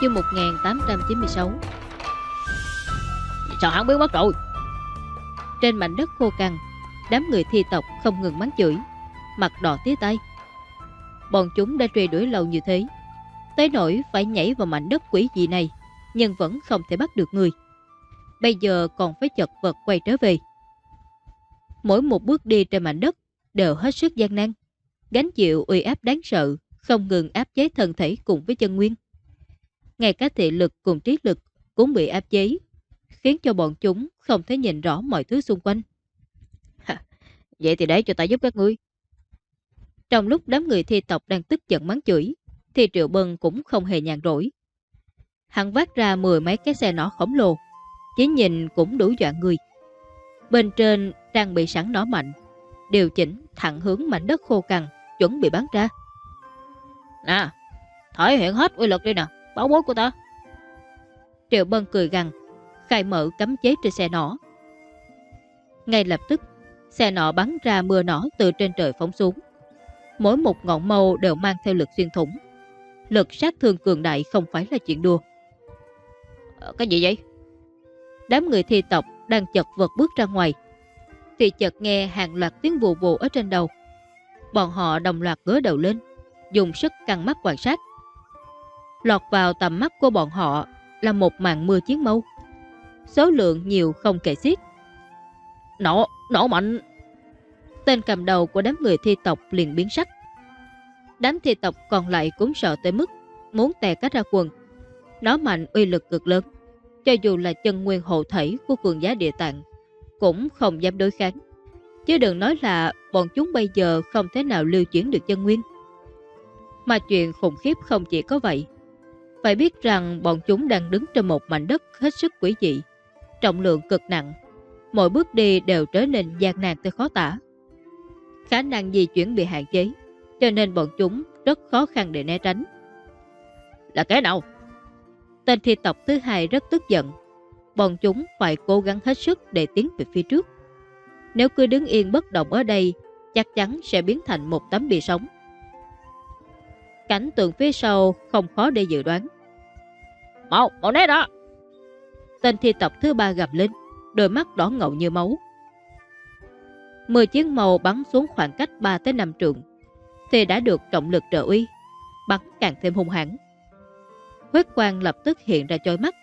Chương 1896 Sao hắn biến mất rồi. Trên mảnh đất khô cằn, Đám người thi tộc không ngừng mắng chửi, Mặt đỏ tía tay Bọn chúng đã truy đuổi lâu như thế, Tới nỗi phải nhảy vào mảnh đất quỷ dị này, Nhưng vẫn không thể bắt được người. Bây giờ còn phải chật vật quay trở về. Mỗi một bước đi trên mảnh đất Đều hết sức gian nan, Gánh chịu uy áp đáng sợ, Không ngừng áp chế thân thể cùng với chân nguyên ngay cả thị lực cùng trí lực cũng bị áp chế, khiến cho bọn chúng không thể nhìn rõ mọi thứ xung quanh. vậy thì để cho ta giúp các ngươi. Trong lúc đám người thi tộc đang tức giận mắng chửi, thì Triệu Bân cũng không hề nhàn rỗi. Hắn vác ra mười mấy cái xe nỏ khổng lồ, chỉ nhìn cũng đủ dọa người. Bên trên đang bị sẵn nỏ mạnh, điều chỉnh thẳng hướng mảnh đất khô cằn, chuẩn bị bắn ra. Nè, thể hiện hết uy lực đi nè bảo bối của ta. Triệu Bân cười gằn, khai mở cấm chế trên xe nỏ. Ngay lập tức, xe nỏ bắn ra mưa nỏ từ trên trời phóng xuống. Mỗi một ngọn mâu đều mang theo lực xuyên thủng. Lực sát thương cường đại không phải là chuyện đùa. Ờ, cái gì vậy? Đám người thi tộc đang chật vật bước ra ngoài. Thì chợt nghe hàng loạt tiếng vù vù ở trên đầu. Bọn họ đồng loạt ngớ đầu lên, dùng sức căng mắt quan sát lọt vào tầm mắt của bọn họ là một màn mưa chiến mâu. Số lượng nhiều không kể xiết. Nổ, nổ mạnh! Tên cầm đầu của đám người thi tộc liền biến sắc. Đám thi tộc còn lại cũng sợ tới mức muốn tè cách ra quần. Nó mạnh uy lực cực lớn. Cho dù là chân nguyên hộ thảy của cường giá địa tạng cũng không dám đối kháng. Chứ đừng nói là bọn chúng bây giờ không thế nào lưu chuyển được chân nguyên. Mà chuyện khủng khiếp không chỉ có vậy. Phải biết rằng bọn chúng đang đứng trên một mảnh đất hết sức quỷ dị, trọng lượng cực nặng, mỗi bước đi đều trở nên gian nan tới khó tả. Khả năng di chuyển bị hạn chế, cho nên bọn chúng rất khó khăn để né tránh. Là cái nào? Tên thi tộc thứ hai rất tức giận. Bọn chúng phải cố gắng hết sức để tiến về phía trước. Nếu cứ đứng yên bất động ở đây, chắc chắn sẽ biến thành một tấm bì sống. Cảnh tượng phía sau không khó để dự đoán. Mau, mau né đó! Tên thi tộc thứ ba gặp lên, đôi mắt đỏ ngậu như máu. Mười chiến màu bắn xuống khoảng cách 3 tới 5 trượng, thì đã được trọng lực trợ uy, bắn càng thêm hung hãn. Huyết quang lập tức hiện ra chói mắt.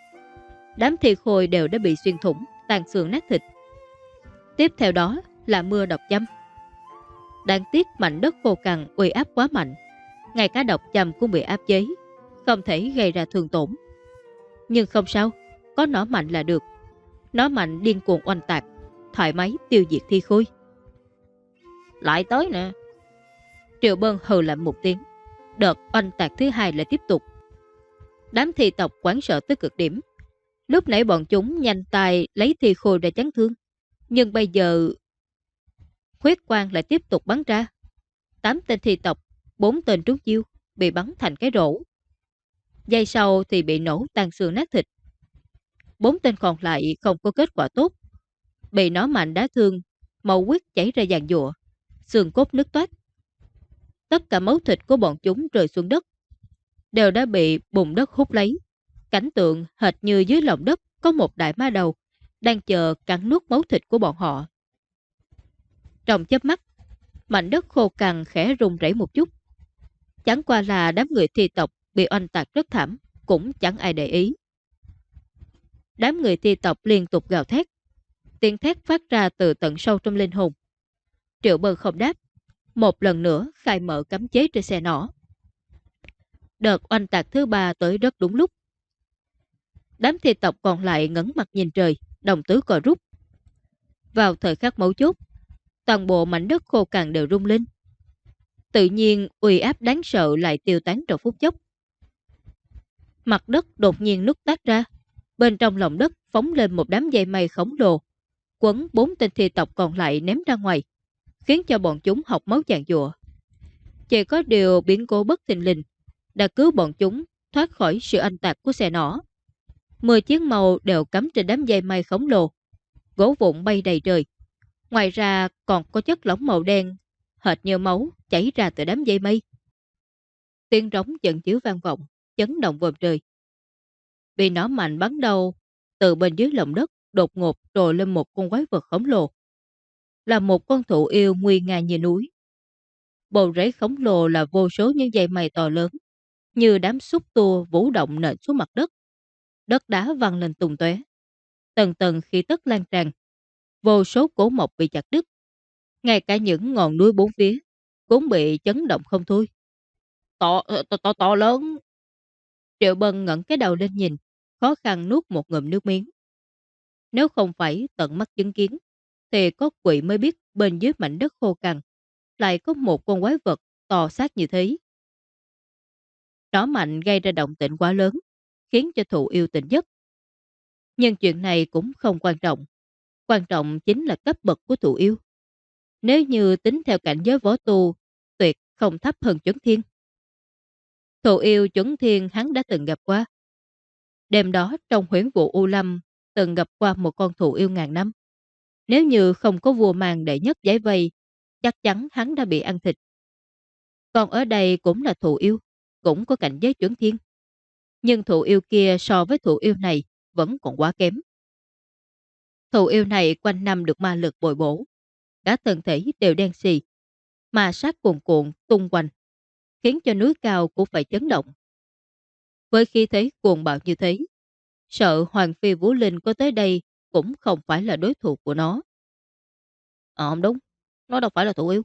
Đám thi khôi đều đã bị xuyên thủng, tàn xương nát thịt. Tiếp theo đó là mưa độc châm. Đáng tiếc mảnh đất khô cằn uy áp quá mạnh, ngay cả độc châm cũng bị áp chế, không thể gây ra thương tổn. Nhưng không sao, có nó mạnh là được. Nó mạnh điên cuồng oanh tạc, thoải mái tiêu diệt thi khôi. Lại tới nè. Triệu Bân hừ lạnh một tiếng. Đợt oanh tạc thứ hai lại tiếp tục. Đám thi tộc quán sợ tới cực điểm. Lúc nãy bọn chúng nhanh tay lấy thi khôi ra chấn thương. Nhưng bây giờ... Huyết quang lại tiếp tục bắn ra. Tám tên thi tộc bốn tên trúng chiêu, bị bắn thành cái rổ. Giây sau thì bị nổ tan xương nát thịt. Bốn tên còn lại không có kết quả tốt. Bị nó mạnh đá thương, màu huyết chảy ra dàn dụa, xương cốt nứt toát. Tất cả máu thịt của bọn chúng rơi xuống đất, đều đã bị bùn đất hút lấy. Cảnh tượng hệt như dưới lòng đất có một đại ma đầu đang chờ cắn nuốt máu thịt của bọn họ. Trong chớp mắt, mảnh đất khô cằn khẽ rung rẩy một chút. Chẳng qua là đám người thi tộc bị oanh tạc rất thảm, cũng chẳng ai để ý. Đám người thi tộc liên tục gào thét. Tiếng thét phát ra từ tận sâu trong linh hồn. Triệu bơ không đáp. Một lần nữa khai mở cấm chế trên xe nỏ. Đợt oanh tạc thứ ba tới rất đúng lúc. Đám thi tộc còn lại ngấn mặt nhìn trời, đồng tứ cò rút. Vào thời khắc mấu chốt, toàn bộ mảnh đất khô cằn đều rung lên. Tự nhiên uy áp đáng sợ lại tiêu tán trong phút chốc. Mặt đất đột nhiên nứt tách ra. Bên trong lòng đất phóng lên một đám dây mây khổng lồ. Quấn bốn tên thi tộc còn lại ném ra ngoài. Khiến cho bọn chúng học máu chàng dụa. Chỉ có điều biến cố bất tình linh đã cứu bọn chúng thoát khỏi sự anh tạc của xe nỏ. Mười chiếc màu đều cắm trên đám dây mây khổng lồ. Gỗ vụn bay đầy trời. Ngoài ra còn có chất lỏng màu đen hệt như máu chảy ra từ đám dây mây. Tiếng rống giận dữ vang vọng, chấn động vòm trời. bị nó mạnh bắn đầu từ bên dưới lòng đất đột ngột trồi lên một con quái vật khổng lồ. Là một con thụ yêu nguy nga như núi. Bầu rễ khổng lồ là vô số những dây mây to lớn, như đám xúc tua vũ động nện xuống mặt đất. Đất đá văng lên tùng tóe. Tầng tầng khi tức lan tràn, vô số cổ mộc bị chặt đứt. Ngay cả những ngọn núi bốn phía cũng bị chấn động không thôi. To, ờ, to, to, to lớn. Triệu Bân ngẩng cái đầu lên nhìn, khó khăn nuốt một ngụm nước miếng. Nếu không phải tận mắt chứng kiến, thì có quỷ mới biết bên dưới mảnh đất khô cằn lại có một con quái vật to xác như thế. Nó mạnh gây ra động tĩnh quá lớn, khiến cho thụ yêu tỉnh giấc. Nhưng chuyện này cũng không quan trọng. Quan trọng chính là cấp bậc của thụ yêu. Nếu như tính theo cảnh giới võ tu, tuyệt không thấp hơn chấn thiên. Thụ yêu chuẩn thiên hắn đã từng gặp qua. Đêm đó trong huyến vụ U Lâm từng gặp qua một con thụ yêu ngàn năm. Nếu như không có vua màng đệ nhất giải vây, chắc chắn hắn đã bị ăn thịt. Còn ở đây cũng là thụ yêu, cũng có cảnh giới chuẩn thiên. Nhưng thụ yêu kia so với thụ yêu này vẫn còn quá kém. Thụ yêu này quanh năm được ma lực bồi bổ. Cả thân thể đều đen xì, mà sát cuồn cuộn tung quanh, khiến cho núi cao cũng phải chấn động. Với khi thấy cuồng bạo như thế, sợ Hoàng Phi Vũ Linh có tới đây cũng không phải là đối thủ của nó. Ờ không đúng, nó đâu phải là thủ yêu.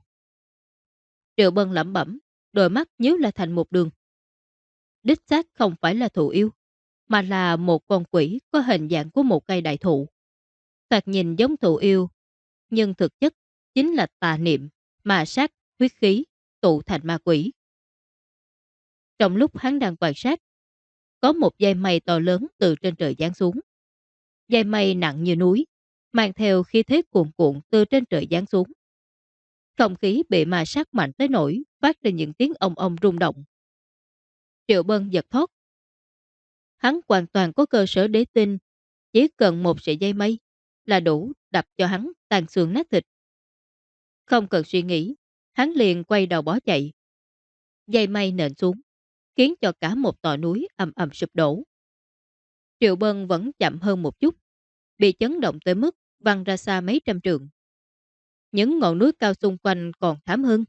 Triệu Bân lẩm bẩm, đôi mắt nhíu lại thành một đường. Đích xác không phải là thủ yêu, mà là một con quỷ có hình dạng của một cây đại thụ. Thoạt nhìn giống thủ yêu, nhưng thực chất chính là tà niệm, mà sát, huyết khí, tụ thành ma quỷ. Trong lúc hắn đang quan sát, có một dây mây to lớn từ trên trời giáng xuống. Dây mây nặng như núi, mang theo khí thế cuồn cuộn từ trên trời giáng xuống. Không khí bị ma sát mạnh tới nổi, phát ra những tiếng ông ông rung động. Triệu Bân giật thoát. Hắn hoàn toàn có cơ sở để tin chỉ cần một sợi dây mây là đủ đập cho hắn tàn xương nát thịt. Không cần suy nghĩ, hắn liền quay đầu bó chạy. Dây mây nện xuống, khiến cho cả một tòa núi ầm ầm sụp đổ. Triệu Bân vẫn chậm hơn một chút, bị chấn động tới mức văng ra xa mấy trăm trượng. Những ngọn núi cao xung quanh còn thảm hơn.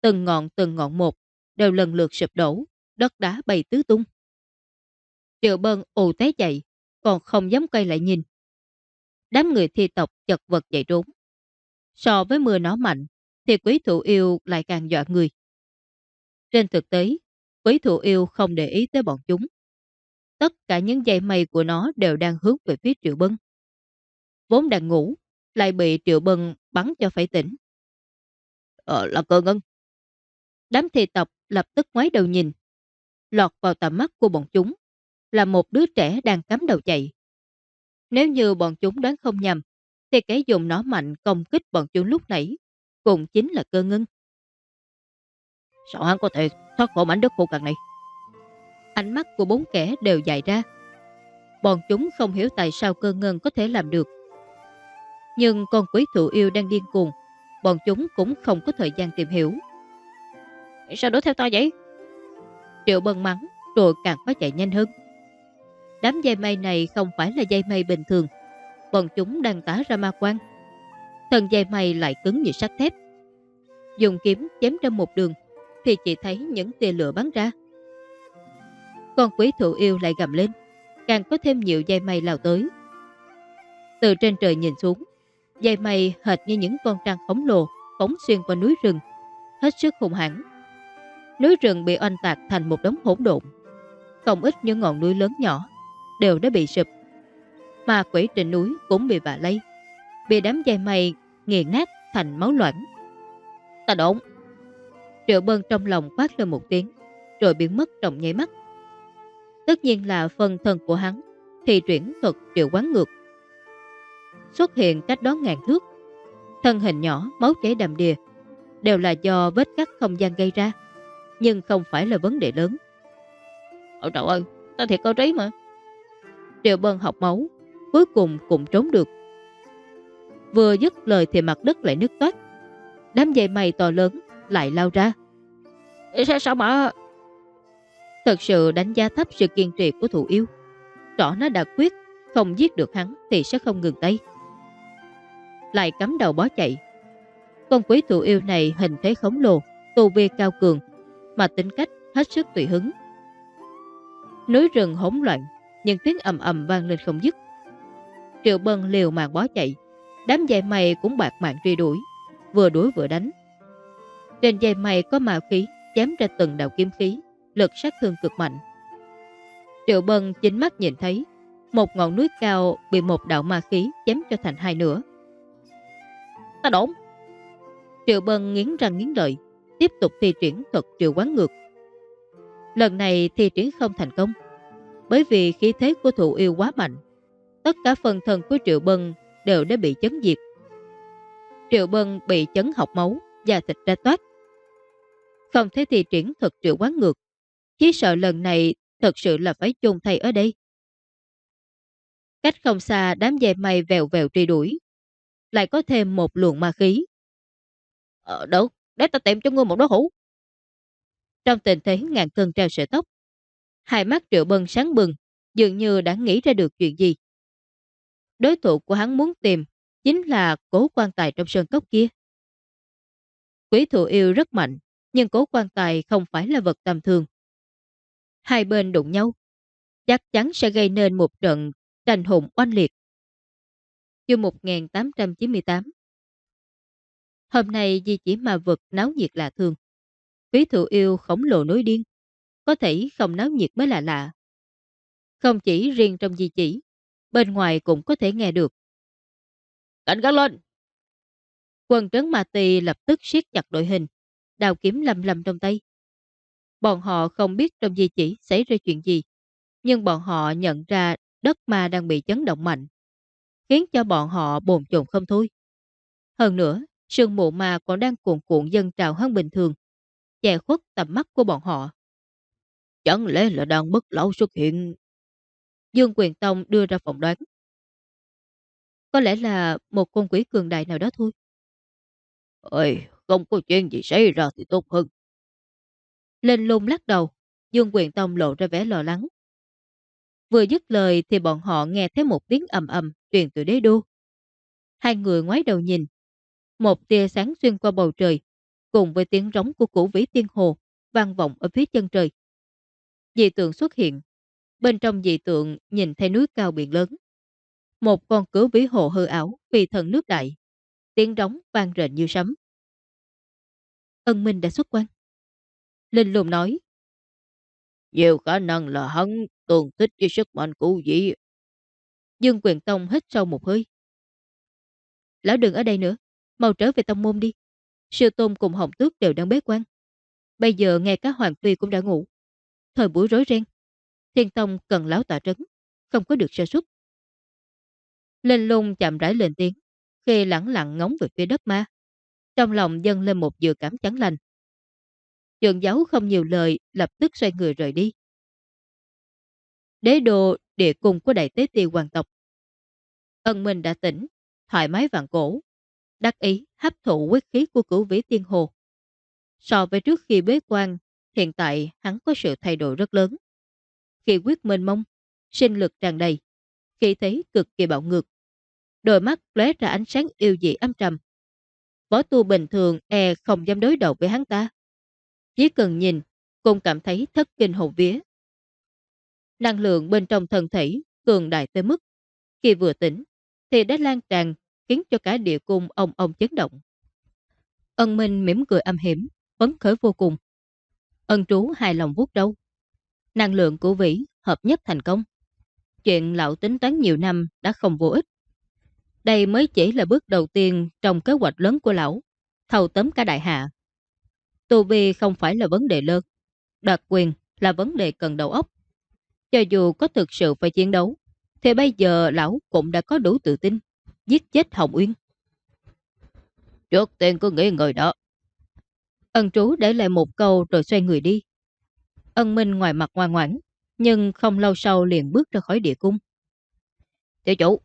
Từng ngọn từng ngọn một đều lần lượt sụp đổ, đất đá bay tứ tung. Triệu Bân ù té chạy, còn không dám quay lại nhìn. Đám người thi tộc chật vật chạy trốn. So với mưa nó mạnh, thì quý thủ yêu lại càng dọa người. Trên thực tế, quý thủ yêu không để ý tới bọn chúng. Tất cả những dây mây của nó đều đang hướng về phía Triệu Bân. Vốn đang ngủ, lại bị Triệu Bân bắn cho phải tỉnh. Ờ, là cơ ngân. Đám thị tộc lập tức ngoái đầu nhìn. Lọt vào tầm mắt của bọn chúng là một đứa trẻ đang cắm đầu chạy. Nếu như bọn chúng đoán không nhầm, thì cái dùng nó mạnh công kích bọn chúng lúc nãy cũng chính là cơ ngân. Sao hắn có thể thoát khỏi mảnh đất khô cằn này? Ánh mắt của bốn kẻ đều dài ra. Bọn chúng không hiểu tại sao cơ ngân có thể làm được. Nhưng con quý thụ yêu đang điên cuồng, bọn chúng cũng không có thời gian tìm hiểu. Sao đuổi theo to vậy? Triệu bần mắng, rồi càng phải chạy nhanh hơn. Đám dây mây này không phải là dây mây bình thường, bọn chúng đang tá ra ma quang. Thân dây mây lại cứng như sắt thép. Dùng kiếm chém trong một đường, thì chỉ thấy những tia lửa bắn ra. Con quý thụ yêu lại gầm lên, càng có thêm nhiều dây mây lao tới. Từ trên trời nhìn xuống, dây mây hệt như những con trăng khổng lồ phóng xuyên qua núi rừng, hết sức hùng hãn. Núi rừng bị oanh tạc thành một đống hỗn độn. Không ít những ngọn núi lớn nhỏ đều đã bị sụp. Mà quỷ trên núi cũng bị vạ lây, bị đám dây mây nghiền nát thành máu loãng. Ta độn! Triệu Bân trong lòng quát lên một tiếng, rồi biến mất trong nháy mắt. Tất nhiên là phần thân của hắn thì chuyển thuật triệu quán ngược. Xuất hiện cách đó ngàn thước. Thân hình nhỏ, máu chảy đầm đìa, đều là do vết cắt không gian gây ra, nhưng không phải là vấn đề lớn. Ôi trời ơi, ta thiệt cơ trí mà. Triệu Bân học máu, cuối cùng cũng trốn được. Vừa dứt lời thì mặt đất lại nứt toát. Đám dây mây to lớn lại lao ra. Sao, sao mà... Thật sự đánh giá thấp sự kiên trì của thủ yêu. rõ nó đã quyết không giết được hắn thì sẽ không ngừng tay. Lại cắm đầu bó chạy. Con quý thụ yêu này hình thế khổng lồ, tu vi cao cường, mà tính cách hết sức tùy hứng. Núi rừng hỗn loạn, nhưng tiếng ầm ầm vang lên không dứt. Triệu Bân liều mạng bó chạy, đám dây mây cũng bạc mạng truy đuổi, vừa đuổi vừa đánh. Trên dây mày có mạo khí, chém ra từng đạo kiếm khí, lực sát thương cực mạnh. Triệu Bân chính mắt nhìn thấy một ngọn núi cao bị một đạo ma khí chém cho thành hai nửa. Ta đổn! Triệu Bân nghiến răng nghiến lợi, tiếp tục thi triển thuật triệu quán ngược. Lần này thi triển không thành công, bởi vì khí thế của thụ yêu quá mạnh. Tất cả phần thân của Triệu Bân đều đã bị chấn diệt. Triệu Bân bị chấn học máu, da thịt ra toát. Không thấy thì triển thật triệu quá ngược, chỉ sợ lần này thật sự là phải chôn thầy ở đây. Cách không xa đám dây mây vèo vèo truy đuổi. Lại có thêm một luồng ma khí. Ờ, đâu, để ta tìm cho ngươi một đối hũ. Trong tình thế ngàn cân treo sợi tóc, hai mắt triệu bân sáng bừng, dường như đã nghĩ ra được chuyện gì. Đối thủ của hắn muốn tìm chính là cố quan tài trong sơn cốc kia. Quý thủ yêu rất mạnh, nhưng cố quan tài không phải là vật tầm thường. Hai bên đụng nhau, chắc chắn sẽ gây nên một trận tranh hùng oanh liệt. Chương 1898 Hôm nay di chỉ mà vật náo nhiệt lạ thường. Quý thủ yêu khổng lồ nối điên. Có thể không náo nhiệt mới là lạ. Không chỉ riêng trong di chỉ, bên ngoài cũng có thể nghe được. Cảnh gác lên! Quân trấn Ma Tì lập tức siết chặt đội hình, đào kiếm lầm lầm trong tay. Bọn họ không biết trong di chỉ xảy ra chuyện gì, nhưng bọn họ nhận ra đất ma đang bị chấn động mạnh, khiến cho bọn họ bồn chồn không thôi. Hơn nữa, sương mù ma còn đang cuộn cuộn dân trào hơn bình thường, che khuất tầm mắt của bọn họ. Chẳng lẽ là đang bất lão xuất hiện? Dương Quyền Tông đưa ra phỏng đoán. Có lẽ là một con quỷ cường đại nào đó thôi. Ôi, không có chuyện gì xảy ra thì tốt hơn. Lên lung lắc đầu, Dương Quyền Tông lộ ra vẻ lo lắng. Vừa dứt lời thì bọn họ nghe thấy một tiếng ầm ầm truyền từ đế đô. Hai người ngoái đầu nhìn. Một tia sáng xuyên qua bầu trời, cùng với tiếng rống của củ vĩ tiên hồ vang vọng ở phía chân trời. Dị tượng xuất hiện. Bên trong dị tượng nhìn thấy núi cao biển lớn. Một con cửu vĩ hồ hư ảo vì thần nước đại. Tiếng rống vang rền như sấm. Ân Minh đã xuất quan. Linh lùng nói. Nhiều khả năng là hắn tương thích với sức mạnh của dị. Dương Quyền Tông hít sâu một hơi. Lão đừng ở đây nữa, mau trở về tông môn đi. Sư Tôn cùng Hồng Tước đều đang bế quan. Bây giờ ngay cả Hoàng Phi cũng đã ngủ. Thời buổi rối ren, Thiên Tông cần lão tọa trấn, không có được sơ xuất. Linh lung chậm rãi lên tiếng, khi lẳng lặng ngóng về phía đất ma. Trong lòng dâng lên một dự cảm chắn lành. Trường giáo không nhiều lời, lập tức xoay người rời đi. Đế đô địa cung của đại tế tiêu hoàng tộc. Ân Minh đã tỉnh, thoải mái vạn cổ, đắc ý hấp thụ quyết khí của cửu vĩ tiên hồ. So với trước khi bế quan, hiện tại hắn có sự thay đổi rất lớn. Khi quyết mênh mông, sinh lực tràn đầy, khi thấy cực kỳ bạo ngược. Đôi mắt lóe ra ánh sáng yêu dị âm trầm. Võ tu bình thường e không dám đối đầu với hắn ta. Chỉ cần nhìn, cũng cảm thấy thất kinh hồn vía. Năng lượng bên trong thân thể cường đại tới mức khi vừa tỉnh thì đã lan tràn khiến cho cả địa cung ông ông chấn động. Ân Minh mỉm cười âm hiểm, phấn khởi vô cùng. Ân trú hài lòng vuốt đâu. Năng lượng của vĩ hợp nhất thành công. Chuyện lão tính toán nhiều năm đã không vô ích. Đây mới chỉ là bước đầu tiên trong kế hoạch lớn của lão, thầu tấm cả đại hạ. Tu vi không phải là vấn đề lớn, đoạt quyền là vấn đề cần đầu óc. Cho dù có thực sự phải chiến đấu, thì bây giờ lão cũng đã có đủ tự tin, giết chết Hồng Uyên. Trước tiên cứ nghĩ người đó. Ân trú để lại một câu rồi xoay người đi. Ân Minh ngoài mặt ngoan ngoãn, nhưng không lâu sau liền bước ra khỏi địa cung. Tiểu chủ,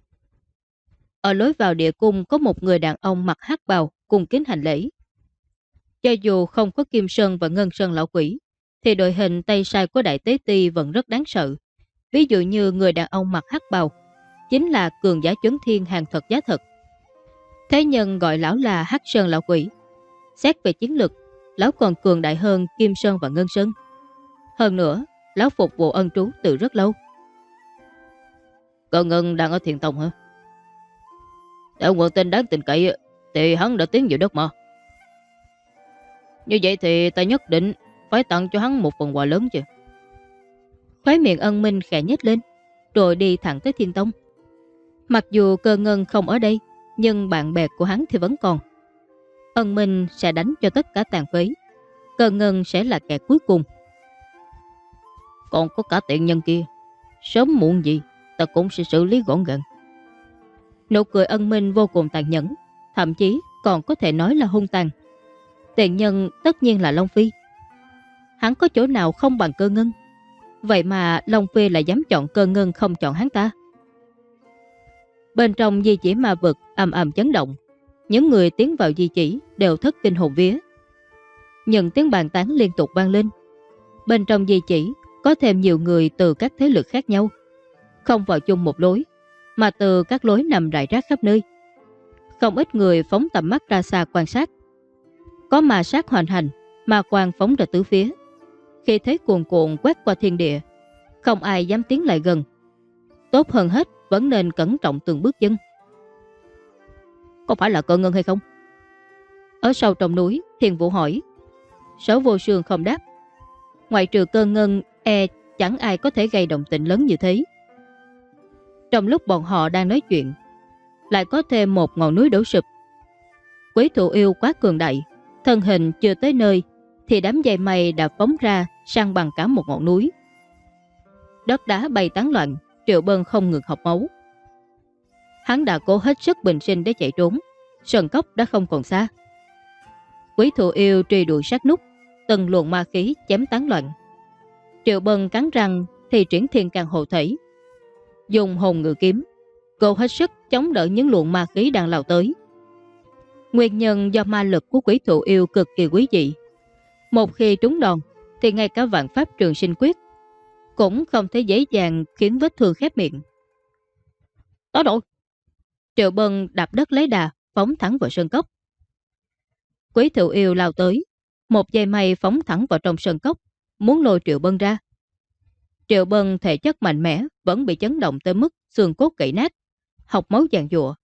ở lối vào địa cung có một người đàn ông mặc hắc bào cùng kính hành lễ. Cho dù không có Kim Sơn và Ngân Sơn lão quỷ, thì đội hình tay sai của Đại Tế Ti vẫn rất đáng sợ, Ví dụ như người đàn ông mặc hắc bào, chính là cường giả chấn thiên hàng thật giá thật. Thế nhân gọi lão là hắc sơn lão quỷ. Xét về chiến lực, lão còn cường đại hơn Kim Sơn và Ngân Sơn. Hơn nữa, lão phục vụ ân trú từ rất lâu. Cờ Ngân đang ở thiền tông hả? Để nguồn tin đáng tin cậy thì hắn đã tiến vào đất mà. Như vậy thì ta nhất định phải tặng cho hắn một phần quà lớn chứ. Khói miệng ân minh khẽ nhếch lên, rồi đi thẳng tới thiên tông. Mặc dù cơ ngân không ở đây, nhưng bạn bè của hắn thì vẫn còn. Ân minh sẽ đánh cho tất cả tàn phế. Cơ ngân sẽ là kẻ cuối cùng. Còn có cả tiện nhân kia. Sớm muộn gì, ta cũng sẽ xử lý gọn gàng. Nụ cười ân minh vô cùng tàn nhẫn, thậm chí còn có thể nói là hung tàn. Tiện nhân tất nhiên là Long Phi. Hắn có chỗ nào không bằng cơ ngân. Vậy mà Long Phi lại dám chọn cơ ngân không chọn hắn ta. Bên trong di chỉ ma vực ầm ầm chấn động. Những người tiến vào di chỉ đều thất kinh hồn vía. Những tiếng bàn tán liên tục vang lên. Bên trong di chỉ có thêm nhiều người từ các thế lực khác nhau. Không vào chung một lối, mà từ các lối nằm rải rác khắp nơi. Không ít người phóng tầm mắt ra xa quan sát. Có mà sát hoàn hành, mà quang phóng ra tứ phía. Khi thấy cuồn cuộn quét qua thiên địa, không ai dám tiến lại gần. Tốt hơn hết vẫn nên cẩn trọng từng bước chân. Có phải là cơ ngân hay không? Ở sau trong núi, thiền vũ hỏi. Sở vô sương không đáp. Ngoại trừ cơ ngân, e chẳng ai có thể gây động tĩnh lớn như thế. Trong lúc bọn họ đang nói chuyện, lại có thêm một ngọn núi đổ sụp. Quý thụ yêu quá cường đại, thân hình chưa tới nơi, thì đám dây mây đã phóng ra sang bằng cả một ngọn núi. Đất đá bay tán loạn, Triệu Bân không ngừng học máu. Hắn đã cố hết sức bình sinh để chạy trốn, sần cốc đã không còn xa. Quý thụ yêu truy đuổi sát nút, từng luồng ma khí chém tán loạn. Triệu Bân cắn răng thì triển thiên càng hộ thảy Dùng hồn ngự kiếm, cô hết sức chống đỡ những luồng ma khí đang lao tới. Nguyên nhân do ma lực của quỷ thụ yêu cực kỳ quý dị. Một khi trúng đòn, thì ngay cả vạn pháp trường sinh quyết cũng không thể dễ dàng khiến vết thương khép miệng. Đó đổi! Triệu Bân đạp đất lấy đà, phóng thẳng vào sơn cốc. Quý thụ yêu lao tới, một dây mây phóng thẳng vào trong sơn cốc, muốn lôi Triệu Bân ra. Triệu Bân thể chất mạnh mẽ vẫn bị chấn động tới mức xương cốt gãy nát, học máu dàn dụa.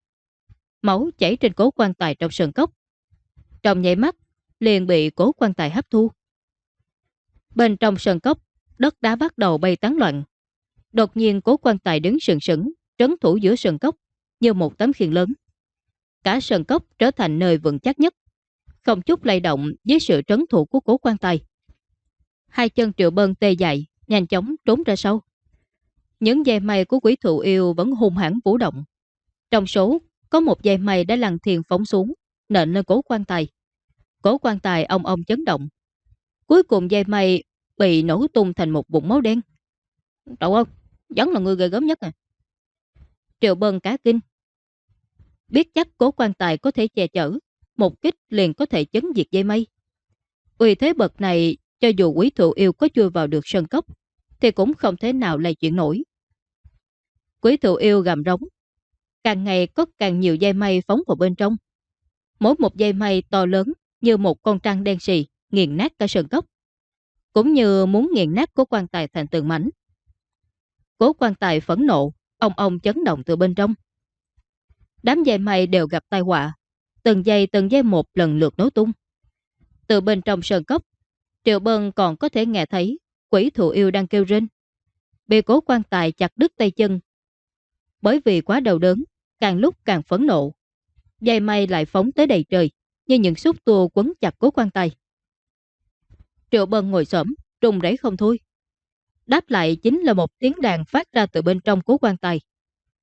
Máu chảy trên cố quan tài trong sơn cốc. Trong nhảy mắt, liền bị cố quan tài hấp thu. Bên trong sơn cốc, đất đá bắt đầu bay tán loạn. Đột nhiên cố quan tài đứng sừng sững, trấn thủ giữa sơn cốc, như một tấm khiên lớn. Cả sơn cốc trở thành nơi vững chắc nhất, không chút lay động với sự trấn thủ của cố quan tài. Hai chân triệu bơn tê dại, nhanh chóng trốn ra sau. Những dây mây của quỷ thụ yêu vẫn hùng hãn vũ động. Trong số, có một dây mây đã lằn thiền phóng xuống, nện lên cố quan tài. Cố quan tài ông ông chấn động. Cuối cùng dây mây bị nổ tung thành một bụng máu đen. Cậu ơi, vẫn là người ghê gớm nhất à. Triệu Bân cá kinh. Biết chắc cố quan tài có thể che chở, một kích liền có thể chấn diệt dây mây. Uy thế bậc này, cho dù quý thụ yêu có chui vào được sân cốc, thì cũng không thể nào lay chuyển nổi. Quý thụ yêu gầm rống. Càng ngày có càng nhiều dây mây phóng vào bên trong. Mỗi một dây mây to lớn như một con trăng đen xì, nghiền nát cả sườn cốc. Cũng như muốn nghiền nát cố quan tài thành từng mảnh. Cố quan tài phẫn nộ, ông ông chấn động từ bên trong. Đám dây mây đều gặp tai họa, từng dây từng dây một lần lượt nối tung. Từ bên trong sơn cốc, Triệu Bân còn có thể nghe thấy quỷ thụ yêu đang kêu rên. Bị cố quan tài chặt đứt tay chân. Bởi vì quá đau đớn, càng lúc càng phẫn nộ. Dây may lại phóng tới đầy trời, như những xúc tua quấn chặt cố quan tay. Triệu Bân ngồi xổm trùng rẫy không thôi. Đáp lại chính là một tiếng đàn phát ra từ bên trong cố quan tay,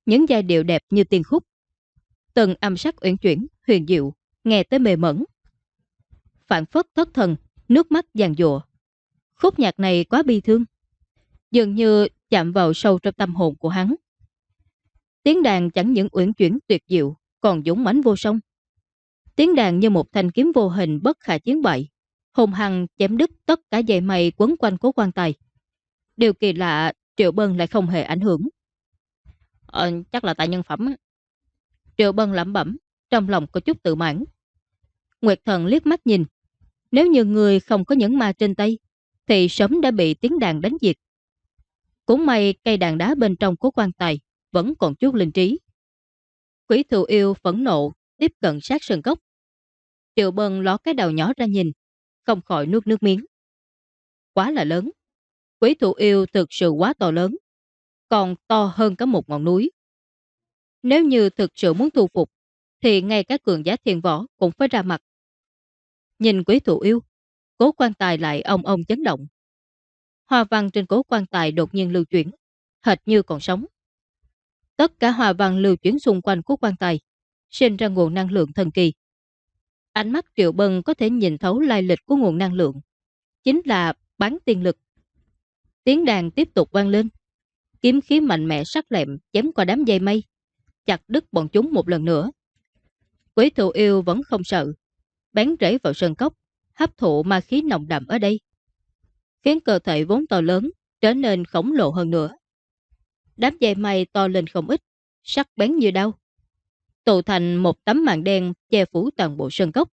Những giai điệu đẹp như tiên khúc. Từng âm sắc uyển chuyển, huyền diệu, nghe tới mê mẩn. Phản phất thất thần, nước mắt giàn dụa. Khúc nhạc này quá bi thương. Dường như chạm vào sâu trong tâm hồn của hắn. Tiếng đàn chẳng những uyển chuyển tuyệt diệu, còn dũng mãnh vô song. Tiếng đàn như một thanh kiếm vô hình bất khả chiến bại, hùng hằng chém đứt tất cả dây mây quấn quanh cố quan tài. Điều kỳ lạ, Triệu Bân lại không hề ảnh hưởng. Ờ, chắc là tại nhân phẩm. Triệu Bân lẩm bẩm, trong lòng có chút tự mãn. Nguyệt Thần liếc mắt nhìn. Nếu như người không có những ma trên tay, thì sớm đã bị tiếng đàn đánh diệt. Cũng may cây đàn đá bên trong của quan tài vẫn còn chút linh trí. Quỷ thù yêu phẫn nộ, tiếp cận sát sơn cốc. Triệu Bân ló cái đầu nhỏ ra nhìn, không khỏi nuốt nước miếng. Quá là lớn. Quỷ thụ yêu thực sự quá to lớn, còn to hơn cả một ngọn núi. Nếu như thực sự muốn thu phục, thì ngay các cường giá thiền võ cũng phải ra mặt. Nhìn quý thụ yêu, cố quan tài lại ông ông chấn động. Hoa văn trên cố quan tài đột nhiên lưu chuyển, hệt như còn sống. Tất cả hòa vàng lưu chuyển xung quanh của quan tài, sinh ra nguồn năng lượng thần kỳ. Ánh mắt Triệu Bân có thể nhìn thấu lai lịch của nguồn năng lượng, chính là bán tiên lực. Tiếng đàn tiếp tục vang lên, kiếm khí mạnh mẽ sắc lẹm chém qua đám dây mây, chặt đứt bọn chúng một lần nữa. Quỷ thụ yêu vẫn không sợ, bén rễ vào sơn cốc, hấp thụ ma khí nồng đậm ở đây, khiến cơ thể vốn to lớn trở nên khổng lồ hơn nữa. Đám dây mây to lên không ít, sắc bén như đau, tụ thành một tấm màn đen che phủ toàn bộ sân cốc.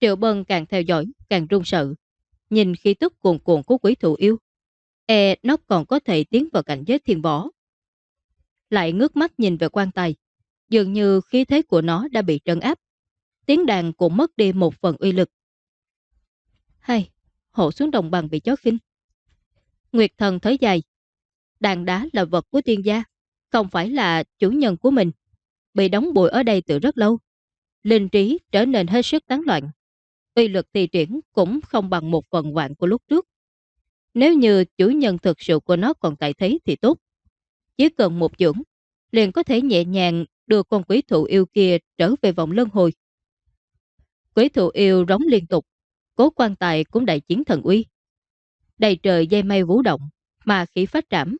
Triệu Bân càng theo dõi, càng run sợ, nhìn khi tức cuồn cuộn của quỷ thụ yêu. E nó còn có thể tiến vào cảnh giới thiên võ. Lại ngước mắt nhìn về quan tài, dường như khí thế của nó đã bị trấn áp. Tiếng đàn cũng mất đi một phần uy lực. Hay, hộ xuống đồng bằng bị chó khinh. Nguyệt thần thới dài. Đàn đá là vật của tiên gia, không phải là chủ nhân của mình. Bị đóng bụi ở đây từ rất lâu. Linh trí trở nên hết sức tán loạn. Uy lực thi triển cũng không bằng một phần vạn của lúc trước. Nếu như chủ nhân thực sự của nó còn tại thế thì tốt. Chỉ cần một dưỡng, liền có thể nhẹ nhàng đưa con quỷ thụ yêu kia trở về vòng lân hồi. Quỷ thụ yêu rống liên tục, cố quan tài cũng đại chiến thần uy. Đầy trời dây mây vũ động, mà khí phát trảm.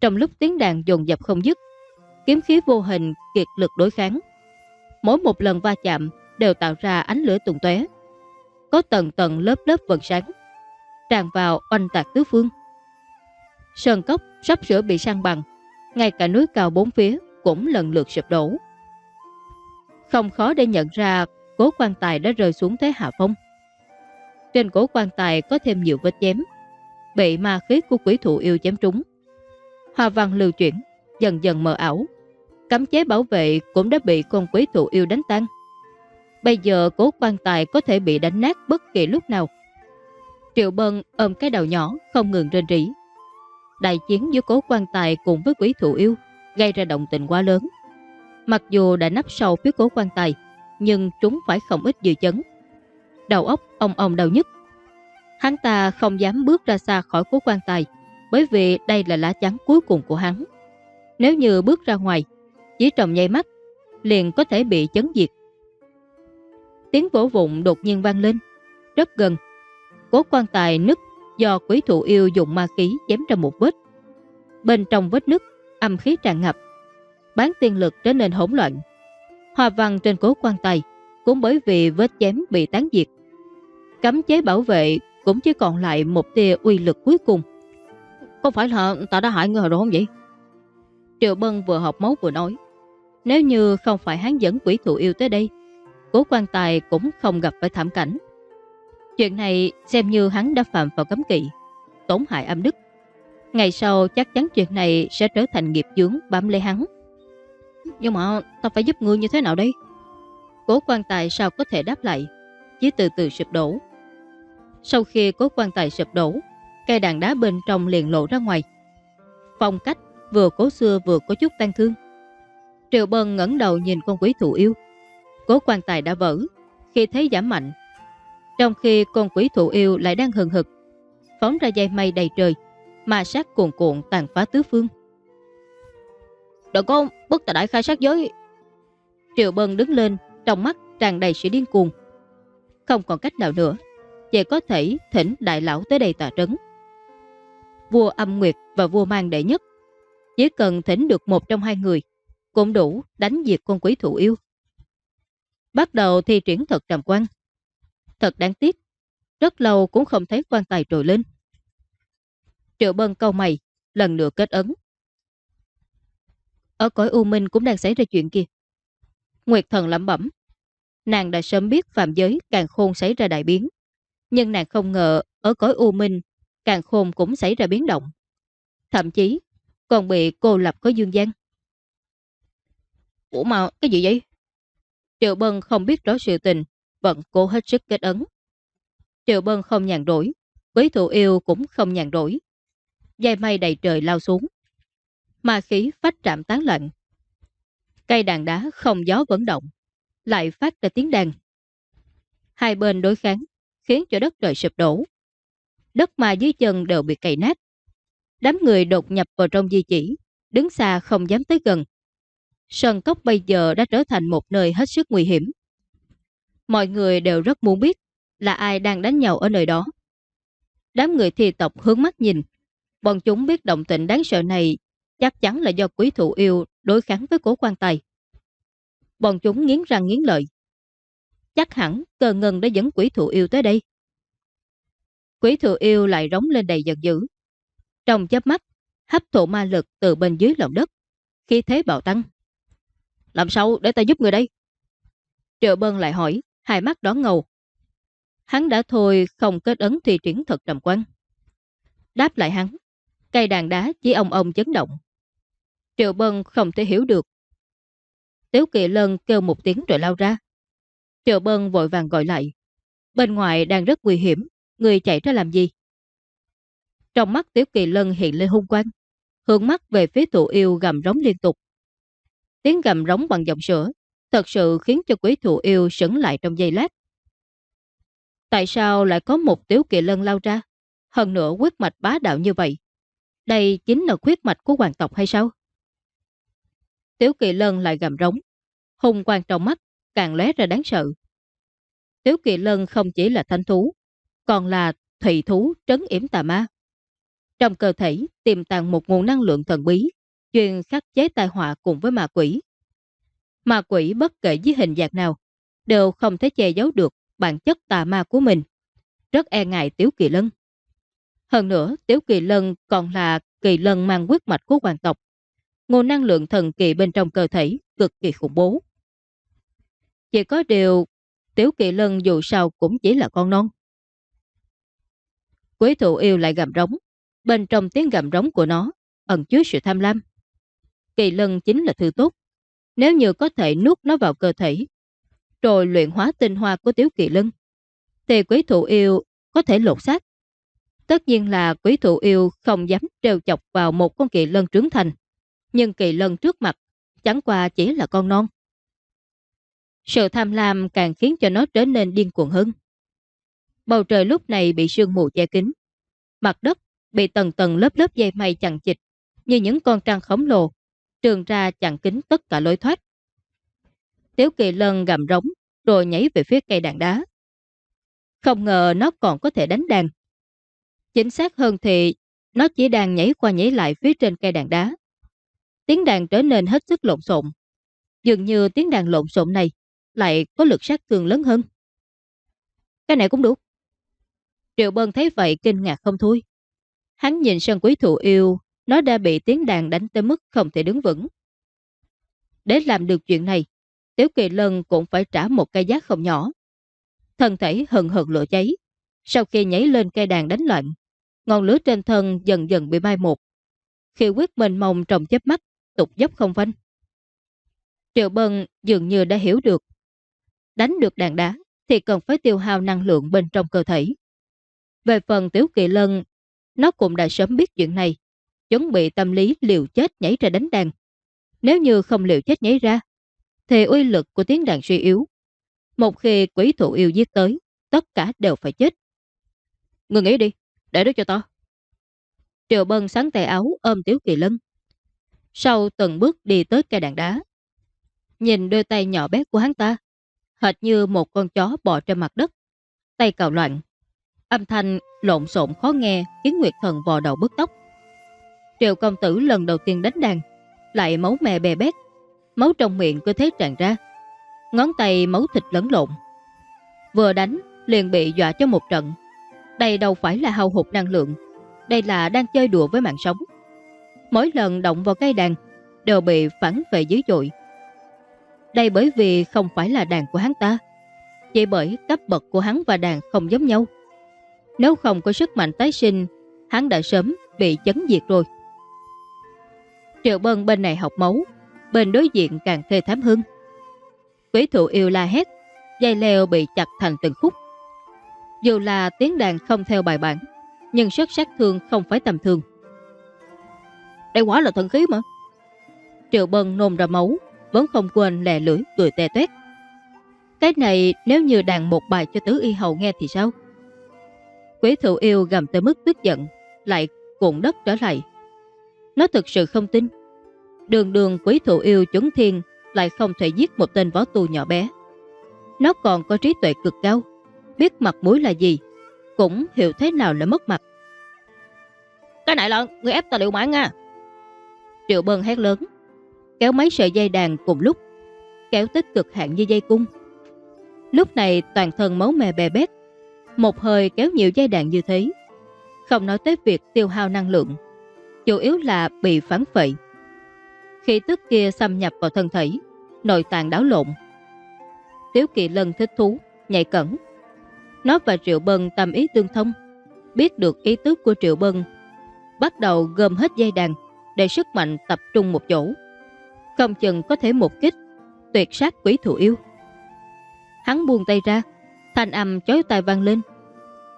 Trong lúc tiếng đàn dồn dập không dứt, kiếm khí vô hình kiệt lực đối kháng. Mỗi một lần va chạm đều tạo ra ánh lửa tùng tóe, có tầng tầng lớp lớp vần sáng, tràn vào oanh tạc tứ phương. Sơn cốc sắp sửa bị sang bằng, ngay cả núi cao bốn phía cũng lần lượt sụp đổ. Không khó để nhận ra cố quan tài đã rơi xuống thế hạ phong. Trên cố quan tài có thêm nhiều vết chém, bị ma khí của quỷ thụ yêu chém trúng. Hoa văn lưu chuyển, dần dần mờ ảo. Cấm chế bảo vệ cũng đã bị con quý thụ yêu đánh tan. Bây giờ cố quan tài có thể bị đánh nát bất kỳ lúc nào. Triệu Bân ôm cái đầu nhỏ không ngừng rên rỉ. Đại chiến giữa cố quan tài cùng với quý thụ yêu gây ra động tình quá lớn. Mặc dù đã nắp sâu phía cố quan tài, nhưng chúng phải không ít dư chấn. Đầu óc ông ông đau nhức. Hắn ta không dám bước ra xa khỏi cố quan tài, bởi vì đây là lá chắn cuối cùng của hắn. Nếu như bước ra ngoài, chỉ trong nháy mắt, liền có thể bị chấn diệt. Tiếng vỗ vụn đột nhiên vang lên, rất gần. Cố quan tài nứt do quý thụ yêu dùng ma khí chém ra một vết. Bên trong vết nứt, âm khí tràn ngập. Bán tiên lực trở nên hỗn loạn. hòa văn trên cố quan tài cũng bởi vì vết chém bị tán diệt. Cấm chế bảo vệ cũng chỉ còn lại một tia uy lực cuối cùng. Không phải là ta đã hại người rồi không vậy? Triệu Bân vừa học máu vừa nói. Nếu như không phải hắn dẫn quỷ thụ yêu tới đây, cố quan tài cũng không gặp phải thảm cảnh. Chuyện này xem như hắn đã phạm vào cấm kỵ, tổn hại âm đức. Ngày sau chắc chắn chuyện này sẽ trở thành nghiệp dướng bám lấy hắn. Nhưng mà ta phải giúp ngươi như thế nào đây? Cố quan tài sao có thể đáp lại, chỉ từ từ sụp đổ. Sau khi cố quan tài sụp đổ, cây đàn đá bên trong liền lộ ra ngoài. Phong cách vừa cố xưa vừa có chút tan thương. Triệu Bân ngẩng đầu nhìn con quỷ thụ yêu. Cố quan tài đã vỡ, khi thấy giảm mạnh. Trong khi con quỷ thụ yêu lại đang hừng hực, phóng ra dây mây đầy trời, mà sát cuồn cuộn tàn phá tứ phương. Đừng có bức tà đại khai sát giới. Triệu Bân đứng lên, trong mắt tràn đầy sự điên cuồng. Không còn cách nào nữa, chỉ có thể thỉnh đại lão tới đây tà trấn. Vua âm nguyệt và vua mang đệ nhất chỉ cần thỉnh được một trong hai người, cũng đủ đánh diệt con quỷ thủ yêu. Bắt đầu thi triển thật trầm quan. Thật đáng tiếc, rất lâu cũng không thấy quan tài trồi lên. Triệu bân câu mày, lần nữa kết ấn. Ở cõi U Minh cũng đang xảy ra chuyện kia. Nguyệt thần lẩm bẩm. Nàng đã sớm biết phạm giới càng khôn xảy ra đại biến. Nhưng nàng không ngờ ở cõi U Minh càng khôn cũng xảy ra biến động. Thậm chí còn bị cô lập có dương gian. Ủa mà cái gì vậy? Triệu Bân không biết rõ sự tình, vẫn cố hết sức kết ấn. Triệu Bân không nhàn rỗi, quý thụ yêu cũng không nhàn rỗi. Dây mây đầy trời lao xuống. Ma khí phách trạm tán lạnh. Cây đàn đá không gió vẫn động, lại phát ra tiếng đàn. Hai bên đối kháng, khiến cho đất trời sụp đổ. Đất mà dưới chân đều bị cày nát. Đám người đột nhập vào trong di chỉ, đứng xa không dám tới gần. Sơn cốc bây giờ đã trở thành một nơi hết sức nguy hiểm. Mọi người đều rất muốn biết là ai đang đánh nhau ở nơi đó. Đám người thi tộc hướng mắt nhìn. Bọn chúng biết động tĩnh đáng sợ này chắc chắn là do quý thụ yêu đối kháng với cố quan tài. Bọn chúng nghiến răng nghiến lợi. Chắc hẳn cờ ngân đã dẫn quỷ thụ yêu tới đây. Quý thừa yêu lại rống lên đầy giận dữ. Trong chớp mắt, hấp thụ ma lực từ bên dưới lòng đất. Khi thế bạo tăng. Làm sao để ta giúp người đây? Triệu Bân lại hỏi, hai mắt đón ngầu. Hắn đã thôi không kết ấn thì triển thật trầm quan. Đáp lại hắn, cây đàn đá chỉ ông ông chấn động. Triệu Bân không thể hiểu được. Tiếu Kỳ Lân kêu một tiếng rồi lao ra. Triệu Bân vội vàng gọi lại. Bên ngoài đang rất nguy hiểm, người chạy ra làm gì? Trong mắt Tiếu Kỳ Lân hiện lên hung quang, hướng mắt về phía thủ yêu gầm rống liên tục. Tiếng gầm rống bằng giọng sữa thật sự khiến cho quý thủ yêu sững lại trong giây lát. Tại sao lại có một Tiếu Kỳ Lân lao ra? Hơn nữa quyết mạch bá đạo như vậy. Đây chính là khuyết mạch của hoàng tộc hay sao? Tiếu Kỳ Lân lại gầm rống. Hùng quang trong mắt, càng lóe ra đáng sợ. Tiếu Kỳ Lân không chỉ là thanh thú, còn là thủy thú trấn yểm tà ma. Trong cơ thể tiềm tàng một nguồn năng lượng thần bí, chuyên khắc chế tai họa cùng với ma quỷ. Ma quỷ bất kể dưới hình dạng nào, đều không thể che giấu được bản chất tà ma của mình. Rất e ngại Tiếu Kỳ Lân. Hơn nữa, Tiếu Kỳ Lân còn là kỳ lân mang quyết mạch của hoàng tộc. Nguồn năng lượng thần kỳ bên trong cơ thể cực kỳ khủng bố. Chỉ có điều, Tiếu Kỳ Lân dù sao cũng chỉ là con non. Quế thụ yêu lại gầm rống. Bên trong tiếng gầm rống của nó ẩn chứa sự tham lam. Kỳ lân chính là thứ tốt. Nếu như có thể nuốt nó vào cơ thể, rồi luyện hóa tinh hoa của Tiếu Kỳ Lân, thì quý thụ yêu có thể lột xác. Tất nhiên là quý thụ yêu không dám trêu chọc vào một con kỳ lân trướng thành, nhưng kỳ lân trước mặt chẳng qua chỉ là con non. Sự tham lam càng khiến cho nó trở nên điên cuồng hơn. Bầu trời lúc này bị sương mù che kín. Mặt đất bị tầng tầng lớp lớp dây mây chặn chịch như những con trăng khổng lồ, trường ra chặn kín tất cả lối thoát. Tiếu kỳ lân gầm rống rồi nhảy về phía cây đàn đá. Không ngờ nó còn có thể đánh đàn. Chính xác hơn thì nó chỉ đang nhảy qua nhảy lại phía trên cây đàn đá. Tiếng đàn trở nên hết sức lộn xộn. Dường như tiếng đàn lộn xộn này lại có lực sát thương lớn hơn. Cái này cũng đúng. Triệu Bân thấy vậy kinh ngạc không thôi. Hắn nhìn sân quý thụ yêu, nó đã bị tiếng đàn đánh tới mức không thể đứng vững. Để làm được chuyện này, Tiếu Kỳ Lân cũng phải trả một cây giá không nhỏ. Thân thể hận hận lửa cháy. Sau khi nhảy lên cây đàn đánh loạn, ngọn lửa trên thân dần dần bị mai một. Khi quyết mình mông trong chớp mắt, tục dốc không vanh. Triệu Bân dường như đã hiểu được. Đánh được đàn đá thì cần phải tiêu hao năng lượng bên trong cơ thể. Về phần Tiếu Kỳ Lân, nó cũng đã sớm biết chuyện này, chuẩn bị tâm lý liều chết nhảy ra đánh đàn. Nếu như không liều chết nhảy ra, thì uy lực của tiếng đàn suy yếu. Một khi quỷ thụ yêu giết tới, tất cả đều phải chết. Người nghĩ đi, để đó cho to. Triệu Bân sáng tay áo ôm Tiếu Kỳ Lân. Sau từng bước đi tới cây đàn đá. Nhìn đôi tay nhỏ bé của hắn ta, hệt như một con chó bò trên mặt đất. Tay cào loạn. Âm thanh lộn xộn khó nghe khiến Nguyệt Thần vò đầu bứt tóc. Triệu công tử lần đầu tiên đánh đàn, lại máu mè bè bét, máu trong miệng cứ thế tràn ra. Ngón tay máu thịt lẫn lộn. Vừa đánh, liền bị dọa cho một trận. Đây đâu phải là hao hụt năng lượng, đây là đang chơi đùa với mạng sống. Mỗi lần động vào cây đàn đều bị phản về dữ dội. Đây bởi vì không phải là đàn của hắn ta, chỉ bởi cấp bậc của hắn và đàn không giống nhau. Nếu không có sức mạnh tái sinh, hắn đã sớm bị chấn diệt rồi. Triệu Bân bên này học máu, bên đối diện càng thê thám hơn. Quỷ thụ yêu la hét, dây leo bị chặt thành từng khúc. Dù là tiếng đàn không theo bài bản, nhưng sức sát thương không phải tầm thường. Đây quá là thần khí mà. Triệu Bân nôn ra máu, vẫn không quên lè lưỡi cười tè tuét. Cái này nếu như đàn một bài cho tứ y hầu nghe thì sao? Quỷ thụ yêu gầm tới mức tức giận, lại cuộn đất trở lại. Nó thực sự không tin. Đường đường quỷ thụ yêu chuẩn thiên lại không thể giết một tên võ tù nhỏ bé. Nó còn có trí tuệ cực cao, biết mặt mũi là gì, cũng hiểu thế nào là mất mặt. Cái này là người ép ta liệu mạng nha. Triệu Bân hét lớn, kéo mấy sợi dây đàn cùng lúc, kéo tích cực hạn như dây cung. Lúc này toàn thân máu mè bè bét, một hơi kéo nhiều dây đàn như thế. Không nói tới việc tiêu hao năng lượng, chủ yếu là bị phản phệ. Khi tức kia xâm nhập vào thân thể, nội tạng đảo lộn. Tiếu kỳ lân thích thú, nhạy cẩn. Nó và Triệu Bân tâm ý tương thông, biết được ý tứ của Triệu Bân, bắt đầu gom hết dây đàn để sức mạnh tập trung một chỗ. Không chừng có thể một kích, tuyệt sát quý thủ yêu. Hắn buông tay ra, thanh âm chói tai vang lên.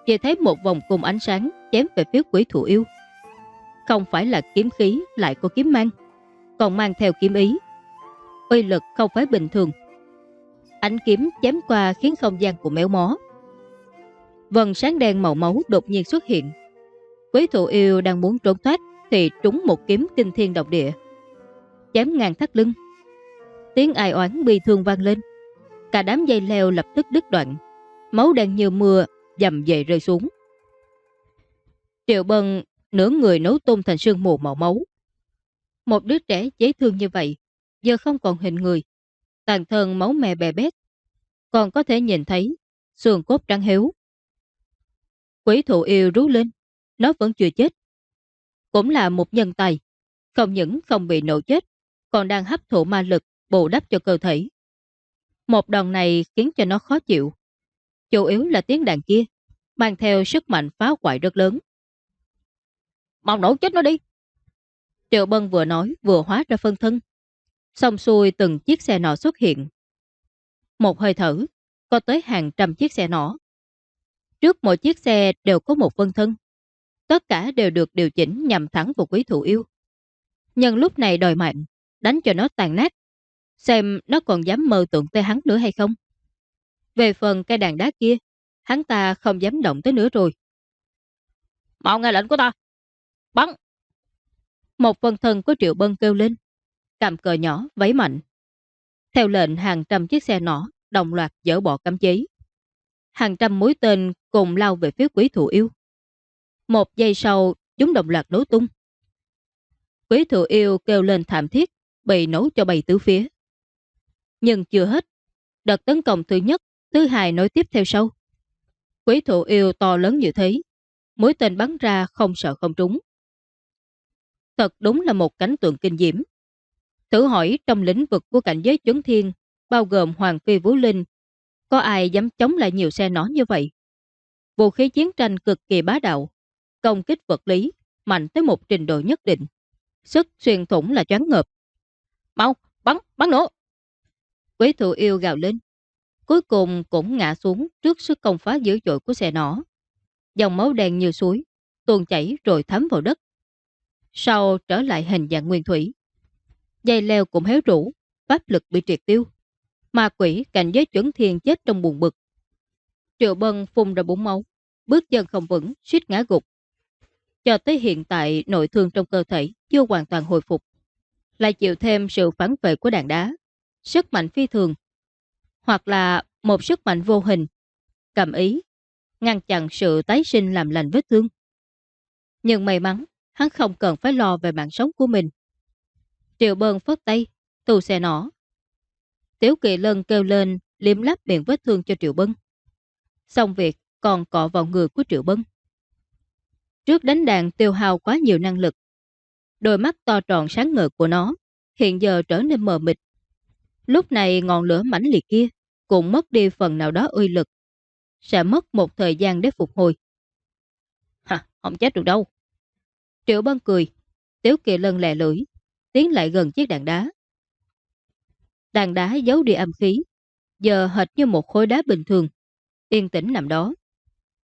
Chỉ thấy một vòng cùng ánh sáng chém về phía quỷ thủ yêu. Không phải là kiếm khí lại có kiếm mang, còn mang theo kiếm ý. Uy lực không phải bình thường. Ánh kiếm chém qua khiến không gian của méo mó. Vần sáng đen màu máu đột nhiên xuất hiện. Quý thủ yêu đang muốn trốn thoát thì trúng một kiếm kinh thiên động địa. Chém ngang thắt lưng. Tiếng ai oán bi thương vang lên. Cả đám dây leo lập tức đứt đoạn. Máu đen như mưa dầm về rơi xuống. Triệu Bân nửa người nấu tôm thành sương mù màu máu. Một đứa trẻ dễ thương như vậy, giờ không còn hình người. Tàn thân máu mè bè bét. Còn có thể nhìn thấy xương cốt trắng hiếu. Quỷ thụ yêu rú lên, nó vẫn chưa chết. Cũng là một nhân tài, không những không bị nổ chết, còn đang hấp thụ ma lực bù đắp cho cơ thể. Một đòn này khiến cho nó khó chịu. Chủ yếu là tiếng đàn kia, mang theo sức mạnh phá hoại rất lớn. Mau nổ chết nó đi! Triệu Bân vừa nói vừa hóa ra phân thân. Xong xuôi từng chiếc xe nọ xuất hiện. Một hơi thở, có tới hàng trăm chiếc xe nọ. Trước mỗi chiếc xe đều có một phân thân. Tất cả đều được điều chỉnh nhằm thẳng vào quý thủ yêu. Nhân lúc này đòi mạnh, đánh cho nó tàn nát. Xem nó còn dám mơ tượng tới hắn nữa hay không. Về phần cây đàn đá kia, hắn ta không dám động tới nữa rồi. Mau nghe lệnh của ta. Bắn! Một phân thân của Triệu Bân kêu lên. Cầm cờ nhỏ, váy mạnh. Theo lệnh hàng trăm chiếc xe nỏ đồng loạt dỡ bỏ cấm chế. Hàng trăm mũi tên cùng lao về phía quý thủ yêu. Một giây sau, chúng đồng loạt nổ tung. Quý thủ yêu kêu lên thảm thiết, bị nổ cho bay tứ phía. Nhưng chưa hết, đợt tấn công thứ nhất, Tư hài nói tiếp theo sau. Quý thủ yêu to lớn như thế, mối tên bắn ra không sợ không trúng. Thật đúng là một cánh tượng kinh diễm. Thử hỏi trong lĩnh vực của cảnh giới chấn thiên, bao gồm Hoàng Phi Vũ Linh, có ai dám chống lại nhiều xe nó như vậy? Vũ khí chiến tranh cực kỳ bá đạo, công kích vật lý, mạnh tới một trình độ nhất định. Sức xuyên thủng là choáng ngợp. Mau, bắn, bắn nổ! Quý thủ yêu gào lên. Cuối cùng cũng ngã xuống trước sức công phá dữ dội của xe nỏ. Dòng máu đen như suối, tuôn chảy rồi thấm vào đất. Sau trở lại hình dạng nguyên thủy. Dây leo cũng héo rũ, pháp lực bị triệt tiêu. Ma quỷ cảnh giới chuẩn thiên chết trong buồn bực. Triệu Bân phun ra bốn máu, bước chân không vững, suýt ngã gục. Cho tới hiện tại nội thương trong cơ thể chưa hoàn toàn hồi phục. Lại chịu thêm sự phản vệ của đàn đá, sức mạnh phi thường, hoặc là một sức mạnh vô hình, cầm ý, ngăn chặn sự tái sinh làm lành vết thương. Nhưng may mắn, hắn không cần phải lo về mạng sống của mình. Triệu bơn phất tay, tù xe nỏ. Tiếu kỳ lân kêu lên liếm lắp miệng vết thương cho Triệu Bân. Xong việc còn cọ vào người của Triệu Bân. Trước đánh đàn tiêu hao quá nhiều năng lực. Đôi mắt to tròn sáng ngời của nó hiện giờ trở nên mờ mịt. Lúc này ngọn lửa mãnh liệt kia cũng mất đi phần nào đó uy lực. Sẽ mất một thời gian để phục hồi. Hả, không chết được đâu. Triệu Bân cười, Tiếu Kỳ Lân lẹ lưỡi, tiến lại gần chiếc đàn đá. Đàn đá giấu đi âm khí, giờ hệt như một khối đá bình thường, yên tĩnh nằm đó.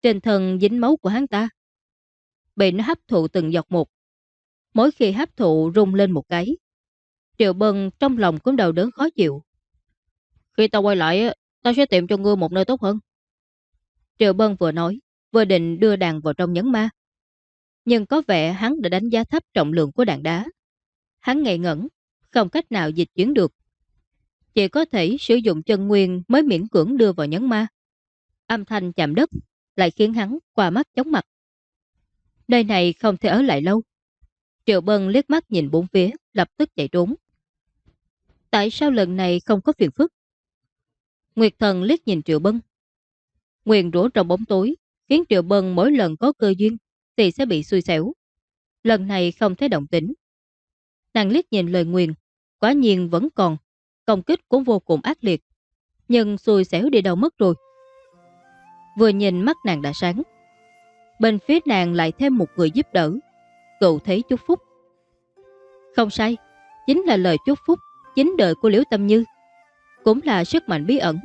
Trên thân dính máu của hắn ta. Bị nó hấp thụ từng giọt một. Mỗi khi hấp thụ rung lên một cái, Triệu Bân trong lòng cũng đầu đớn khó chịu. Khi tao quay lại, tao sẽ tìm cho ngươi một nơi tốt hơn. Triệu Bân vừa nói, vừa định đưa đàn vào trong nhấn ma. Nhưng có vẻ hắn đã đánh giá thấp trọng lượng của đạn đá. Hắn ngây ngẩn, không cách nào dịch chuyển được. Chỉ có thể sử dụng chân nguyên mới miễn cưỡng đưa vào nhấn ma. Âm thanh chạm đất lại khiến hắn qua mắt chóng mặt. Nơi này không thể ở lại lâu. Triệu Bân liếc mắt nhìn bốn phía, lập tức chạy trốn. Tại sao lần này không có phiền phức? Nguyệt thần liếc nhìn Triệu Bân. Nguyền rủa trong bóng tối, khiến Triệu Bân mỗi lần có cơ duyên thì sẽ bị xui xẻo. Lần này không thấy động tĩnh. Nàng liếc nhìn lời nguyền, quả nhiên vẫn còn, công kích cũng vô cùng ác liệt. Nhưng xui xẻo đi đâu mất rồi. Vừa nhìn mắt nàng đã sáng. Bên phía nàng lại thêm một người giúp đỡ, Cậu thấy chúc phúc. Không sai, chính là lời chúc phúc chính đời của Liễu Tâm Như. Cũng là sức mạnh bí ẩn.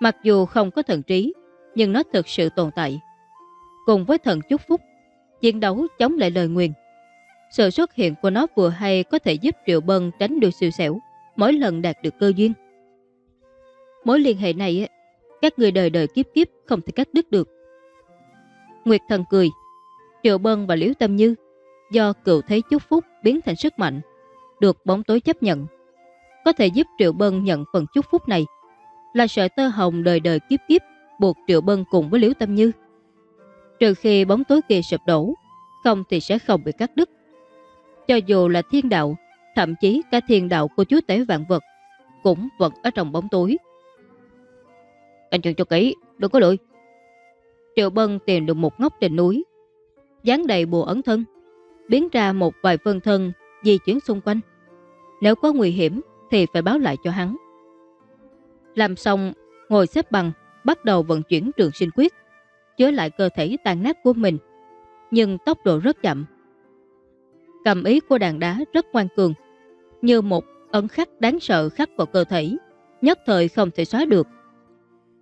Mặc dù không có thần trí, nhưng nó thực sự tồn tại. Cùng với thần chúc phúc, chiến đấu chống lại lời nguyền. Sự xuất hiện của nó vừa hay có thể giúp Triệu Bân tránh được siêu xẻo mỗi lần đạt được cơ duyên. Mối liên hệ này, các người đời đời kiếp kiếp không thể cắt đứt được. Nguyệt thần cười, Triệu Bân và Liễu Tâm Như do cựu thấy chúc phúc biến thành sức mạnh, được bóng tối chấp nhận. Có thể giúp Triệu Bân nhận phần chúc phúc này là sợi tơ hồng đời đời kiếp kiếp buộc Triệu Bân cùng với Liễu Tâm Như. Trừ khi bóng tối kia sụp đổ, không thì sẽ không bị cắt đứt. Cho dù là thiên đạo, thậm chí cả thiên đạo của chúa tế vạn vật, cũng vẫn ở trong bóng tối. Anh chừng cho kỹ, đừng có lười. Triệu Bân tìm được một ngóc trên núi, dán đầy bùa ấn thân, biến ra một vài phân thân di chuyển xung quanh. Nếu có nguy hiểm thì phải báo lại cho hắn. Làm xong, ngồi xếp bằng, bắt đầu vận chuyển trường sinh quyết, chứa lại cơ thể tàn nát của mình, nhưng tốc độ rất chậm. Cầm ý của đàn đá rất ngoan cường, như một ấn khắc đáng sợ khắc vào cơ thể, nhất thời không thể xóa được.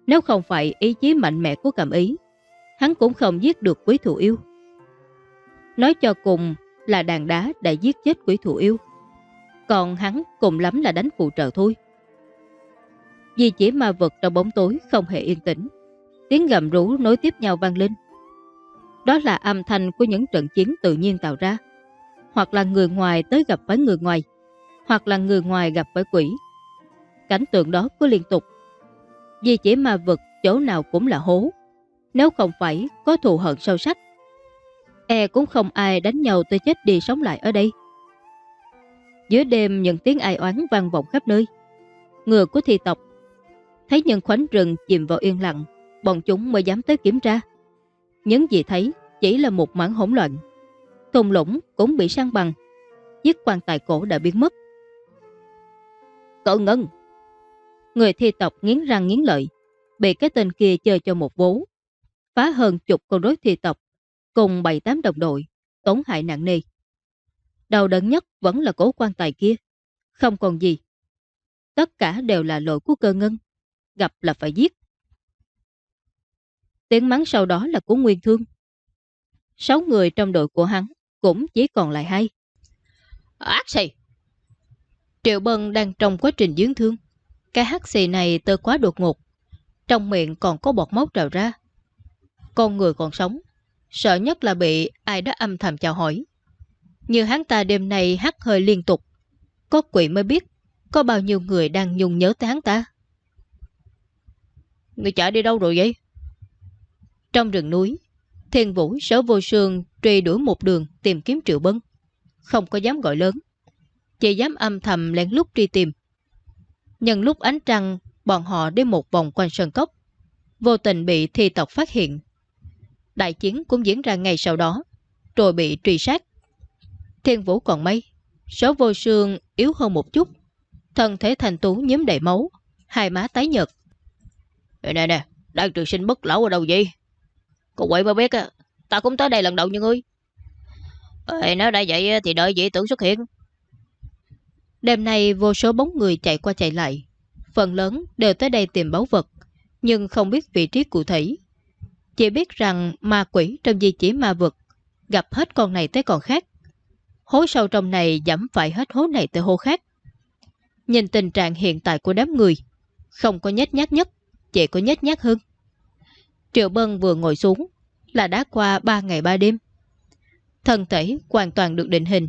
Nếu không phải ý chí mạnh mẽ của cầm ý, hắn cũng không giết được quý thủ yêu. Nói cho cùng là đàn đá đã giết chết quý thủ yêu, còn hắn cùng lắm là đánh phụ trợ thôi. Vì chỉ ma vật trong bóng tối không hề yên tĩnh, tiếng gầm rú nối tiếp nhau vang lên. Đó là âm thanh của những trận chiến tự nhiên tạo ra, hoặc là người ngoài tới gặp với người ngoài, hoặc là người ngoài gặp với quỷ. Cảnh tượng đó cứ liên tục. Vì chỉ ma vật chỗ nào cũng là hố, nếu không phải có thù hận sâu sắc. E cũng không ai đánh nhau tới chết đi sống lại ở đây. Giữa đêm những tiếng ai oán vang vọng khắp nơi. Ngựa của thi tộc thấy những khoánh rừng chìm vào yên lặng, bọn chúng mới dám tới kiểm tra. Những gì thấy chỉ là một mảng hỗn loạn. Thùng lũng cũng bị sang bằng, chiếc quan tài cổ đã biến mất. Cậu ngân! Người thi tộc nghiến răng nghiến lợi, bị cái tên kia chơi cho một vố. Phá hơn chục con rối thi tộc, cùng bảy tám đồng đội, tổn hại nặng nề. Đầu đớn nhất vẫn là cố quan tài kia. Không còn gì. Tất cả đều là lỗi của cơ ngân. Gặp là phải giết. Tiếng mắng sau đó là của Nguyên Thương. Sáu người trong đội của hắn cũng chỉ còn lại hai. Ác xì! Triệu Bân đang trong quá trình dưỡng thương. Cái hắc xì này tơ quá đột ngột. Trong miệng còn có bọt máu trào ra. Con người còn sống. Sợ nhất là bị ai đó âm thầm chào hỏi. Như hắn ta đêm nay hắt hơi liên tục. Có quỷ mới biết có bao nhiêu người đang nhung nhớ tới hắn ta. Người chạy đi đâu rồi vậy? Trong rừng núi, Thiên Vũ sở vô sương truy đuổi một đường tìm kiếm Triệu Bân. Không có dám gọi lớn. Chỉ dám âm thầm lén lút truy tìm. Nhân lúc ánh trăng, bọn họ đi một vòng quanh sơn cốc. Vô tình bị thi tộc phát hiện. Đại chiến cũng diễn ra ngày sau đó, rồi bị truy sát Thiên Vũ còn mấy, số vô xương yếu hơn một chút, thân thể thành tú nhếm đầy máu, hai má tái nhợt. Nè nè nè, đang trường sinh bất lão ở đâu vậy? Cô quậy mà biết á, ta cũng tới đây lần đầu như ngươi. Ê, nếu đã vậy thì đợi dị tưởng xuất hiện. Đêm nay vô số bóng người chạy qua chạy lại. Phần lớn đều tới đây tìm báu vật, nhưng không biết vị trí cụ thể. Chỉ biết rằng ma quỷ trong di chỉ ma vực gặp hết con này tới con khác. Hố sâu trong này giảm phải hết hố này tới hố khác. Nhìn tình trạng hiện tại của đám người, không có nhét nhát nhất, chỉ có nhét nhát hơn. Triệu Bân vừa ngồi xuống là đã qua 3 ngày 3 đêm. Thân thể hoàn toàn được định hình,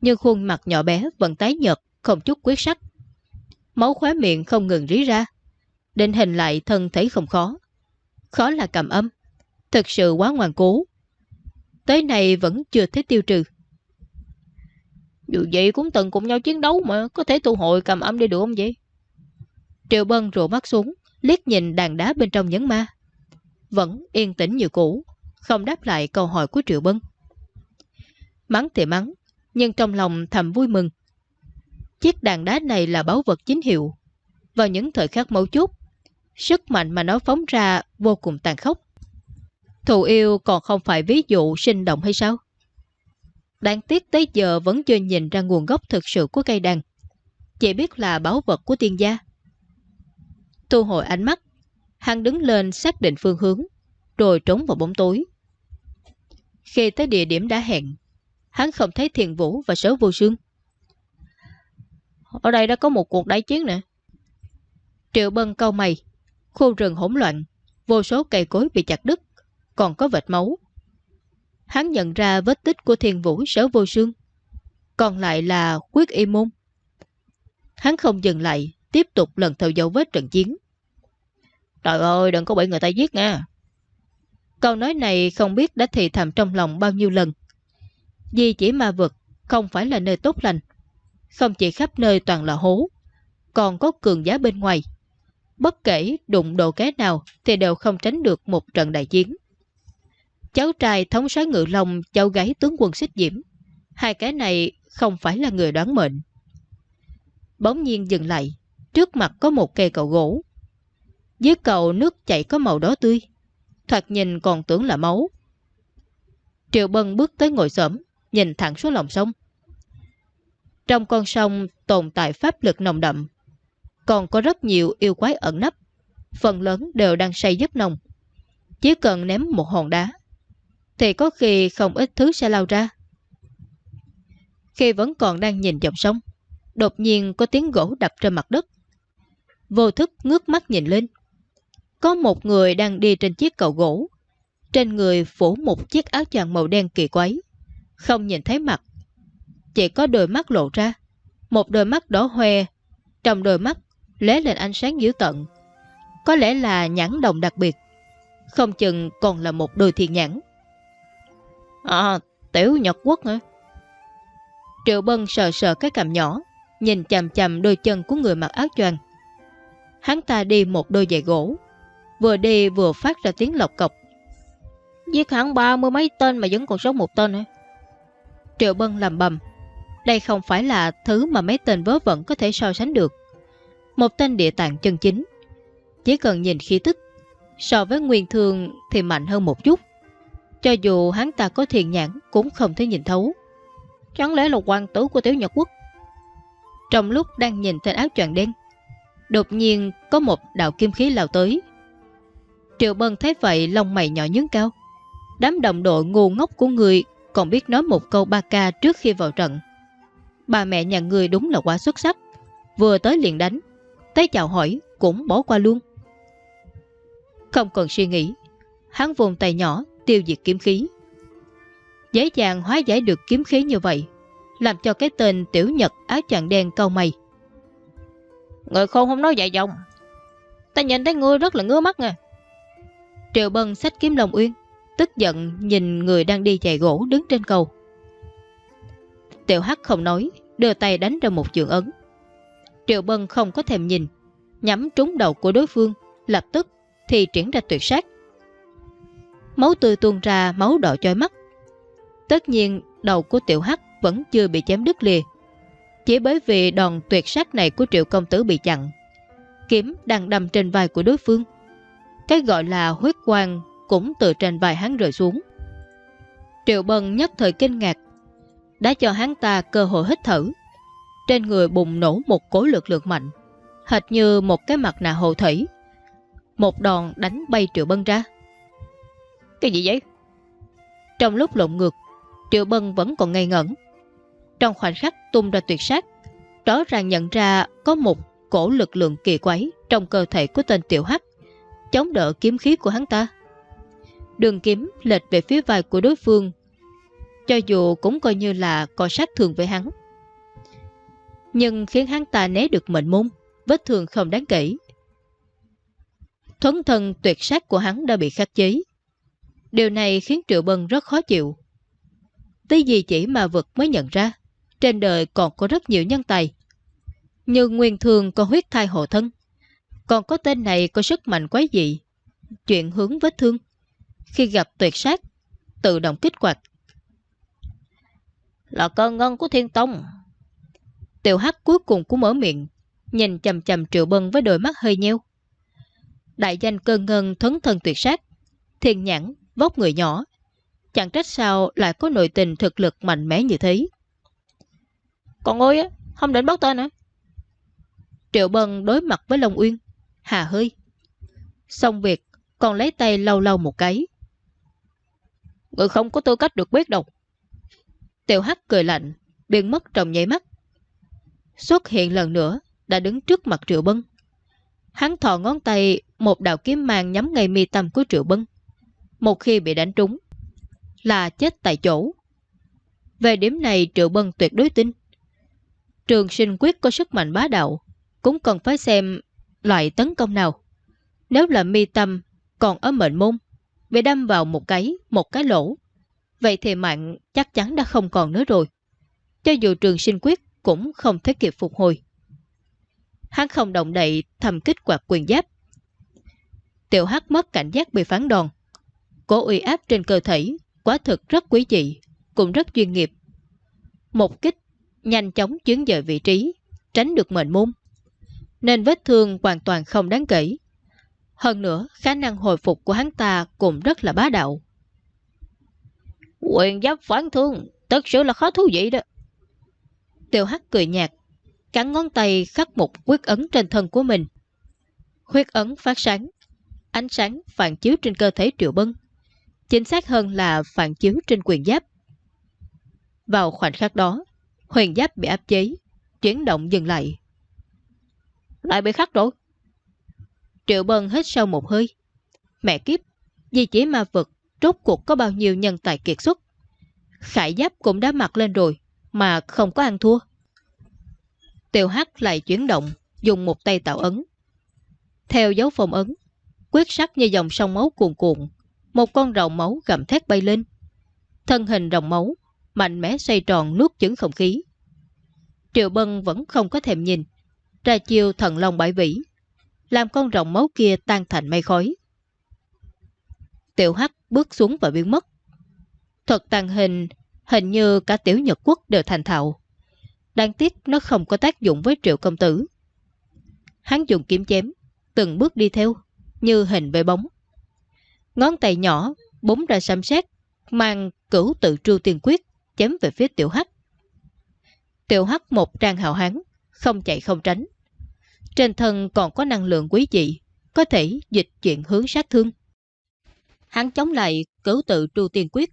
nhưng khuôn mặt nhỏ bé vẫn tái nhợt, không chút quyết sắc. Máu khóe miệng không ngừng rí ra, định hình lại thân thể không khó. Khó là cầm âm, thực sự quá ngoan cố. Tới này vẫn chưa thấy tiêu trừ. Dù vậy cũng từng cùng nhau chiến đấu mà, Có thể tụ hội cầm âm đi được không vậy? Triệu Bân rủ mắt xuống, Liếc nhìn đàn đá bên trong nhấn ma. Vẫn yên tĩnh như cũ, Không đáp lại câu hỏi của Triệu Bân. Mắng thì mắng, Nhưng trong lòng thầm vui mừng. Chiếc đàn đá này là báu vật chính hiệu. Vào những thời khắc mấu chốt, Sức mạnh mà nó phóng ra Vô cùng tàn khốc. Thù yêu còn không phải ví dụ sinh động hay sao? Đáng tiếc tới giờ vẫn chưa nhìn ra nguồn gốc thực sự của cây đàn. Chỉ biết là báu vật của tiên gia. Tu hồi ánh mắt, hắn đứng lên xác định phương hướng, rồi trốn vào bóng tối. Khi tới địa điểm đã hẹn, hắn không thấy thiền vũ và sở vô sương. Ở đây đã có một cuộc đại chiến nè. Triệu bân câu mày, khu rừng hỗn loạn, vô số cây cối bị chặt đứt, còn có vệt máu hắn nhận ra vết tích của thiền vũ sở vô sương. Còn lại là quyết y môn. Hắn không dừng lại, tiếp tục lần theo dấu vết trận chiến. Trời ơi, đừng có bị người ta giết nha. Câu nói này không biết đã thì thầm trong lòng bao nhiêu lần. Vì chỉ ma vực không phải là nơi tốt lành. Không chỉ khắp nơi toàn là hố, còn có cường giá bên ngoài. Bất kể đụng độ cái nào thì đều không tránh được một trận đại chiến cháu trai thống soái ngự lòng cháu gái tướng quân xích diễm. Hai cái này không phải là người đoán mệnh. Bỗng nhiên dừng lại, trước mặt có một cây cầu gỗ. Dưới cầu nước chảy có màu đỏ tươi, thoạt nhìn còn tưởng là máu. Triệu Bân bước tới ngồi xổm nhìn thẳng xuống lòng sông. Trong con sông tồn tại pháp lực nồng đậm, còn có rất nhiều yêu quái ẩn nấp, phần lớn đều đang say giấc nồng. Chỉ cần ném một hòn đá thì có khi không ít thứ sẽ lao ra. Khi vẫn còn đang nhìn dòng sông, đột nhiên có tiếng gỗ đập trên mặt đất. Vô thức ngước mắt nhìn lên. Có một người đang đi trên chiếc cầu gỗ. Trên người phủ một chiếc áo choàng màu đen kỳ quái. Không nhìn thấy mặt. Chỉ có đôi mắt lộ ra. Một đôi mắt đỏ hoe. Trong đôi mắt lé lên ánh sáng dữ tận. Có lẽ là nhãn đồng đặc biệt. Không chừng còn là một đôi thiên nhãn. À, tiểu Nhật Quốc hả? Triệu Bân sờ sờ cái cằm nhỏ, nhìn chầm chầm đôi chân của người mặc áo choàng. Hắn ta đi một đôi giày gỗ, vừa đi vừa phát ra tiếng lọc cọc. Giết hẳn ba mươi mấy tên mà vẫn còn sống một tên hả? Triệu Bân làm bầm. Đây không phải là thứ mà mấy tên vớ vẩn có thể so sánh được. Một tên địa tạng chân chính. Chỉ cần nhìn khí tức, so với nguyên thương thì mạnh hơn một chút. Cho dù hắn ta có thiền nhãn cũng không thể nhìn thấu. Chẳng lẽ là hoàng tử của tiểu Nhật Quốc? Trong lúc đang nhìn tên áo choàng đen, đột nhiên có một đạo kim khí lao tới. Triệu Bân thấy vậy lông mày nhỏ nhướng cao. Đám đồng đội ngu ngốc của người còn biết nói một câu ba ca trước khi vào trận. Bà mẹ nhà người đúng là quá xuất sắc. Vừa tới liền đánh, tới chào hỏi cũng bỏ qua luôn. Không cần suy nghĩ, hắn vùng tay nhỏ tiêu diệt kiếm khí. Dễ dàng hóa giải được kiếm khí như vậy, làm cho cái tên tiểu nhật áo choàng đen câu mày. Người khôn không nói dạy dòng. Ta nhìn thấy ngươi rất là ngứa mắt nha. Triệu Bân sách kiếm Long Uyên, tức giận nhìn người đang đi chạy gỗ đứng trên cầu. Tiểu Hắc không nói, đưa tay đánh ra một trường ấn. Triệu Bân không có thèm nhìn, nhắm trúng đầu của đối phương, lập tức thì triển ra tuyệt sát. Máu tươi tuôn ra máu đỏ chói mắt Tất nhiên đầu của tiểu hắc vẫn chưa bị chém đứt lìa. Chỉ bởi vì đòn tuyệt sát này của triệu công tử bị chặn. Kiếm đang đâm trên vai của đối phương. Cái gọi là huyết quang cũng từ trên vai hắn rơi xuống. Triệu Bân nhất thời kinh ngạc, đã cho hắn ta cơ hội hít thở. Trên người bùng nổ một cố lực lượng mạnh, hệt như một cái mặt nạ hồ thủy. Một đòn đánh bay Triệu Bân ra. Cái gì vậy? Trong lúc lộn ngược, Triệu Bân vẫn còn ngây ngẩn. Trong khoảnh khắc tung ra tuyệt sát, rõ ràng nhận ra có một cổ lực lượng kỳ quái trong cơ thể của tên Tiểu Hắc, chống đỡ kiếm khí của hắn ta. Đường kiếm lệch về phía vai của đối phương, cho dù cũng coi như là có sát thương với hắn. Nhưng khiến hắn ta né được mệnh môn, vết thương không đáng kể. Thuấn thân tuyệt sát của hắn đã bị khắc chế. Điều này khiến Triệu Bân rất khó chịu. Tí gì chỉ mà vực mới nhận ra, trên đời còn có rất nhiều nhân tài. Như Nguyên Thường có huyết thai hộ thân, còn có tên này có sức mạnh quái dị, chuyện hướng vết thương. Khi gặp tuyệt sát, tự động kích hoạt. Là cơn ngân của Thiên Tông. Tiểu Hắc cuối cùng cũng mở miệng, nhìn chầm chầm Triệu Bân với đôi mắt hơi nheo. Đại danh cơn ngân thuấn thân tuyệt sát, thiên nhãn, vóc người nhỏ. Chẳng trách sao lại có nội tình thực lực mạnh mẽ như thế. Còn ngôi á, không định bắt tên hả? Triệu Bân đối mặt với Long Uyên, hà hơi. Xong việc, còn lấy tay lau lau một cái. Người không có tư cách được biết đâu. Tiểu Hắc cười lạnh, biến mất trong nháy mắt. Xuất hiện lần nữa, đã đứng trước mặt Triệu Bân. Hắn thò ngón tay, một đạo kiếm mang nhắm ngay mi tâm của Triệu Bân. Một khi bị đánh trúng, là chết tại chỗ. Về điểm này Triệu Bân tuyệt đối tin. Trường sinh quyết có sức mạnh bá đạo, cũng cần phải xem loại tấn công nào. Nếu là mi tâm còn ở mệnh môn, bị đâm vào một cái, một cái lỗ, vậy thì mạng chắc chắn đã không còn nữa rồi. Cho dù trường sinh quyết cũng không thể kịp phục hồi. Hắn không động đậy thầm kích quạt quyền giáp. Tiểu hắc mất cảnh giác bị phán đòn. Cố uy áp trên cơ thể quá thực rất quý dị, cũng rất chuyên nghiệp. Một kích nhanh chóng chuyến dời vị trí, tránh được mệnh môn. Nên vết thương hoàn toàn không đáng kể. Hơn nữa, khả năng hồi phục của hắn ta cũng rất là bá đạo. Quyền giáp phản thương, thật sự là khó thú vị đó. Tiểu Hắc cười nhạt, cắn ngón tay khắc một quyết ấn trên thân của mình. Huyết ấn phát sáng, ánh sáng phản chiếu trên cơ thể Triệu Bân. Chính xác hơn là phản chiếu trên quyền giáp. Vào khoảnh khắc đó, huyền giáp bị áp chế, chuyển động dừng lại. Lại bị khắc rồi. Triệu Bân hít sâu một hơi. Mẹ kiếp, vì chỉ ma vực, rốt cuộc có bao nhiêu nhân tài kiệt xuất. Khải giáp cũng đã mặc lên rồi, mà không có ăn thua. Tiểu Hắc lại chuyển động, dùng một tay tạo ấn. Theo dấu phong ấn, quyết sắc như dòng sông máu cuồn cuộn, một con rồng máu gầm thét bay lên. Thân hình rồng máu, mạnh mẽ xoay tròn nuốt chứng không khí. Triệu Bân vẫn không có thèm nhìn, ra chiêu thần long bãi vĩ, làm con rồng máu kia tan thành mây khói. Tiểu Hắc bước xuống và biến mất. Thuật tàn hình, hình như cả tiểu Nhật Quốc đều thành thạo. Đáng tiếc nó không có tác dụng với triệu công tử. Hắn dùng kiếm chém, từng bước đi theo, như hình về bóng. Ngón tay nhỏ, búng ra xăm xét, mang cửu tự tru tiền quyết, chém về phía tiểu hắc. Tiểu hắc một trang hào hán, không chạy không tránh. Trên thân còn có năng lượng quý dị, có thể dịch chuyển hướng sát thương. Hắn chống lại cửu tự tru tiền quyết.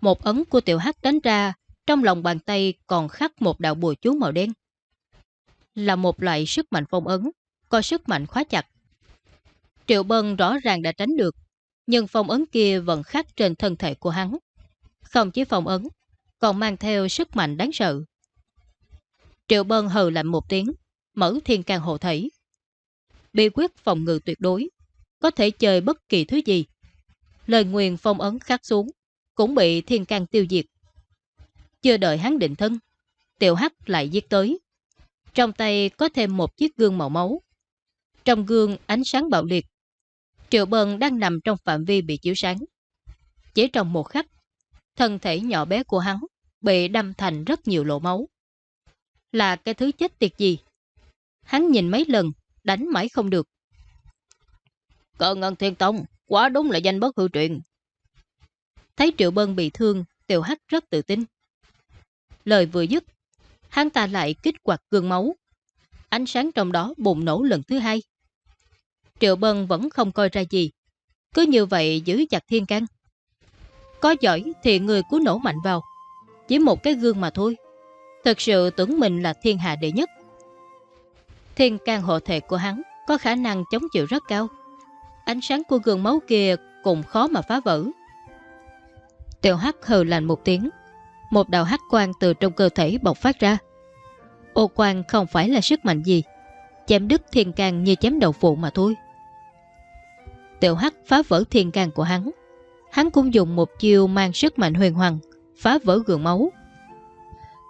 Một ấn của tiểu hắc đánh ra, trong lòng bàn tay còn khắc một đạo bùa chú màu đen. Là một loại sức mạnh phong ấn, có sức mạnh khóa chặt. Triệu Bân rõ ràng đã tránh được, nhưng phong ấn kia vẫn khắc trên thân thể của hắn. Không chỉ phong ấn, còn mang theo sức mạnh đáng sợ. Triệu Bân hờ lạnh một tiếng, mở thiên can hộ thể. Bí quyết phòng ngự tuyệt đối, có thể chơi bất kỳ thứ gì. Lời nguyền phong ấn khắc xuống, cũng bị thiên can tiêu diệt. Chưa đợi hắn định thân, tiểu hắc lại giết tới. Trong tay có thêm một chiếc gương màu máu. Trong gương ánh sáng bạo liệt. Triệu Bân đang nằm trong phạm vi bị chiếu sáng. Chỉ trong một khắc, thân thể nhỏ bé của hắn bị đâm thành rất nhiều lỗ máu. Là cái thứ chết tiệt gì? Hắn nhìn mấy lần, đánh mãi không được. Cờ ngân thiên tông, quá đúng là danh bất hư truyền. Thấy Triệu Bân bị thương, Tiểu Hắc rất tự tin. Lời vừa dứt, hắn ta lại kích hoạt gương máu. Ánh sáng trong đó bùng nổ lần thứ hai. Triệu Bân vẫn không coi ra gì. Cứ như vậy giữ chặt thiên can. Có giỏi thì người cứ nổ mạnh vào. Chỉ một cái gương mà thôi. Thật sự tưởng mình là thiên hạ đệ nhất. Thiên can hộ thể của hắn có khả năng chống chịu rất cao. Ánh sáng của gương máu kia cũng khó mà phá vỡ. Tiểu hắc hừ lành một tiếng. Một đạo hắc quang từ trong cơ thể bộc phát ra. Ô quang không phải là sức mạnh gì. Chém đứt thiên can như chém đầu phụ mà thôi. Tiểu hắc phá vỡ thiên can của hắn. Hắn cũng dùng một chiêu mang sức mạnh huyền hoàng, phá vỡ gương máu.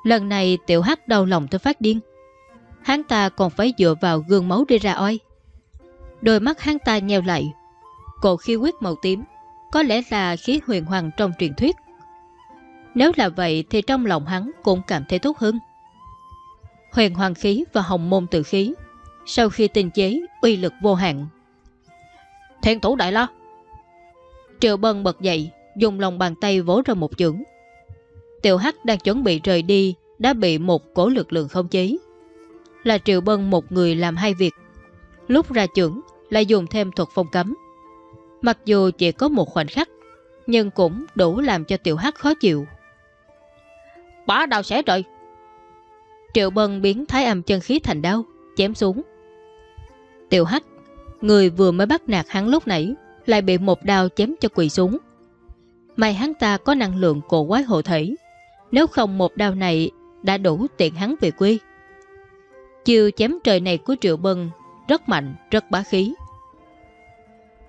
Lần này tiểu hắc đau lòng tới phát điên. Hắn ta còn phải dựa vào gương máu đi ra oi. Đôi mắt hắn ta nheo lại. Cổ khí huyết màu tím có lẽ là khí huyền hoàng trong truyền thuyết. Nếu là vậy thì trong lòng hắn cũng cảm thấy tốt hơn. Huyền hoàng khí và hồng môn tự khí sau khi tinh chế uy lực vô hạn. Thiên thủ đại la Triệu Bân bật dậy dùng lòng bàn tay vỗ ra một chưởng. Tiểu Hắc đang chuẩn bị rời đi đã bị một cổ lực lượng không chế. Là Triệu Bân một người làm hai việc. Lúc ra chưởng lại dùng thêm thuật phong cấm. Mặc dù chỉ có một khoảnh khắc, nhưng cũng đủ làm cho Tiểu Hắc khó chịu. Bá đào xẻ rồi Triệu Bân biến thái âm chân khí thành đau, chém xuống. Tiểu Hắc, người vừa mới bắt nạt hắn lúc nãy, lại bị một đao chém cho quỳ xuống. May hắn ta có năng lượng cổ quái hộ thể, nếu không một đao này đã đủ tiện hắn về quê. Chiều chém trời này của Triệu Bân rất mạnh, rất bá khí.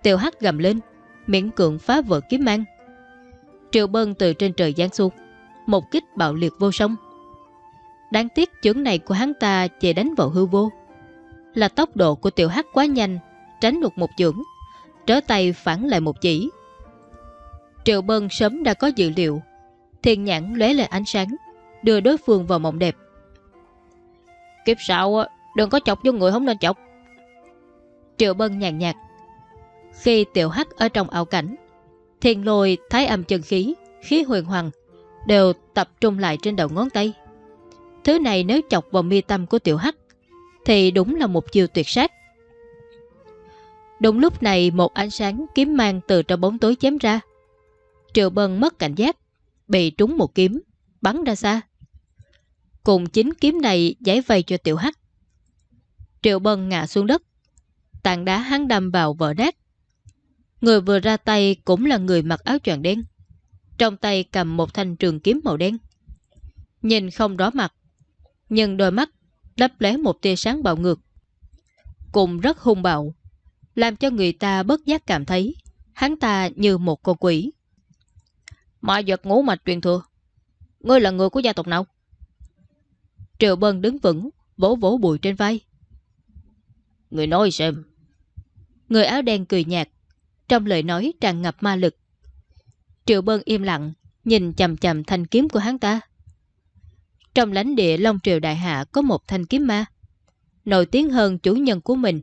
Tiểu Hắc gầm lên, miễn cưỡng phá vỡ kiếm mang. Triệu Bân từ trên trời giáng xuống, một kích bạo liệt vô song. Đáng tiếc chưởng này của hắn ta chỉ đánh vào hư vô. Là tốc độ của Tiểu Hắc quá nhanh, tránh được một chưởng, trở tay phản lại một chỉ. Triệu Bân sớm đã có dự liệu, thiên nhãn lóe lên ánh sáng, đưa đối phương vào mộng đẹp. Kiếp sau đừng có chọc vô người không nên chọc. Triệu Bân nhàn nhạt. Khi tiểu hắc ở trong ảo cảnh, thiên lôi, thái âm chân khí, khí huyền hoàng đều tập trung lại trên đầu ngón tay. Thứ này nếu chọc vào mi tâm của tiểu hắc thì đúng là một chiều tuyệt sát. Đúng lúc này một ánh sáng kiếm mang từ trong bóng tối chém ra. Triệu Bân mất cảnh giác, bị trúng một kiếm, bắn ra xa. Cùng chính kiếm này giải vây cho tiểu hắc. Triệu Bân ngã xuống đất. Tạng đá hắn đâm vào vỡ nát. Người vừa ra tay cũng là người mặc áo choàng đen. Trong tay cầm một thanh trường kiếm màu đen. Nhìn không rõ mặt, nhưng đôi mắt đắp lé một tia sáng bạo ngược. Cùng rất hung bạo, làm cho người ta bất giác cảm thấy hắn ta như một con quỷ. Mà giật ngủ mạch truyền thừa. Ngươi là người của gia tộc nào? Triệu Bân đứng vững, vỗ vỗ bụi trên vai. Người nói xem. Người áo đen cười nhạt, trong lời nói tràn ngập ma lực. Triệu Bân im lặng, nhìn chầm chầm thanh kiếm của hắn ta. Trong lãnh địa Long Triều Đại Hạ có một thanh kiếm ma. Nổi tiếng hơn chủ nhân của mình.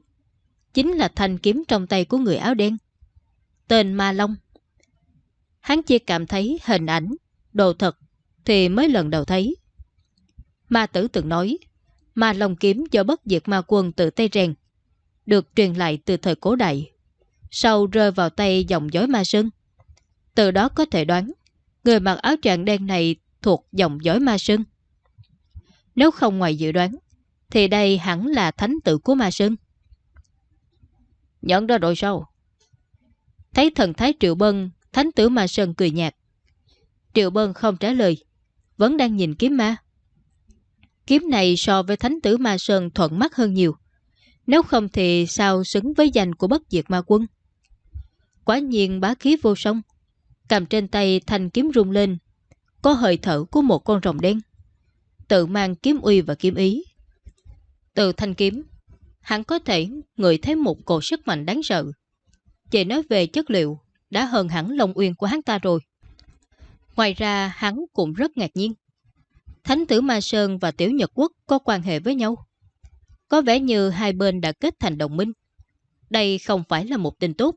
Chính là thanh kiếm trong tay của người áo đen. Tên Ma Long. Hắn chỉ cảm thấy hình ảnh, đồ thật thì mới lần đầu thấy. Ma tử từng nói, Ma Long kiếm do bất diệt ma quân tự tay rèn, được truyền lại từ thời cổ đại sau rơi vào tay dòng dõi ma sơn. Từ đó có thể đoán, người mặc áo choàng đen này thuộc dòng dõi ma sơn. Nếu không ngoài dự đoán, thì đây hẳn là thánh tử của ma sơn. Nhận ra rồi sao? Thấy thần thái Triệu Bân, thánh tử ma sơn cười nhạt. Triệu Bân không trả lời, vẫn đang nhìn kiếm ma. Kiếm này so với thánh tử ma sơn thuận mắt hơn nhiều. Nếu không thì sao xứng với danh của bất diệt ma quân? Quá nhiên bá khí vô song. Cầm trên tay thanh kiếm rung lên. Có hơi thở của một con rồng đen. Tự mang kiếm uy và kiếm ý. Từ thanh kiếm, hắn có thể ngửi thấy một cổ sức mạnh đáng sợ. Chỉ nói về chất liệu, đã hơn hẳn Long Uyên của hắn ta rồi. Ngoài ra hắn cũng rất ngạc nhiên. Thánh tử Ma Sơn và Tiểu Nhật Quốc có quan hệ với nhau. Có vẻ như hai bên đã kết thành đồng minh. Đây không phải là một tin tốt.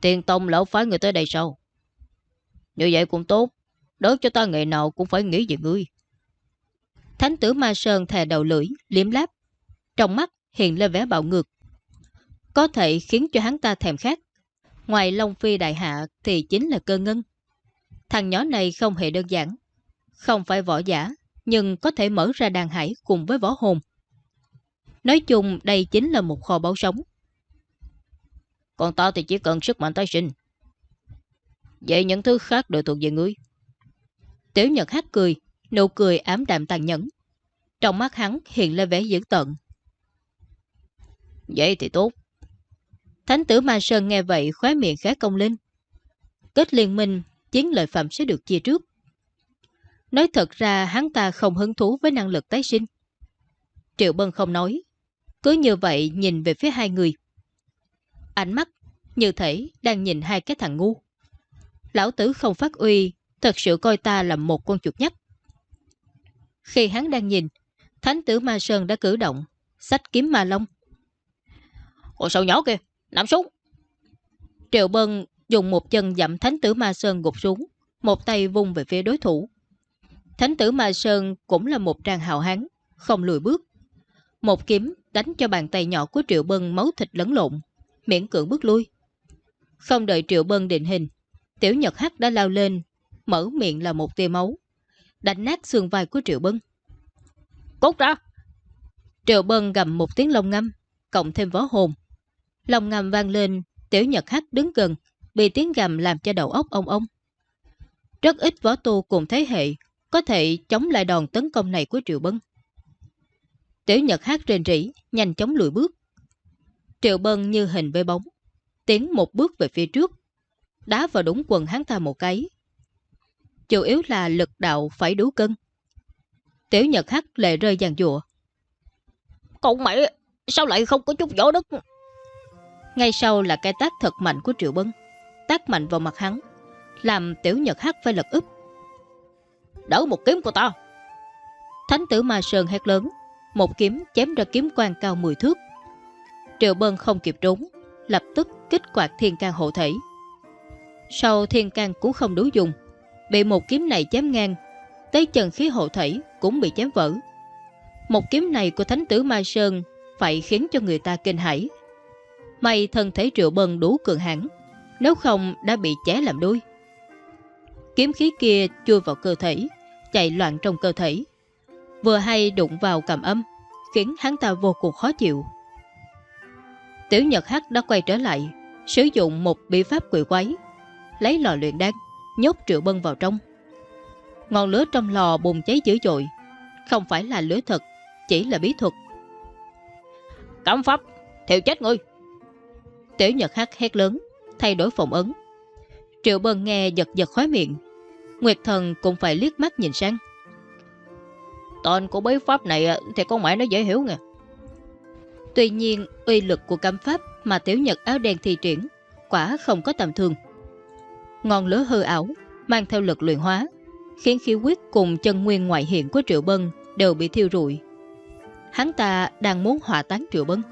Tiền Tông lão phái người tới đây sao? Như vậy cũng tốt. đối cho ta ngày nào cũng phải nghĩ về ngươi. Thánh tử Ma Sơn thè đầu lưỡi, liếm láp. Trong mắt hiện lên vẻ bạo ngược. Có thể khiến cho hắn ta thèm khát. Ngoài Long Phi Đại Hạ thì chính là cơ ngân. Thằng nhỏ này không hề đơn giản. Không phải võ giả, nhưng có thể mở ra đàn hải cùng với võ hồn. Nói chung đây chính là một kho báu sống. Còn tao thì chỉ cần sức mạnh tái sinh. Vậy những thứ khác đều thuộc về ngươi. Tiểu Nhật hát cười, nụ cười ám đạm tàn nhẫn. Trong mắt hắn hiện lên vẻ dữ tận. Vậy thì tốt. Thánh tử Ma Sơn nghe vậy khóe miệng khá công linh. Kết liên minh, chiến lợi phẩm sẽ được chia trước. Nói thật ra hắn ta không hứng thú với năng lực tái sinh. Triệu Bân không nói. Cứ như vậy nhìn về phía hai người. Ánh mắt như thể đang nhìn hai cái thằng ngu. Lão tử không phát uy, thật sự coi ta là một con chuột nhắt. Khi hắn đang nhìn, Thánh tử Ma Sơn đã cử động, sách kiếm ma long. Con sâu nhỏ kìa, nằm xuống. Triệu Bân dùng một chân dặm Thánh tử Ma Sơn gục xuống, một tay vung về phía đối thủ. Thánh tử Ma Sơn cũng là một trang hào hán, không lùi bước. Một kiếm đánh cho bàn tay nhỏ của Triệu Bân máu thịt lẫn lộn, miễn cưỡng bước lui. Không đợi Triệu Bân định hình, Tiểu Nhật Hắc đã lao lên, mở miệng là một tia máu, đánh nát xương vai của Triệu Bân. Cút ra! Triệu Bân gầm một tiếng lông ngâm, cộng thêm vó hồn lòng ngầm vang lên, Tiểu Nhật Hắc đứng gần, bị tiếng gầm làm cho đầu óc ông ông. Rất ít võ tu cùng thế hệ có thể chống lại đòn tấn công này của Triệu Bân. Tiểu Nhật hát rền rỉ, nhanh chóng lùi bước. Triệu Bân như hình với bóng, tiến một bước về phía trước, đá vào đúng quần hắn ta một cái. Chủ yếu là lực đạo phải đủ cân. Tiểu Nhật hát lệ rơi giàn dụa. Cậu mẹ, sao lại không có chút võ đức? Ngay sau là cái tác thật mạnh của Triệu Bân, tác mạnh vào mặt hắn, làm Tiểu Nhật hát phải lật úp đỡ một kiếm của ta. Thánh tử Ma Sơn hét lớn, một kiếm chém ra kiếm quan cao 10 thước. Triệu Bân không kịp trốn, lập tức kích quạt thiên can hộ thể. Sau thiên can cũng không đủ dùng, bị một kiếm này chém ngang, tới chân khí hộ thể cũng bị chém vỡ. Một kiếm này của Thánh tử Ma Sơn phải khiến cho người ta kinh hãi. May thân thể Triệu Bân đủ cường hãn, nếu không đã bị ché làm đuôi. Kiếm khí kia chui vào cơ thể, chạy loạn trong cơ thể. Vừa hay đụng vào cầm âm, khiến hắn ta vô cùng khó chịu. Tiểu Nhật Hắc đã quay trở lại, sử dụng một bí pháp quỷ quái, lấy lò luyện đan, nhốt Triệu Bân vào trong. Ngọn lửa trong lò bùng cháy dữ dội, không phải là lửa thật, chỉ là bí thuật. Cấm pháp, thiệu chết ngươi! Tiểu Nhật Hắc hét lớn, thay đổi phòng ấn. Triệu Bân nghe giật giật khói miệng, Nguyệt Thần cũng phải liếc mắt nhìn sang. Tên của bí pháp này thì con mẹ nó dễ hiểu nè. Tuy nhiên, uy lực của cấm pháp mà tiểu nhật áo đen thi triển quả không có tầm thường. Ngọn lửa hư ảo, mang theo lực luyện hóa, khiến khí quyết cùng chân nguyên ngoại hiện của Triệu Bân đều bị thiêu rụi. Hắn ta đang muốn hỏa tán Triệu Bân.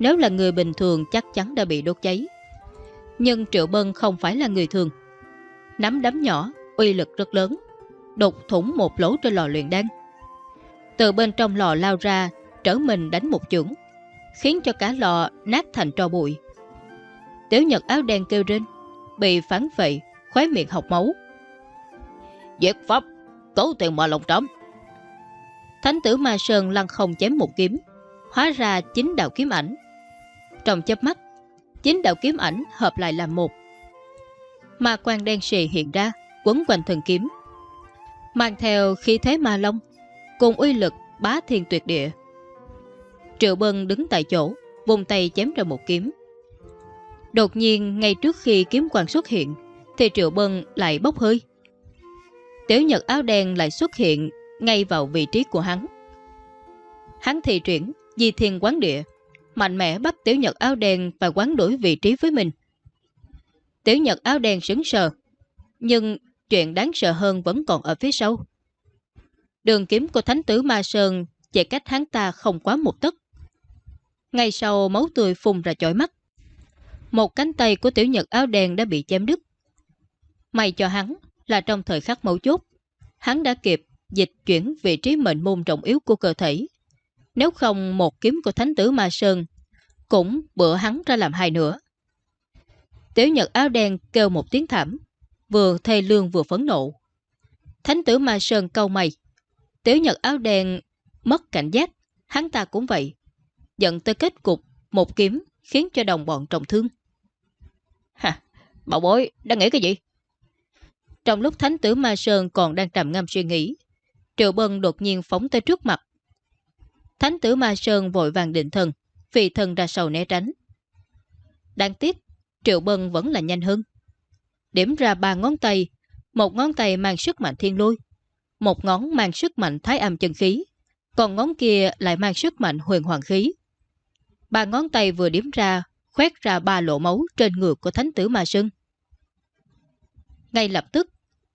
Nếu là người bình thường chắc chắn đã bị đốt cháy. Nhưng Triệu Bân không phải là người thường nắm đấm nhỏ, uy lực rất lớn, đục thủng một lỗ trên lò luyện đan. Từ bên trong lò lao ra, trở mình đánh một chưởng, khiến cho cả lò nát thành tro bụi. Tiểu Nhật áo đen kêu rên, bị phán phệ, khóe miệng học máu. Diệt pháp, cố tiền mà lòng trống. Thánh tử Ma Sơn lăn không chém một kiếm, hóa ra chính đạo kiếm ảnh. Trong chớp mắt, chính đạo kiếm ảnh hợp lại làm một, ma quan đen xì hiện ra, quấn quanh thần kiếm. Mang theo khí thế ma long, cùng uy lực bá thiên tuyệt địa. Triệu Bân đứng tại chỗ, vùng tay chém ra một kiếm. Đột nhiên, ngay trước khi kiếm quan xuất hiện, thì Triệu Bân lại bốc hơi. Tiểu Nhật áo đen lại xuất hiện ngay vào vị trí của hắn. Hắn thị chuyển, di thiên quán địa, mạnh mẽ bắt Tiểu Nhật áo đen và quán đổi vị trí với mình. Tiểu Nhật áo đen sững sờ, nhưng chuyện đáng sợ hơn vẫn còn ở phía sau. Đường kiếm của Thánh tử Ma Sơn chạy cách hắn ta không quá một tấc. Ngay sau máu tươi phun ra chói mắt. Một cánh tay của tiểu nhật áo đen đã bị chém đứt. May cho hắn là trong thời khắc mấu chốt, hắn đã kịp dịch chuyển vị trí mệnh môn trọng yếu của cơ thể. Nếu không một kiếm của Thánh tử Ma Sơn cũng bữa hắn ra làm hai nữa. Tiểu Nhật áo đen kêu một tiếng thảm, vừa thê lương vừa phấn nộ. Thánh tử Ma Sơn câu mày. Tiểu Nhật áo đen mất cảnh giác, hắn ta cũng vậy. Dẫn tới kết cục một kiếm khiến cho đồng bọn trọng thương. Hả, bảo bối, đang nghĩ cái gì? Trong lúc Thánh tử Ma Sơn còn đang trầm ngâm suy nghĩ, Triệu Bân đột nhiên phóng tới trước mặt. Thánh tử Ma Sơn vội vàng định thần, vì thần ra sầu né tránh. Đáng tiếc, Triệu Bân vẫn là nhanh hơn. Điểm ra ba ngón tay, một ngón tay mang sức mạnh thiên lôi, một ngón mang sức mạnh thái âm chân khí, còn ngón kia lại mang sức mạnh huyền hoàng khí. Ba ngón tay vừa điểm ra, khoét ra ba lỗ máu trên ngược của Thánh tử Ma Sơn. Ngay lập tức,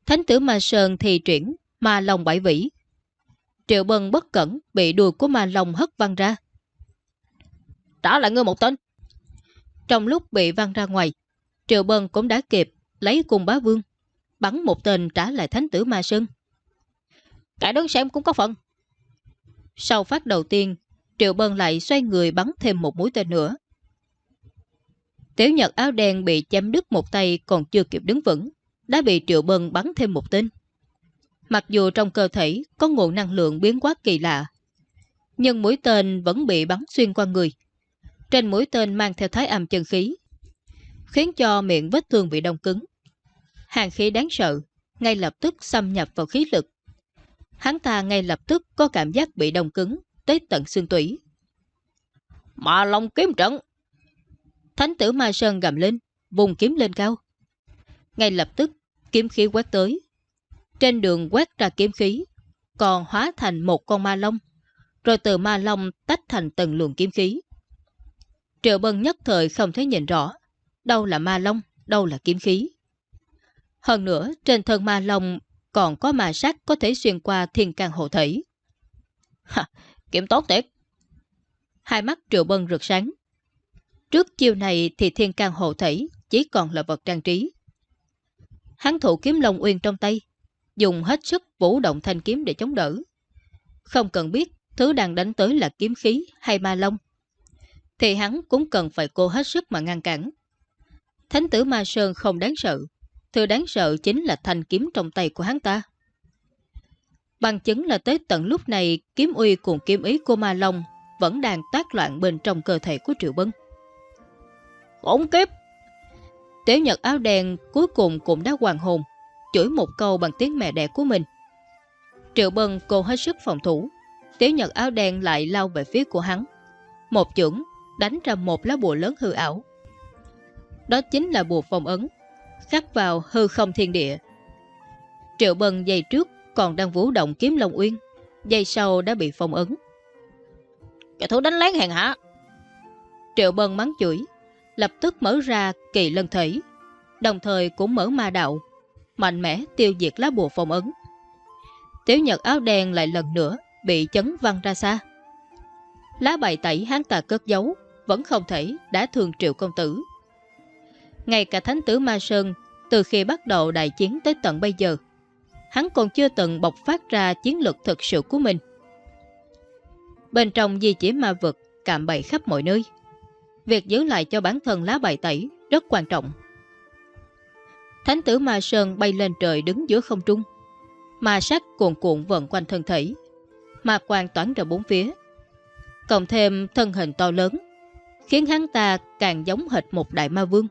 Thánh tử Ma Sơn thì chuyển ma lòng bảy vĩ. Triệu Bân bất cẩn bị đùi của ma lòng hất văng ra. Trả lại ngươi một tên. Trong lúc bị văng ra ngoài, Triệu Bân cũng đã kịp lấy cùng bá vương, bắn một tên trả lại thánh tử Ma Sơn. Cả đứng xem cũng có phần. Sau phát đầu tiên, Triệu Bân lại xoay người bắn thêm một mũi tên nữa. Tiểu Nhật áo đen bị chém đứt một tay còn chưa kịp đứng vững, đã bị Triệu Bân bắn thêm một tên. Mặc dù trong cơ thể có nguồn năng lượng biến quá kỳ lạ, nhưng mũi tên vẫn bị bắn xuyên qua người. Trên mũi tên mang theo thái âm chân khí, khiến cho miệng vết thương bị đông cứng. Hàng khí đáng sợ, ngay lập tức xâm nhập vào khí lực. Hắn ta ngay lập tức có cảm giác bị đông cứng, tới tận xương tủy. Mà lòng kiếm trận! Thánh tử Ma Sơn gầm lên, vùng kiếm lên cao. Ngay lập tức, kiếm khí quét tới. Trên đường quét ra kiếm khí, còn hóa thành một con ma long, rồi từ ma long tách thành từng luồng kiếm khí. Triệu Bân nhất thời không thấy nhìn rõ, đâu là ma long, đâu là kiếm khí. Hơn nữa, trên thân ma long còn có ma sát có thể xuyên qua thiên can hộ thể. Ha, kiếm tốt tiệt. Hai mắt Triệu Bân rực sáng. Trước chiêu này thì thiên can hộ thể chỉ còn là vật trang trí. Hắn thủ kiếm Long Uyên trong tay, dùng hết sức vũ động thanh kiếm để chống đỡ. Không cần biết thứ đang đánh tới là kiếm khí hay ma long, thì hắn cũng cần phải cố hết sức mà ngăn cản. Thánh tử Ma Sơn không đáng sợ, thứ đáng sợ chính là thanh kiếm trong tay của hắn ta. Bằng chứng là tới tận lúc này kiếm uy cùng kiếm ý của Ma Long vẫn đang tác loạn bên trong cơ thể của Triệu Bân. Ổn kiếp! Tiểu Nhật áo đen cuối cùng cũng đã hoàn hồn, chửi một câu bằng tiếng mẹ đẻ của mình. Triệu Bân cô hết sức phòng thủ, Tiểu Nhật áo đen lại lao về phía của hắn. Một chưởng đánh ra một lá bùa lớn hư ảo. Đó chính là bùa phong ấn, khắc vào hư không thiên địa. Triệu Bân giây trước còn đang vũ động kiếm Long Uyên, giây sau đã bị phong ấn. Kẻ thú đánh lén hèn hả? Triệu Bân mắng chửi, lập tức mở ra kỳ lân thể, đồng thời cũng mở ma đạo, mạnh mẽ tiêu diệt lá bùa phong ấn. Tiểu Nhật áo đen lại lần nữa bị chấn văng ra xa. Lá bài tẩy hắn ta cất giấu, vẫn không thể đã thường triệu công tử. Ngay cả thánh tử Ma Sơn, từ khi bắt đầu đại chiến tới tận bây giờ, hắn còn chưa từng bộc phát ra chiến lược thực sự của mình. Bên trong di chỉ ma vực cạm bậy khắp mọi nơi. Việc giữ lại cho bản thân lá bài tẩy rất quan trọng. Thánh tử Ma Sơn bay lên trời đứng giữa không trung. Ma sắc cuồn cuộn vận quanh thân thể. Ma quang toán ra bốn phía. Cộng thêm thân hình to lớn, khiến hắn ta càng giống hệt một đại ma vương.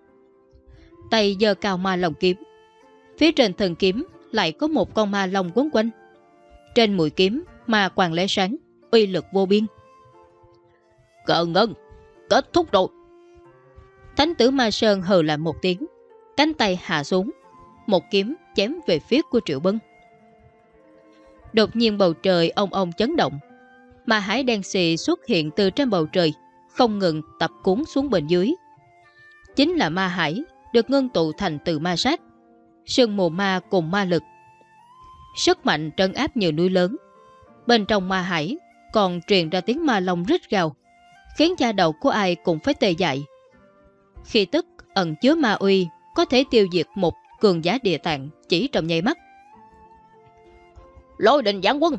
Tay giơ cao ma lồng kiếm. Phía trên thần kiếm lại có một con ma long quấn quanh. Trên mũi kiếm, ma quang lẽ sáng, uy lực vô biên. Cờ ngân, kết thúc rồi. Thánh tử ma sơn hờ lại một tiếng, cánh tay hạ xuống, một kiếm chém về phía của Triệu Bân. Đột nhiên bầu trời ông ông chấn động, mà hải đen xì xuất hiện từ trên bầu trời, không ngừng tập cuốn xuống bên dưới. Chính là ma hải được ngân tụ thành từ ma sát. sương mù ma cùng ma lực. Sức mạnh trấn áp như núi lớn. Bên trong ma hải còn truyền ra tiếng ma long rít gào, khiến da đầu của ai cũng phải tê dại. Khi tức ẩn chứa ma uy có thể tiêu diệt một cường giá địa tạng chỉ trong nháy mắt. Lôi đình giảng quân!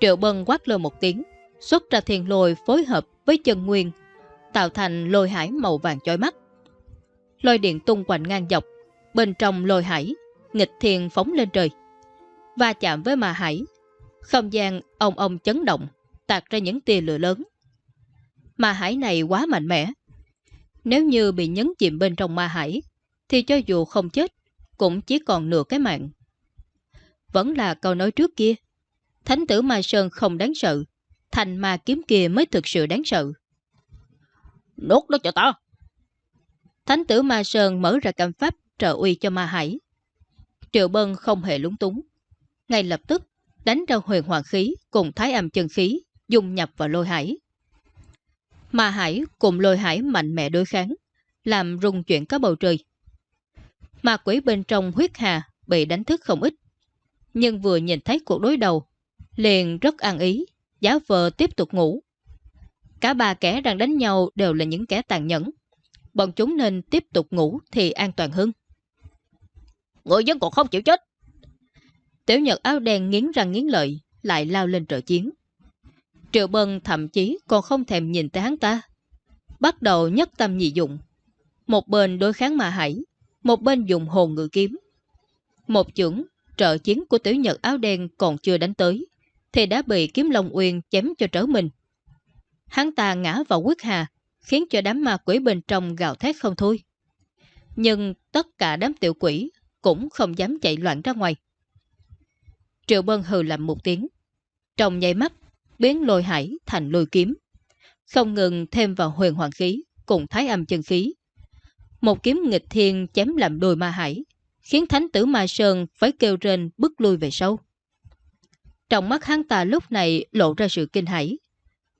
Triệu Bân quát lên một tiếng, xuất ra thiền lôi phối hợp với chân nguyên, tạo thành lôi hải màu vàng chói mắt. Lôi điện tung quanh ngang dọc, bên trong lôi hải, nghịch thiền phóng lên trời. Va chạm với ma hải, không gian ông ông chấn động, tạc ra những tia lửa lớn. Ma hải này quá mạnh mẽ. Nếu như bị nhấn chìm bên trong ma hải, thì cho dù không chết, cũng chỉ còn nửa cái mạng. Vẫn là câu nói trước kia. Thánh tử Ma Sơn không đáng sợ, thành ma kiếm kia mới thực sự đáng sợ. Nốt nó cho ta! Thánh tử Ma Sơn mở ra cầm pháp trợ uy cho Ma Hải. Triệu Bân không hề lúng túng. Ngay lập tức, đánh ra huyền hoàng khí cùng thái âm chân khí, dung nhập vào lôi hải. Ma Hải cùng lôi hải mạnh mẽ đối kháng, làm rung chuyển cả bầu trời. Ma quỷ bên trong huyết hà bị đánh thức không ít. Nhưng vừa nhìn thấy cuộc đối đầu, liền rất an ý, giá vờ tiếp tục ngủ. Cả ba kẻ đang đánh nhau đều là những kẻ tàn nhẫn. Bọn chúng nên tiếp tục ngủ thì an toàn hơn. Người dân còn không chịu chết. Tiểu Nhật áo đen nghiến răng nghiến lợi, lại lao lên trợ chiến. Triệu Bân thậm chí còn không thèm nhìn tới hắn ta. Bắt đầu nhất tâm nhị dụng. Một bên đối kháng mà hãy, một bên dùng hồn ngự kiếm. Một chưởng trợ chiến của tiểu nhật áo đen còn chưa đánh tới, thì đã bị kiếm Long Uyên chém cho trở mình. Hắn ta ngã vào quyết hà, khiến cho đám ma quỷ bên trong gào thét không thôi. Nhưng tất cả đám tiểu quỷ cũng không dám chạy loạn ra ngoài. Triệu Bân hừ làm một tiếng. Trong nháy mắt, biến lôi hải thành lôi kiếm. Không ngừng thêm vào huyền hoàng khí cùng thái âm chân khí. Một kiếm nghịch thiên chém làm đôi ma hải, khiến thánh tử ma sơn phải kêu rên bước lui về sâu. Trong mắt hắn ta lúc này lộ ra sự kinh hãi.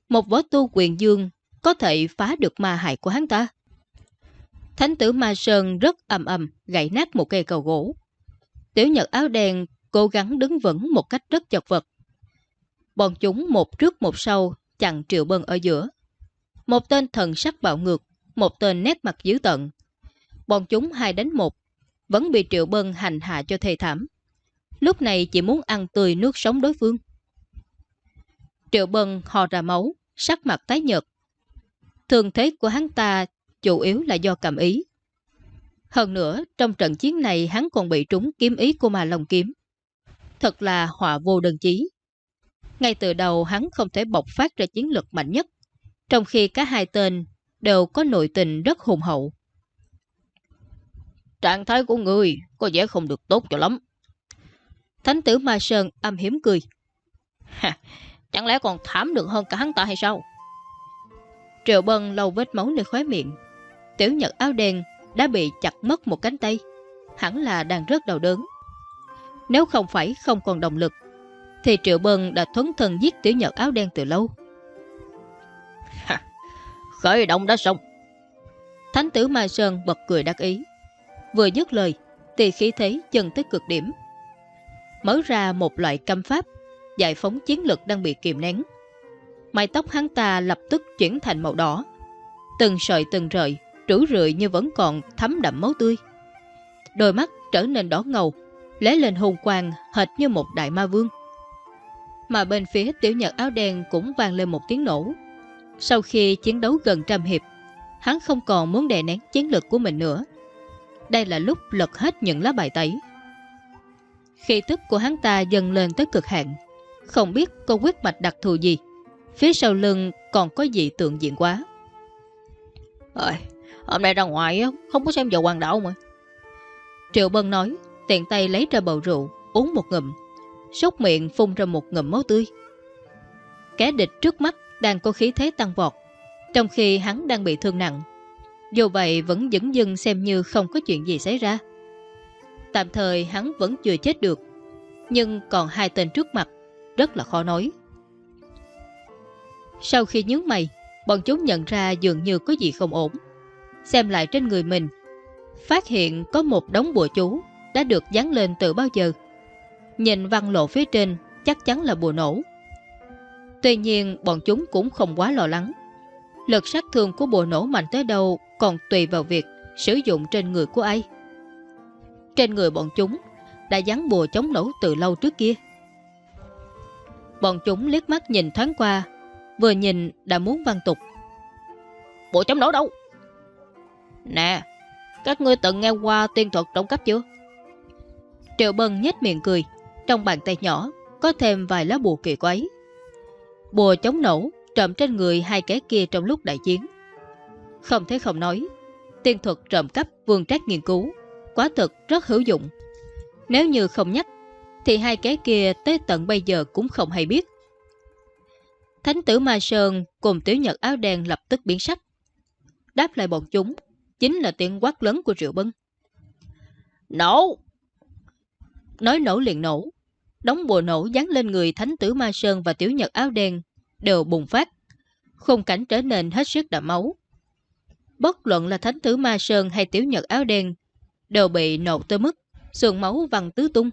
Một võ tu quyền dương có thể phá được ma hại của hắn ta. Thánh tử ma sơn rất ầm ầm gãy nát một cây cầu gỗ. Tiểu nhật áo đen cố gắng đứng vững một cách rất chật vật. Bọn chúng một trước một sau chặn triệu bân ở giữa. Một tên thần sắc bạo ngược, một tên nét mặt dữ tận. Bọn chúng hai đánh một, vẫn bị triệu bân hành hạ cho thê thảm. Lúc này chỉ muốn ăn tươi nước sống đối phương. Triệu bân hò ra máu, sắc mặt tái nhợt. Thường thế của hắn ta chủ yếu là do cảm ý. Hơn nữa, trong trận chiến này hắn còn bị trúng kiếm ý của mà lòng kiếm. Thật là họa vô đơn chí. Ngay từ đầu hắn không thể bộc phát ra chiến lực mạnh nhất, trong khi cả hai tên đều có nội tình rất hùng hậu. Trạng thái của người có vẻ không được tốt cho lắm. Thánh tử Ma Sơn âm hiếm cười. Ha, chẳng lẽ còn thảm được hơn cả hắn ta hay sao? Triệu Bân lau vết máu nơi khóe miệng. Tiểu Nhật áo đen đã bị chặt mất một cánh tay. Hẳn là đang rất đau đớn. Nếu không phải không còn động lực, thì Triệu Bân đã thuấn thần giết Tiểu Nhật áo đen từ lâu. Ha, khởi động đã xong. Thánh tử Ma Sơn bật cười đắc ý. Vừa dứt lời, thì khí thế chân tới cực điểm. Mở ra một loại căm pháp, giải phóng chiến lực đang bị kìm nén. Mái tóc hắn ta lập tức chuyển thành màu đỏ. Từng sợi từng rợi, trữ rượi như vẫn còn thấm đậm máu tươi. Đôi mắt trở nên đỏ ngầu, lé lên hùng quang hệt như một đại ma vương. Mà bên phía tiểu nhật áo đen cũng vang lên một tiếng nổ. Sau khi chiến đấu gần trăm hiệp, hắn không còn muốn đè nén chiến lực của mình nữa. Đây là lúc lật hết những lá bài tẩy. Khi tức của hắn ta dần lên tới cực hạn, không biết có quyết mạch đặc thù gì. Phía sau lưng còn có gì tượng diện quá. Rồi, hôm nay ra ngoài không có xem giờ hoàng đạo mà. Triệu Bân nói, tiện tay lấy ra bầu rượu, uống một ngụm, sốc miệng phun ra một ngụm máu tươi. Kẻ địch trước mắt đang có khí thế tăng vọt, trong khi hắn đang bị thương nặng. Dù vậy vẫn dững dưng xem như không có chuyện gì xảy ra. Tạm thời hắn vẫn chưa chết được, nhưng còn hai tên trước mặt, rất là khó nói. Sau khi nhướng mày, bọn chúng nhận ra dường như có gì không ổn. Xem lại trên người mình, phát hiện có một đống bùa chú đã được dán lên từ bao giờ. Nhìn văn lộ phía trên chắc chắn là bùa nổ. Tuy nhiên bọn chúng cũng không quá lo lắng. Lực sát thương của bùa nổ mạnh tới đâu còn tùy vào việc sử dụng trên người của ai. Trên người bọn chúng đã dán bùa chống nổ từ lâu trước kia. Bọn chúng liếc mắt nhìn thoáng qua, vừa nhìn đã muốn văn tục. Bùa chống nổ đâu? Nè, các ngươi từng nghe qua tiên thuật trộm cắp chưa? Triệu Bân nhếch miệng cười, trong bàn tay nhỏ có thêm vài lá bùa kỳ quái. Bùa chống nổ trộm trên người hai kẻ kia trong lúc đại chiến. Không thể không nói, tiên thuật trộm cắp vương trác nghiên cứu, quá thực rất hữu dụng. Nếu như không nhắc, thì hai kẻ kia tới tận bây giờ cũng không hay biết. Thánh tử Ma Sơn cùng tiểu nhật áo đen lập tức biến sắc. Đáp lại bọn chúng, chính là tiếng quát lớn của Triệu Bân. Nổ! Nói nổ liền nổ. Đóng bùa nổ dán lên người Thánh tử Ma Sơn và tiểu nhật áo đen, đều bùng phát. Khung cảnh trở nên hết sức đậm máu. Bất luận là Thánh tử Ma Sơn hay tiểu nhật áo đen, đều bị nổ tới mức sườn máu văng tứ tung.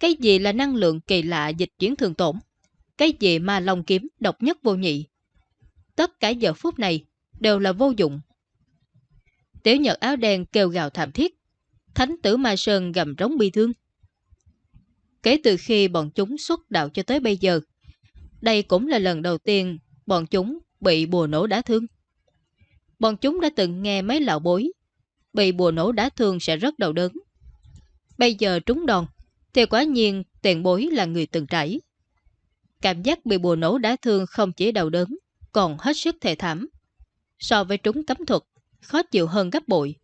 Cái gì là năng lượng kỳ lạ dịch chuyển thường tổn? Cái gì mà lòng kiếm độc nhất vô nhị? Tất cả giờ phút này đều là vô dụng. Tiểu nhật áo đen kêu gào thảm thiết. Thánh tử Ma Sơn gầm rống bi thương. Kể từ khi bọn chúng xuất đạo cho tới bây giờ, đây cũng là lần đầu tiên bọn chúng bị bùa nổ đá thương. Bọn chúng đã từng nghe mấy lão bối, bị bùa nổ đá thương sẽ rất đau đớn. Bây giờ trúng đòn, thì quả nhiên tiền bối là người từng trải. Cảm giác bị bùa nổ đá thương không chỉ đau đớn, còn hết sức thể thảm. So với trúng cấm thuật, khó chịu hơn gấp bội.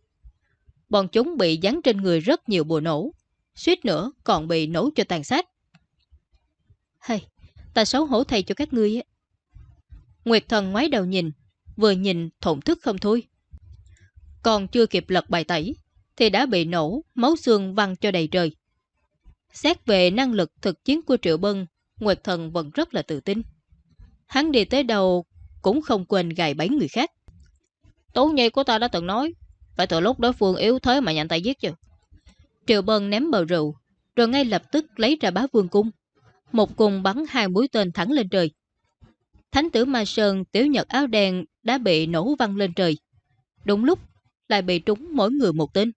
Bọn chúng bị dán trên người rất nhiều bùa nổ, suýt nữa còn bị nổ cho tàn sát. Hay, ta xấu hổ thầy cho các ngươi. Nguyệt thần ngoái đầu nhìn, vừa nhìn thổn thức không thôi. Còn chưa kịp lật bài tẩy, thì đã bị nổ, máu xương văng cho đầy trời. Xét về năng lực thực chiến của Triệu Bân, Nguyệt Thần vẫn rất là tự tin. Hắn đi tới đầu cũng không quên gài bẫy người khác. Tố Nhi của ta đã từng nói, phải từ lúc đối phương yếu thế mà nhanh tay giết chứ. Triệu Bân ném bờ rượu, rồi ngay lập tức lấy ra bá vương cung. Một cung bắn hai mũi tên thẳng lên trời. Thánh tử Ma Sơn tiểu nhật áo đen đã bị nổ văng lên trời. Đúng lúc, lại bị trúng mỗi người một tên.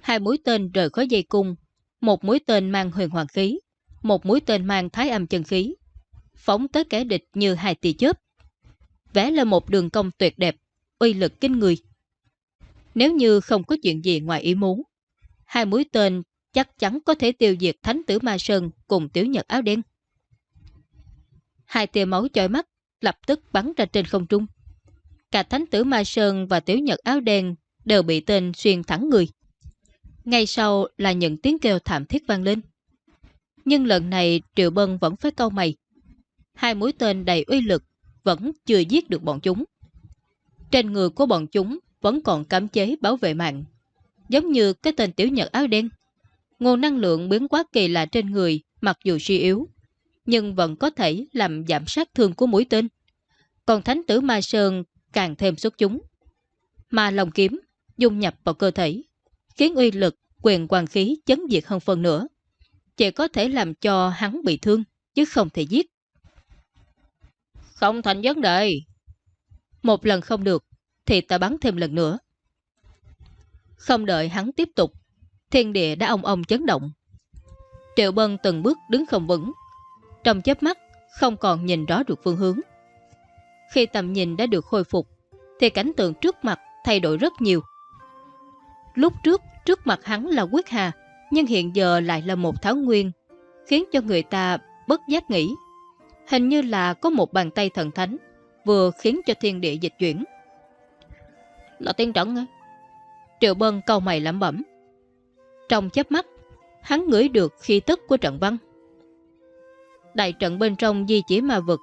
Hai mũi tên rời khỏi dây cung, một mũi tên mang huyền hoàng khí, một mũi tên mang thái âm chân khí, phóng tới kẻ địch như hai tia chớp. Vẽ là một đường công tuyệt đẹp, uy lực kinh người. Nếu như không có chuyện gì ngoài ý muốn, hai mũi tên chắc chắn có thể tiêu diệt thánh tử ma sơn cùng tiểu nhật áo đen. Hai tia máu chói mắt lập tức bắn ra trên không trung. Cả thánh tử ma sơn và tiểu nhật áo đen đều bị tên xuyên thẳng người. Ngay sau là những tiếng kêu thảm thiết vang lên. Nhưng lần này Triệu Bân vẫn phải câu mày. Hai mũi tên đầy uy lực vẫn chưa giết được bọn chúng. Trên người của bọn chúng vẫn còn cấm chế bảo vệ mạng. Giống như cái tên tiểu nhật áo đen. Nguồn năng lượng biến quá kỳ lạ trên người mặc dù suy yếu, nhưng vẫn có thể làm giảm sát thương của mũi tên. Còn thánh tử ma sơn càng thêm xuất chúng. Mà lòng kiếm dung nhập vào cơ thể, khiến uy lực, quyền quan khí chấn diệt hơn phần nữa. Chỉ có thể làm cho hắn bị thương, chứ không thể giết. Không thành vấn đề. Một lần không được, thì ta bắn thêm lần nữa. Không đợi hắn tiếp tục, thiên địa đã ông ông chấn động. Triệu Bân từng bước đứng không vững. Trong chớp mắt, không còn nhìn rõ được phương hướng. Khi tầm nhìn đã được khôi phục, thì cảnh tượng trước mặt thay đổi rất nhiều. Lúc trước, trước mặt hắn là quyết hà, nhưng hiện giờ lại là một tháo nguyên, khiến cho người ta bất giác nghĩ. Hình như là có một bàn tay thần thánh, vừa khiến cho thiên địa dịch chuyển. Là tiên trận? Triệu Bân câu mày lẩm bẩm. Trong chớp mắt, hắn ngửi được khi tức của trận văn. Đại trận bên trong di chỉ ma vực,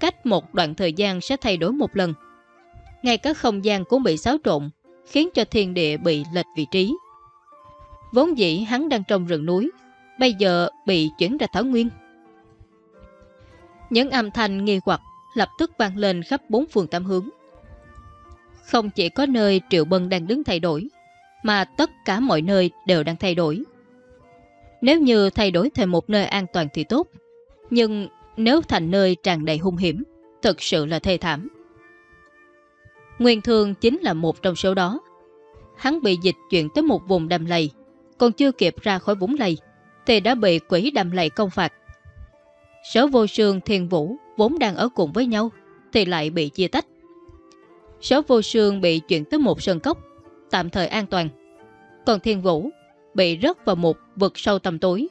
cách một đoạn thời gian sẽ thay đổi một lần. Ngay cả không gian cũng bị xáo trộn, khiến cho thiên địa bị lệch vị trí. Vốn dĩ hắn đang trong rừng núi, bây giờ bị chuyển ra thảo nguyên. Những âm thanh nghi hoặc lập tức vang lên khắp bốn phương tám hướng. Không chỉ có nơi Triệu Bân đang đứng thay đổi, mà tất cả mọi nơi đều đang thay đổi. Nếu như thay đổi thành một nơi an toàn thì tốt, nhưng nếu thành nơi tràn đầy hung hiểm, thật sự là thê thảm. Nguyên Thương chính là một trong số đó. Hắn bị dịch chuyển tới một vùng đầm lầy, còn chưa kịp ra khỏi vũng lầy, thì đã bị quỷ đầm lầy công phạt. Sở vô sương thiền vũ vốn đang ở cùng với nhau, thì lại bị chia tách. Sở vô sương bị chuyển tới một sơn cốc, tạm thời an toàn. Còn thiên vũ bị rớt vào một vực sâu tầm tối,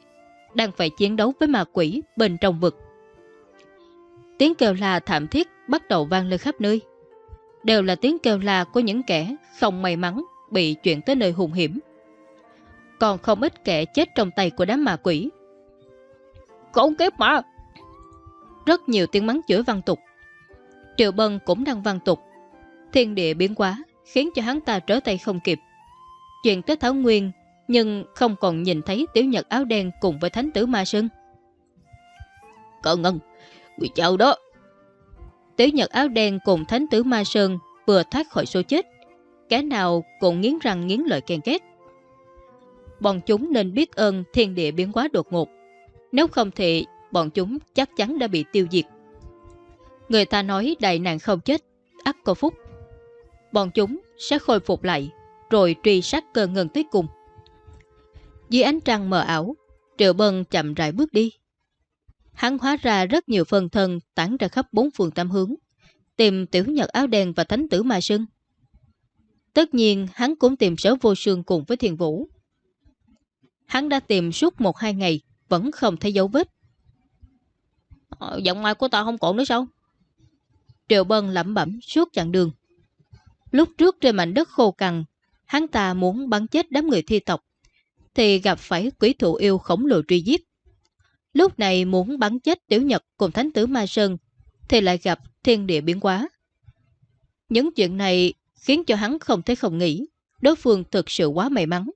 đang phải chiến đấu với ma quỷ bên trong vực. Tiếng kêu la thảm thiết bắt đầu vang lên khắp nơi. Đều là tiếng kêu la của những kẻ không may mắn bị chuyển tới nơi hùng hiểm. Còn không ít kẻ chết trong tay của đám ma quỷ. Khốn kiếp mà! Rất nhiều tiếng mắng chửi văn tục. Triệu Bân cũng đang văn tục. Thiên địa biến quá khiến cho hắn ta trở tay không kịp. Chuyện tới Thảo Nguyên nhưng không còn nhìn thấy tiểu nhật áo đen cùng với thánh tử Ma Sơn. Cậu ngân, quỳ chào đó. Tiểu nhật áo đen cùng thánh tử Ma Sơn vừa thoát khỏi số chết. Cái nào cũng nghiến răng nghiến lợi ken kết. Bọn chúng nên biết ơn thiên địa biến quá đột ngột. Nếu không thì bọn chúng chắc chắn đã bị tiêu diệt. Người ta nói đại nạn không chết, ắt có phúc. Bọn chúng sẽ khôi phục lại, rồi truy sát cơ ngân tới cùng. Dưới ánh trăng mờ ảo, Triệu Bân chậm rãi bước đi. Hắn hóa ra rất nhiều phần thân tản ra khắp bốn phương tam hướng, tìm tiểu nhật áo đen và thánh tử ma sưng. Tất nhiên hắn cũng tìm sở vô sương cùng với thiền vũ. Hắn đã tìm suốt một hai ngày, vẫn không thấy dấu vết. Ờ, giọng ngoài của ta không còn nữa sao? Triệu Bân lẩm bẩm suốt chặng đường. Lúc trước trên mảnh đất khô cằn, hắn ta muốn bắn chết đám người thi tộc, thì gặp phải quỷ thụ yêu khổng lồ truy giết. Lúc này muốn bắn chết Tiểu Nhật cùng Thánh tử Ma Sơn, thì lại gặp thiên địa biến quá. Những chuyện này khiến cho hắn không thể không nghĩ đối phương thực sự quá may mắn.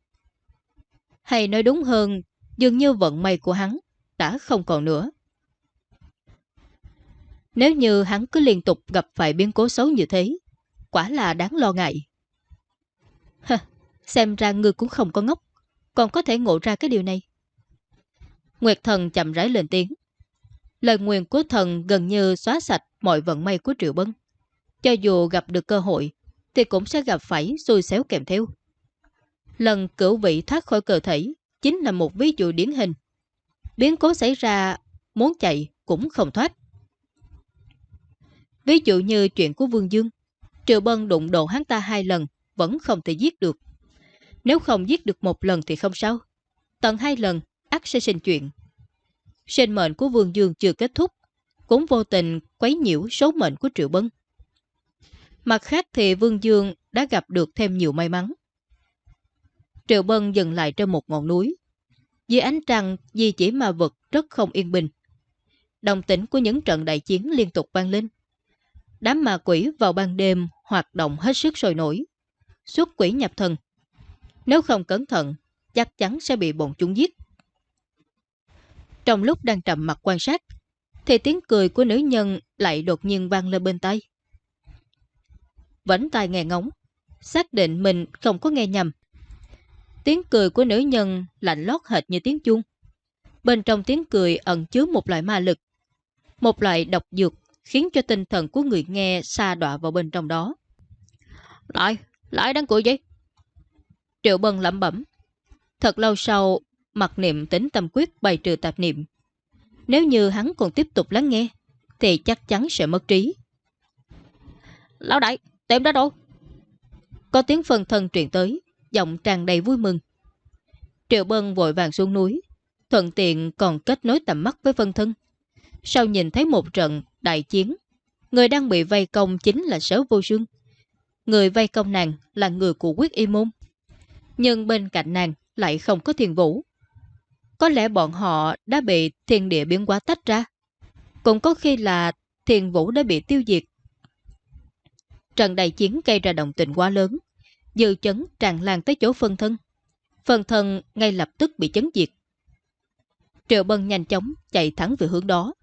Hay nói đúng hơn, dường như vận may của hắn đã không còn nữa. Nếu như hắn cứ liên tục gặp phải biến cố xấu như thế, quả là đáng lo ngại. Hờ, xem ra ngươi cũng không có ngốc, còn có thể ngộ ra cái điều này. Nguyệt thần chậm rãi lên tiếng. Lời nguyện của thần gần như xóa sạch mọi vận may của Triệu Bân. Cho dù gặp được cơ hội, thì cũng sẽ gặp phải xui xéo kèm theo. Lần cửu vị thoát khỏi cơ thể chính là một ví dụ điển hình. Biến cố xảy ra, muốn chạy cũng không thoát. Ví dụ như chuyện của Vương Dương, Triệu Bân đụng độ hắn ta hai lần, vẫn không thể giết được. Nếu không giết được một lần thì không sao. Tận hai lần, ắt sẽ sinh chuyện. Sinh mệnh của Vương Dương chưa kết thúc, cũng vô tình quấy nhiễu số mệnh của Triệu Bân. Mặt khác thì Vương Dương đã gặp được thêm nhiều may mắn. Triệu Bân dừng lại trên một ngọn núi. Dưới ánh trăng, di chỉ mà vật rất không yên bình. Đồng tĩnh của những trận đại chiến liên tục vang lên. Đám ma quỷ vào ban đêm hoạt động hết sức sôi nổi. Xuất quỷ nhập thần. Nếu không cẩn thận, chắc chắn sẽ bị bọn chúng giết. Trong lúc đang trầm mặt quan sát, thì tiếng cười của nữ nhân lại đột nhiên vang lên bên tay. Vẫn tai nghe ngóng, xác định mình không có nghe nhầm. Tiếng cười của nữ nhân lạnh lót hệt như tiếng chuông. Bên trong tiếng cười ẩn chứa một loại ma lực, một loại độc dược khiến cho tinh thần của người nghe xa đọa vào bên trong đó. Lại, lại đang cười gì? Triệu Bân lẩm bẩm. Thật lâu sau, mặt niệm tính tâm quyết bày trừ tạp niệm. Nếu như hắn còn tiếp tục lắng nghe, thì chắc chắn sẽ mất trí. Lão đại, tìm đó đâu? Có tiếng phân thân truyền tới, giọng tràn đầy vui mừng. Triệu Bân vội vàng xuống núi, thuận tiện còn kết nối tầm mắt với phân thân. Sau nhìn thấy một trận đại chiến, người đang bị vây công chính là sớ Vô Sương. Người vây công nàng là người của quyết y môn. Nhưng bên cạnh nàng lại không có thiền vũ. Có lẽ bọn họ đã bị thiên địa biến quá tách ra. Cũng có khi là thiền vũ đã bị tiêu diệt. Trận đại chiến gây ra động tình quá lớn. Dư chấn tràn lan tới chỗ phân thân. Phân thân ngay lập tức bị chấn diệt. Triệu Bân nhanh chóng chạy thẳng về hướng đó.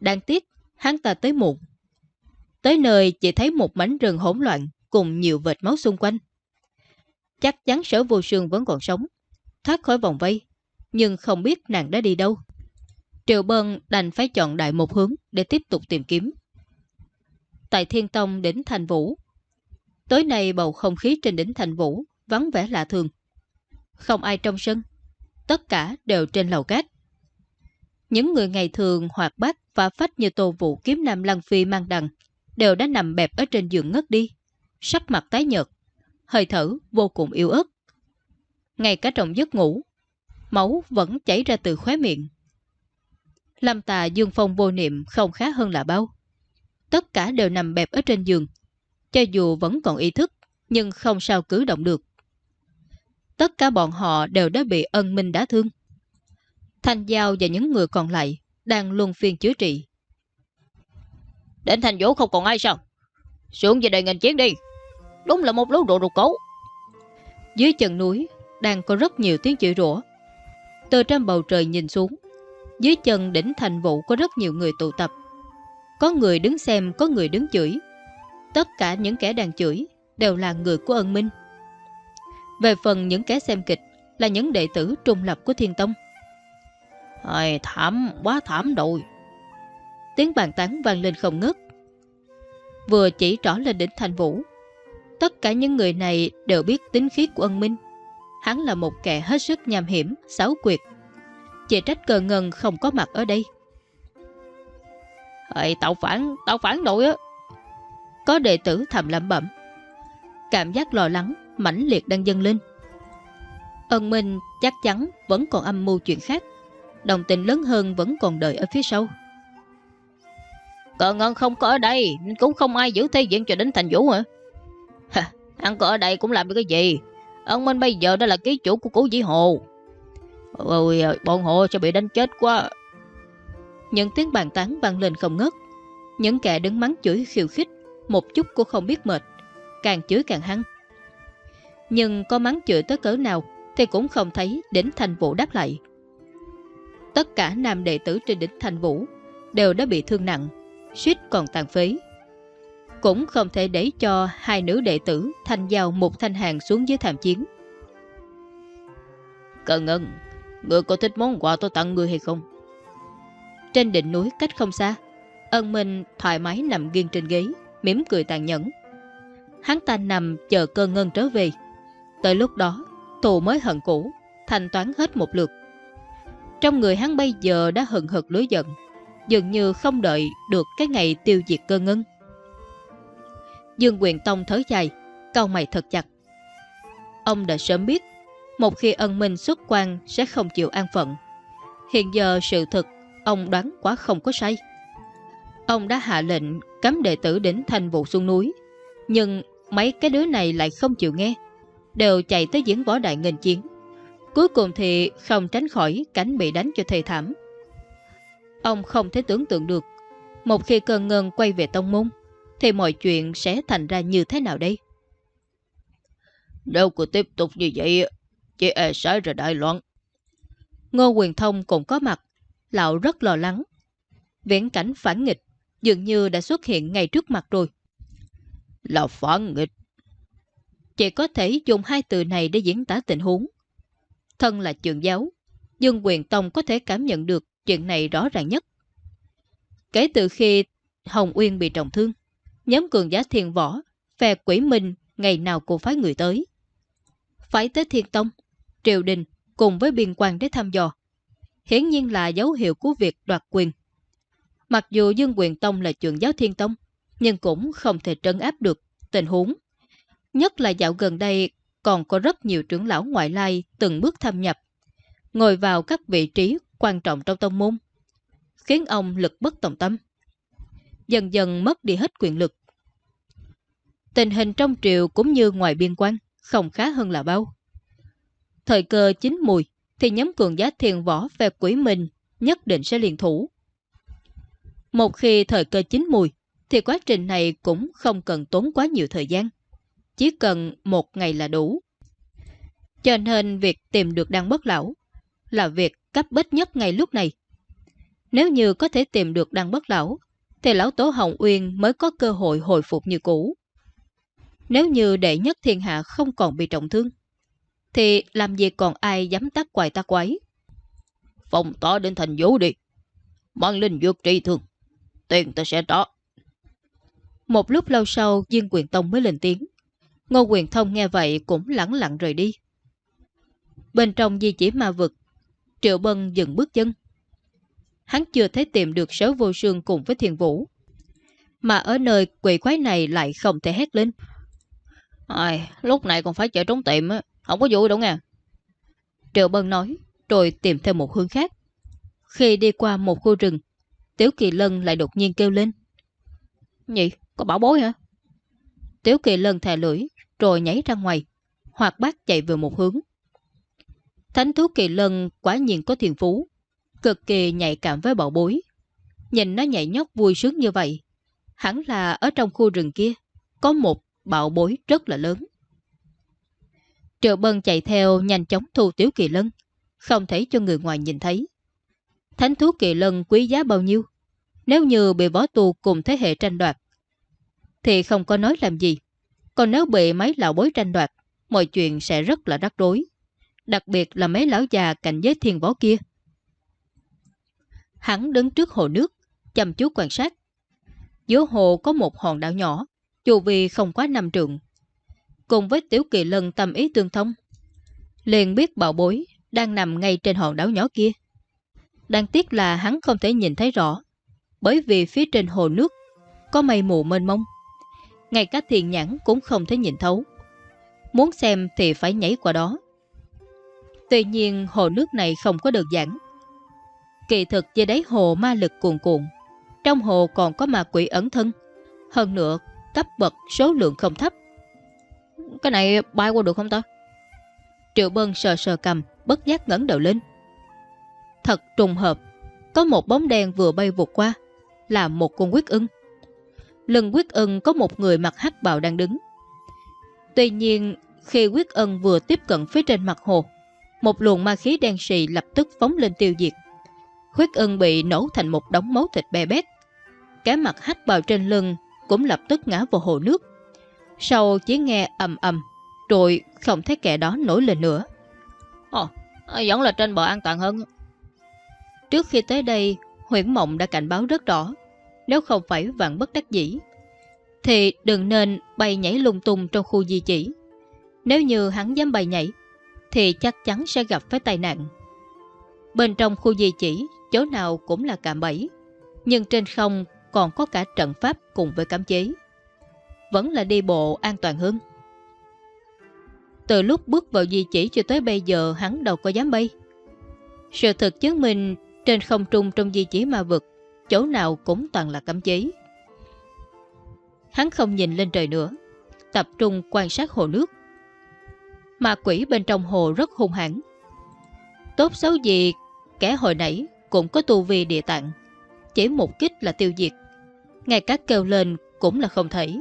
Đáng tiếc, hắn ta tới muộn. Tới nơi chỉ thấy một mảnh rừng hỗn loạn cùng nhiều vệt máu xung quanh. Chắc chắn sở vô sương vẫn còn sống, thoát khỏi vòng vây, nhưng không biết nàng đã đi đâu. Triệu Bân đành phải chọn đại một hướng để tiếp tục tìm kiếm. Tại Thiên Tông đỉnh Thành Vũ, tối nay bầu không khí trên đỉnh Thành Vũ vắng vẻ lạ thường. Không ai trong sân, tất cả đều trên lầu cát. Những người ngày thường hoạt bát và phách như tô vụ kiếm nam lăng phi mang đằng đều đã nằm bẹp ở trên giường ngất đi, sắc mặt tái nhợt, hơi thở vô cùng yếu ớt. Ngay cả trong giấc ngủ, máu vẫn chảy ra từ khóe miệng. Lâm tà dương phong vô niệm không khá hơn là bao. Tất cả đều nằm bẹp ở trên giường, cho dù vẫn còn ý thức, nhưng không sao cử động được. Tất cả bọn họ đều đã bị ân minh đá thương. Thanh Giao và những người còn lại đang luân phiên chữa trị. Đến thành vũ không còn ai sao? Xuống về đây ngành chiến đi. Đúng là một lũ đồ đồ cấu. Dưới chân núi đang có rất nhiều tiếng chửi rủa. Từ trên bầu trời nhìn xuống, dưới chân đỉnh thành vụ có rất nhiều người tụ tập. Có người đứng xem, có người đứng chửi. Tất cả những kẻ đang chửi đều là người của ân minh. Về phần những kẻ xem kịch là những đệ tử trung lập của Thiên Tông. Ôi, thảm, quá thảm rồi. Tiếng bàn tán vang lên không ngớt. Vừa chỉ rõ lên đỉnh thành vũ. Tất cả những người này đều biết tính khí của ân minh. Hắn là một kẻ hết sức nham hiểm, xáo quyệt. Chỉ trách cờ ngân không có mặt ở đây. Ôi, tạo phản, tạo phản đội á. Có đệ tử thầm lẩm bẩm. Cảm giác lo lắng, mãnh liệt đang dâng lên. Ân Minh chắc chắn vẫn còn âm mưu chuyện khác. Đồng tình lớn hơn vẫn còn đợi ở phía sau. Cờ ngân không có ở đây, cũng không ai giữ thế diện cho đến thành vũ hả? Hả, hắn có ở đây cũng làm được cái gì? Ân Minh bây giờ đã là ký chủ của cũ dĩ hồ. Ôi, bọn họ sẽ bị đánh chết quá. Những tiếng bàn tán vang lên không ngớt. Những kẻ đứng mắng chửi khiêu khích, một chút cũng không biết mệt, càng chửi càng hăng. Nhưng có mắng chửi tới cỡ nào thì cũng không thấy đỉnh thành vũ đáp lại. Tất cả nam đệ tử trên đỉnh thành vũ đều đã bị thương nặng, suýt còn tàn phế. Cũng không thể để cho hai nữ đệ tử thanh giao một thanh hàng xuống dưới thảm chiến. Cờ ngân, người có thích món quà tôi tặng người hay không? Trên đỉnh núi cách không xa, ân minh thoải mái nằm nghiêng trên ghế, mỉm cười tàn nhẫn. Hắn ta nằm chờ cơ ngân trở về. Tới lúc đó, tù mới hận cũ, thanh toán hết một lượt. Trong người hắn bây giờ đã hừng hực lưới giận, dường như không đợi được cái ngày tiêu diệt cơ ngân. Dương Quyền Tông thở dài, cau mày thật chặt. Ông đã sớm biết, một khi ân minh xuất quan sẽ không chịu an phận. Hiện giờ sự thực, ông đoán quá không có sai. Ông đã hạ lệnh cấm đệ tử đến thành vụ xuống núi, nhưng mấy cái đứa này lại không chịu nghe, đều chạy tới diễn võ đại nghênh chiến. Cuối cùng thì không tránh khỏi cảnh bị đánh cho thề thảm. Ông không thể tưởng tượng được, một khi cơn ngân quay về tông môn, thì mọi chuyện sẽ thành ra như thế nào đây? Nếu cứ tiếp tục như vậy, chỉ e xảy ra đại loạn. Ngô Quyền Thông cũng có mặt, lão rất lo lắng. Viễn cảnh phản nghịch dường như đã xuất hiện ngay trước mặt rồi. Là phản nghịch. Chỉ có thể dùng hai từ này để diễn tả tình huống. Thân là trường giáo, Dương Quyền Tông có thể cảm nhận được chuyện này rõ ràng nhất. Kể từ khi Hồng Uyên bị trọng thương, nhóm cường giá thiền võ, phe quỷ minh ngày nào cũng phái người tới. Phải tới thiên tông, triều đình cùng với biên quan để thăm dò. Hiển nhiên là dấu hiệu của việc đoạt quyền. Mặc dù Dương Quyền Tông là trường giáo thiên tông, nhưng cũng không thể trấn áp được tình huống. Nhất là dạo gần đây còn có rất nhiều trưởng lão ngoại lai từng bước thâm nhập, ngồi vào các vị trí quan trọng trong tông môn, khiến ông lực bất tòng tâm. Dần dần mất đi hết quyền lực. Tình hình trong triều cũng như ngoài biên quan không khá hơn là bao. Thời cơ chín mùi thì nhóm cường giá thiền võ về quỷ mình nhất định sẽ liền thủ. Một khi thời cơ chín mùi thì quá trình này cũng không cần tốn quá nhiều thời gian. Chỉ cần một ngày là đủ. Cho nên việc tìm được đăng bất lão là việc cấp bách nhất ngay lúc này. Nếu như có thể tìm được đăng bất lão, thì lão tố Hồng Uyên mới có cơ hội hồi phục như cũ. Nếu như đệ nhất thiên hạ không còn bị trọng thương, thì làm gì còn ai dám tác quài ta quái. phòng tỏ đến thành vũ đi. Mang linh dược trị thương. Tiền ta sẽ trả. Một lúc lâu sau, Diên Quyền Tông mới lên tiếng. Ngô Quyền Thông nghe vậy cũng lẳng lặng rời đi. Bên trong di chỉ ma vực, Triệu Bân dừng bước chân. Hắn chưa thấy tìm được sớ vô sương cùng với thiền vũ. Mà ở nơi quỷ quái này lại không thể hét lên. Ai, lúc này còn phải chạy trốn tiệm á, không có vui đâu nha. Triệu Bân nói, rồi tìm theo một hướng khác. Khi đi qua một khu rừng, Tiếu Kỳ Lân lại đột nhiên kêu lên. Gì? Có bảo bối hả? Tiếu Kỳ Lân thè lưỡi, rồi nhảy ra ngoài, hoặc bác chạy về một hướng. Thánh thú Kỳ Lân quả nhiên có thiền phú, cực kỳ nhạy cảm với bảo bối. Nhìn nó nhảy nhóc vui sướng như vậy, hẳn là ở trong khu rừng kia, có một bảo bối rất là lớn. Triệu Bân chạy theo nhanh chóng thu Tiếu Kỳ Lân, không thể cho người ngoài nhìn thấy. Thánh thú Kỳ Lân quý giá bao nhiêu? Nếu như bị võ tù cùng thế hệ tranh đoạt, thì không có nói làm gì. Còn nếu bị mấy lão bối tranh đoạt, mọi chuyện sẽ rất là rắc rối. Đặc biệt là mấy lão già cạnh giới thiên võ kia. Hắn đứng trước hồ nước, chăm chú quan sát. Giữa hồ có một hòn đảo nhỏ, dù vì không quá năm trượng. Cùng với tiểu kỳ lân tâm ý tương thông, liền biết bảo bối đang nằm ngay trên hòn đảo nhỏ kia. Đáng tiếc là hắn không thể nhìn thấy rõ, bởi vì phía trên hồ nước có mây mù mênh mông. Ngay cả thiền nhãn cũng không thể nhìn thấu. Muốn xem thì phải nhảy qua đó. Tuy nhiên hồ nước này không có được giãn. Kỳ thực dưới đáy hồ ma lực cuồn cuộn. Trong hồ còn có ma quỷ ẩn thân. Hơn nữa, cấp bậc số lượng không thấp. Cái này bay qua được không ta? Triệu Bân sờ sờ cầm, bất giác ngẩng đầu lên. Thật trùng hợp, có một bóng đen vừa bay vụt qua, là một con quyết ưng. Lưng quyết ưng có một người mặc hắc bào đang đứng. Tuy nhiên, khi quyết ưng vừa tiếp cận phía trên mặt hồ, một luồng ma khí đen xì lập tức phóng lên tiêu diệt. Huyết ưng bị nổ thành một đống máu thịt bè bét. Cái mặt hắc bào trên lưng cũng lập tức ngã vào hồ nước. Sau chỉ nghe ầm ầm, rồi không thấy kẻ đó nổi lên nữa. Ồ, vẫn là trên bờ an toàn hơn. Trước khi tới đây, Huyển Mộng đã cảnh báo rất rõ. Nếu không phải vạn bất đắc dĩ, thì đừng nên bay nhảy lung tung trong khu di chỉ. Nếu như hắn dám bay nhảy, thì chắc chắn sẽ gặp phải tai nạn. Bên trong khu di chỉ, chỗ nào cũng là cạm bẫy, nhưng trên không còn có cả trận pháp cùng với cấm chế. Vẫn là đi bộ an toàn hơn. Từ lúc bước vào di chỉ cho tới bây giờ hắn đâu có dám bay. Sự thực chứng minh trên không trung trong di chỉ ma vực, chỗ nào cũng toàn là cấm chế. Hắn không nhìn lên trời nữa, tập trung quan sát hồ nước. Ma quỷ bên trong hồ rất hung hãn. Tốt xấu gì, kẻ hồi nãy cũng có tu vi địa tạng. Chỉ một kích là tiêu diệt. Ngay cả kêu lên cũng là không thể.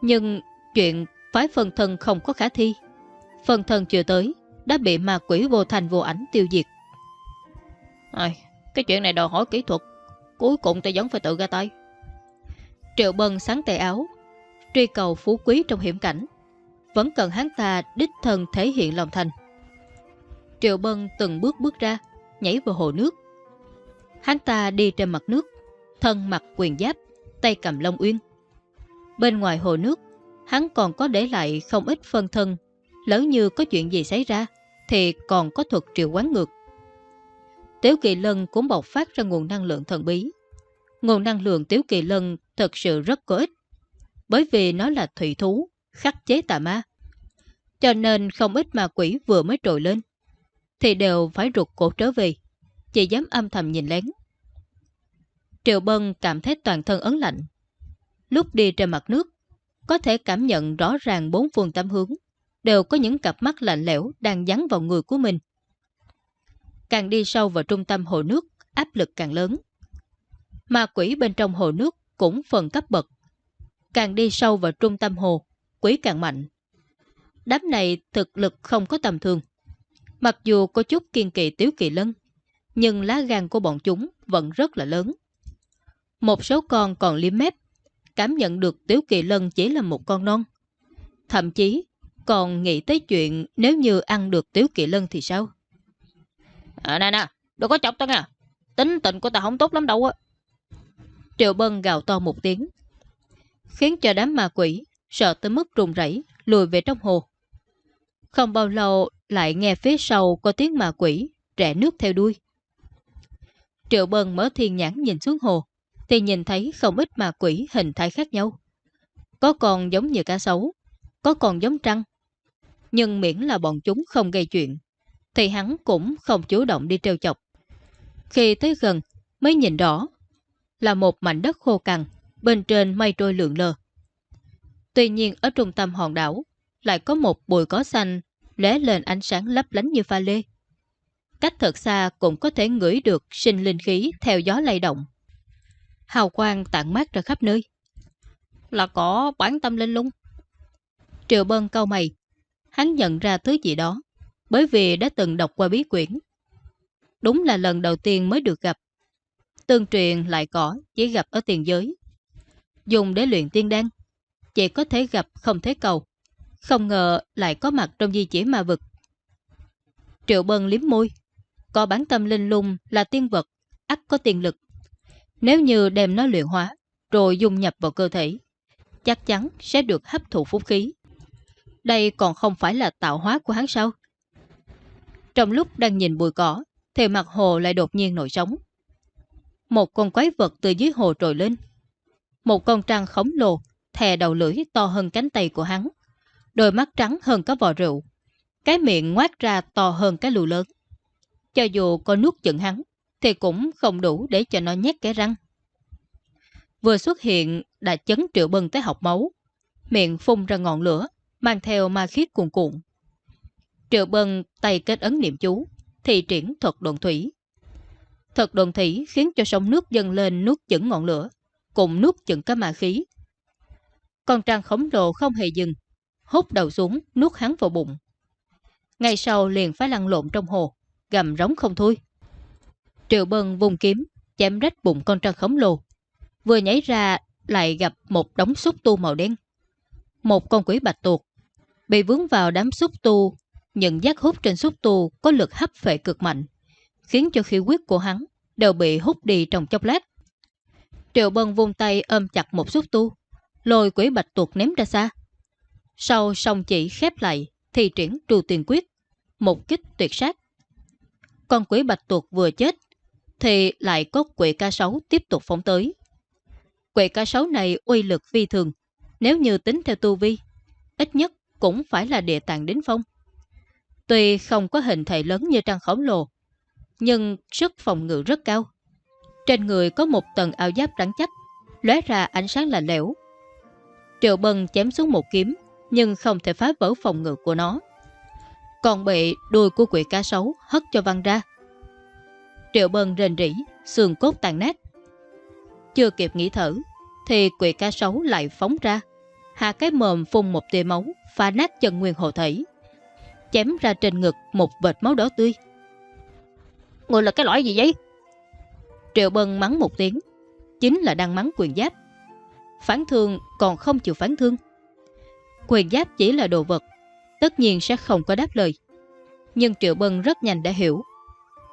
Nhưng chuyện phái phần thân không có khả thi. Phần thân chưa tới, đã bị ma quỷ vô thành vô ảnh tiêu diệt. Ai, cái chuyện này đòi hỏi kỹ thuật, cuối cùng ta vẫn phải tự ra tay. Triệu Bân sáng tay áo, truy cầu phú quý trong hiểm cảnh, vẫn cần hắn ta đích thân thể hiện lòng thành. Triệu Bân từng bước bước ra, nhảy vào hồ nước. Hắn ta đi trên mặt nước, thân mặc quyền giáp, tay cầm lông uyên. Bên ngoài hồ nước, hắn còn có để lại không ít phân thân, lỡ như có chuyện gì xảy ra, thì còn có thuật triệu quán ngược. Tiếu Kỳ Lân cũng bộc phát ra nguồn năng lượng thần bí. Nguồn năng lượng Tiếu Kỳ Lân thật sự rất có ích, bởi vì nó là thủy thú, khắc chế tà ma. Cho nên không ít mà quỷ vừa mới trồi lên, thì đều phải rụt cổ trở về, chỉ dám âm thầm nhìn lén. Triệu Bân cảm thấy toàn thân ấn lạnh. Lúc đi trên mặt nước, có thể cảm nhận rõ ràng bốn phương tám hướng, đều có những cặp mắt lạnh lẽo đang dán vào người của mình. Càng đi sâu vào trung tâm hồ nước, áp lực càng lớn. Ma quỷ bên trong hồ nước cũng phần cấp bậc. Càng đi sâu vào trung tâm hồ, quỷ càng mạnh. Đám này thực lực không có tầm thường. Mặc dù có chút kiên kỳ tiếu kỳ lân, nhưng lá gan của bọn chúng vẫn rất là lớn. Một số con còn liếm mép, cảm nhận được Tiếu Kỳ Lân chỉ là một con non. Thậm chí còn nghĩ tới chuyện nếu như ăn được Tiếu Kỳ Lân thì sao? À nè nè, đừng có chọc tao nha. Tính tình của tao không tốt lắm đâu á. Triệu Bân gào to một tiếng, khiến cho đám ma quỷ sợ tới mức rùng rẩy lùi về trong hồ. Không bao lâu lại nghe phía sau có tiếng ma quỷ rẽ nước theo đuôi. Triệu Bân mở thiên nhãn nhìn xuống hồ, thì nhìn thấy không ít ma quỷ hình thái khác nhau. Có còn giống như cá sấu, có còn giống trăng. Nhưng miễn là bọn chúng không gây chuyện, thì hắn cũng không chủ động đi treo chọc. Khi tới gần, mới nhìn rõ là một mảnh đất khô cằn, bên trên mây trôi lượn lờ. Tuy nhiên ở trung tâm hòn đảo lại có một bụi cỏ xanh lóe lên ánh sáng lấp lánh như pha lê. Cách thật xa cũng có thể ngửi được sinh linh khí theo gió lay động. Hào quang tản mát ra khắp nơi. Là có bán tâm linh lung. Triệu Bân câu mày. Hắn nhận ra thứ gì đó. Bởi vì đã từng đọc qua bí quyển. Đúng là lần đầu tiên mới được gặp. Tương truyền lại có chỉ gặp ở tiền giới. Dùng để luyện tiên đan. Chỉ có thể gặp không thấy cầu. Không ngờ lại có mặt trong di chỉ ma vực. Triệu Bân liếm môi. Có bán tâm linh lung là tiên vật, ắt có tiền lực. Nếu như đem nó luyện hóa, rồi dung nhập vào cơ thể, chắc chắn sẽ được hấp thụ phúc khí. Đây còn không phải là tạo hóa của hắn sao? Trong lúc đang nhìn bụi cỏ, thì mặt hồ lại đột nhiên nổi sóng. Một con quái vật từ dưới hồ trồi lên. Một con trăng khổng lồ, thè đầu lưỡi to hơn cánh tay của hắn. Đôi mắt trắng hơn cả vò rượu. Cái miệng ngoát ra to hơn cái lù lớn. Cho dù có nuốt chừng hắn, thì cũng không đủ để cho nó nhét cái răng. Vừa xuất hiện đã chấn triệu bân tới học máu, miệng phun ra ngọn lửa, mang theo ma khiết cuồn cuộn. Triệu bân tay kết ấn niệm chú, thì triển thuật đồn thủy. Thuật đồn thủy khiến cho sông nước dâng lên nuốt chửng ngọn lửa, cùng nuốt chửng cả ma khí. Con trang khổng lồ không hề dừng, hút đầu xuống nuốt hắn vào bụng. Ngay sau liền phải lăn lộn trong hồ, gầm rống không thôi. Triệu Bân vùng kiếm, chém rách bụng con trang khổng lồ. Vừa nhảy ra lại gặp một đống xúc tu màu đen. Một con quỷ bạch tuột, bị vướng vào đám xúc tu, nhận giác hút trên xúc tu có lực hấp phệ cực mạnh, khiến cho khí huyết của hắn đều bị hút đi trong chốc lát. Triệu Bân vung tay ôm chặt một xúc tu, lôi quỷ bạch tuột ném ra xa. Sau song chỉ khép lại, thì triển trù tiền quyết, một kích tuyệt sát. Con quỷ bạch tuột vừa chết, thì lại có quỷ ca sấu tiếp tục phóng tới. Quỷ ca sấu này uy lực vi thường, nếu như tính theo tu vi, ít nhất cũng phải là địa tạng đến phong. Tuy không có hình thể lớn như trăng khổng lồ, nhưng sức phòng ngự rất cao. Trên người có một tầng áo giáp rắn chắc, lóe ra ánh sáng lạnh lẽo. Triệu Bân chém xuống một kiếm, nhưng không thể phá vỡ phòng ngự của nó. Còn bị đuôi của quỷ cá sấu hất cho văng ra. Triệu Bân rền rỉ, xương cốt tàn nát. Chưa kịp nghĩ thở, thì quỷ cá sấu lại phóng ra. Hạ cái mồm phun một tia máu, phá nát chân nguyên hồ thể. Chém ra trên ngực một vệt máu đỏ tươi. Người là cái loại gì vậy? Triệu Bân mắng một tiếng. Chính là đang mắng quyền giáp. Phán thương còn không chịu phán thương. Quyền giáp chỉ là đồ vật. Tất nhiên sẽ không có đáp lời. Nhưng Triệu Bân rất nhanh đã hiểu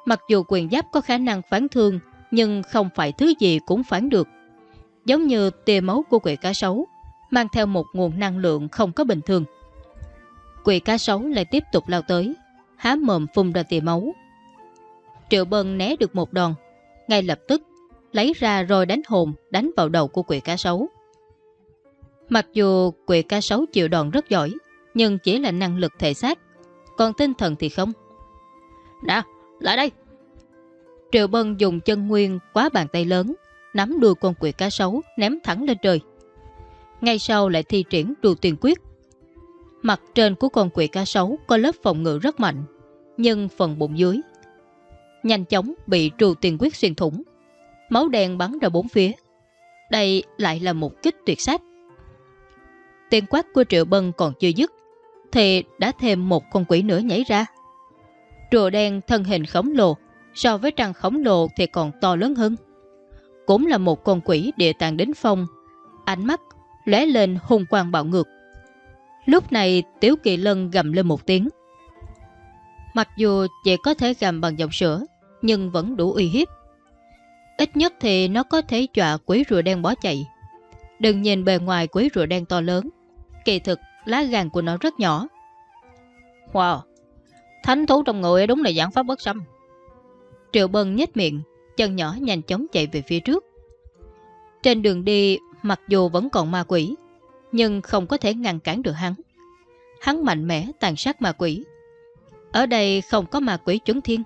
Mặc dù quyền giáp có khả năng phán thương, nhưng không phải thứ gì cũng phán được. Giống như tia máu của quỷ cá sấu, mang theo một nguồn năng lượng không có bình thường. Quỷ cá sấu lại tiếp tục lao tới, há mồm phun ra tia máu. Triệu Bân né được một đòn, ngay lập tức lấy ra rồi đánh hồn đánh vào đầu của quỷ cá sấu. Mặc dù quỷ cá sấu chịu đòn rất giỏi, nhưng chỉ là năng lực thể xác, còn tinh thần thì không. Đã, lại đây! Triệu Bân dùng chân nguyên quá bàn tay lớn, nắm đuôi con quỷ cá sấu ném thẳng lên trời. Ngay sau lại thi triển đù tiền quyết. Mặt trên của con quỷ cá sấu có lớp phòng ngự rất mạnh, nhưng phần bụng dưới nhanh chóng bị trù tiền quyết xuyên thủng. Máu đen bắn ra bốn phía. Đây lại là một kích tuyệt sát. Tiền quát của Triệu Bân còn chưa dứt, thì đã thêm một con quỷ nữa nhảy ra. Rùa đen thân hình khổng lồ, so với trăng khổng lồ thì còn to lớn hơn. cũng là một con quỷ địa tạng đến phong, ánh mắt lóe lên hung quang bạo ngược. Lúc này Tiểu Kỳ Lân gầm lên một tiếng. Mặc dù chỉ có thể gầm bằng giọng sữa, nhưng vẫn đủ uy hiếp. Ít nhất thì nó có thể dọa quỷ rùa đen bó chạy. Đừng nhìn bề ngoài quỷ rùa đen to lớn, kỳ thực lá gan của nó rất nhỏ. Wow, thánh thú trong người đúng là giảng pháp bất xâm. Triệu Bân nhếch miệng, chân nhỏ nhanh chóng chạy về phía trước. Trên đường đi, mặc dù vẫn còn ma quỷ, nhưng không có thể ngăn cản được hắn. Hắn mạnh mẽ tàn sát ma quỷ. Ở đây không có ma quỷ chuẩn thiên.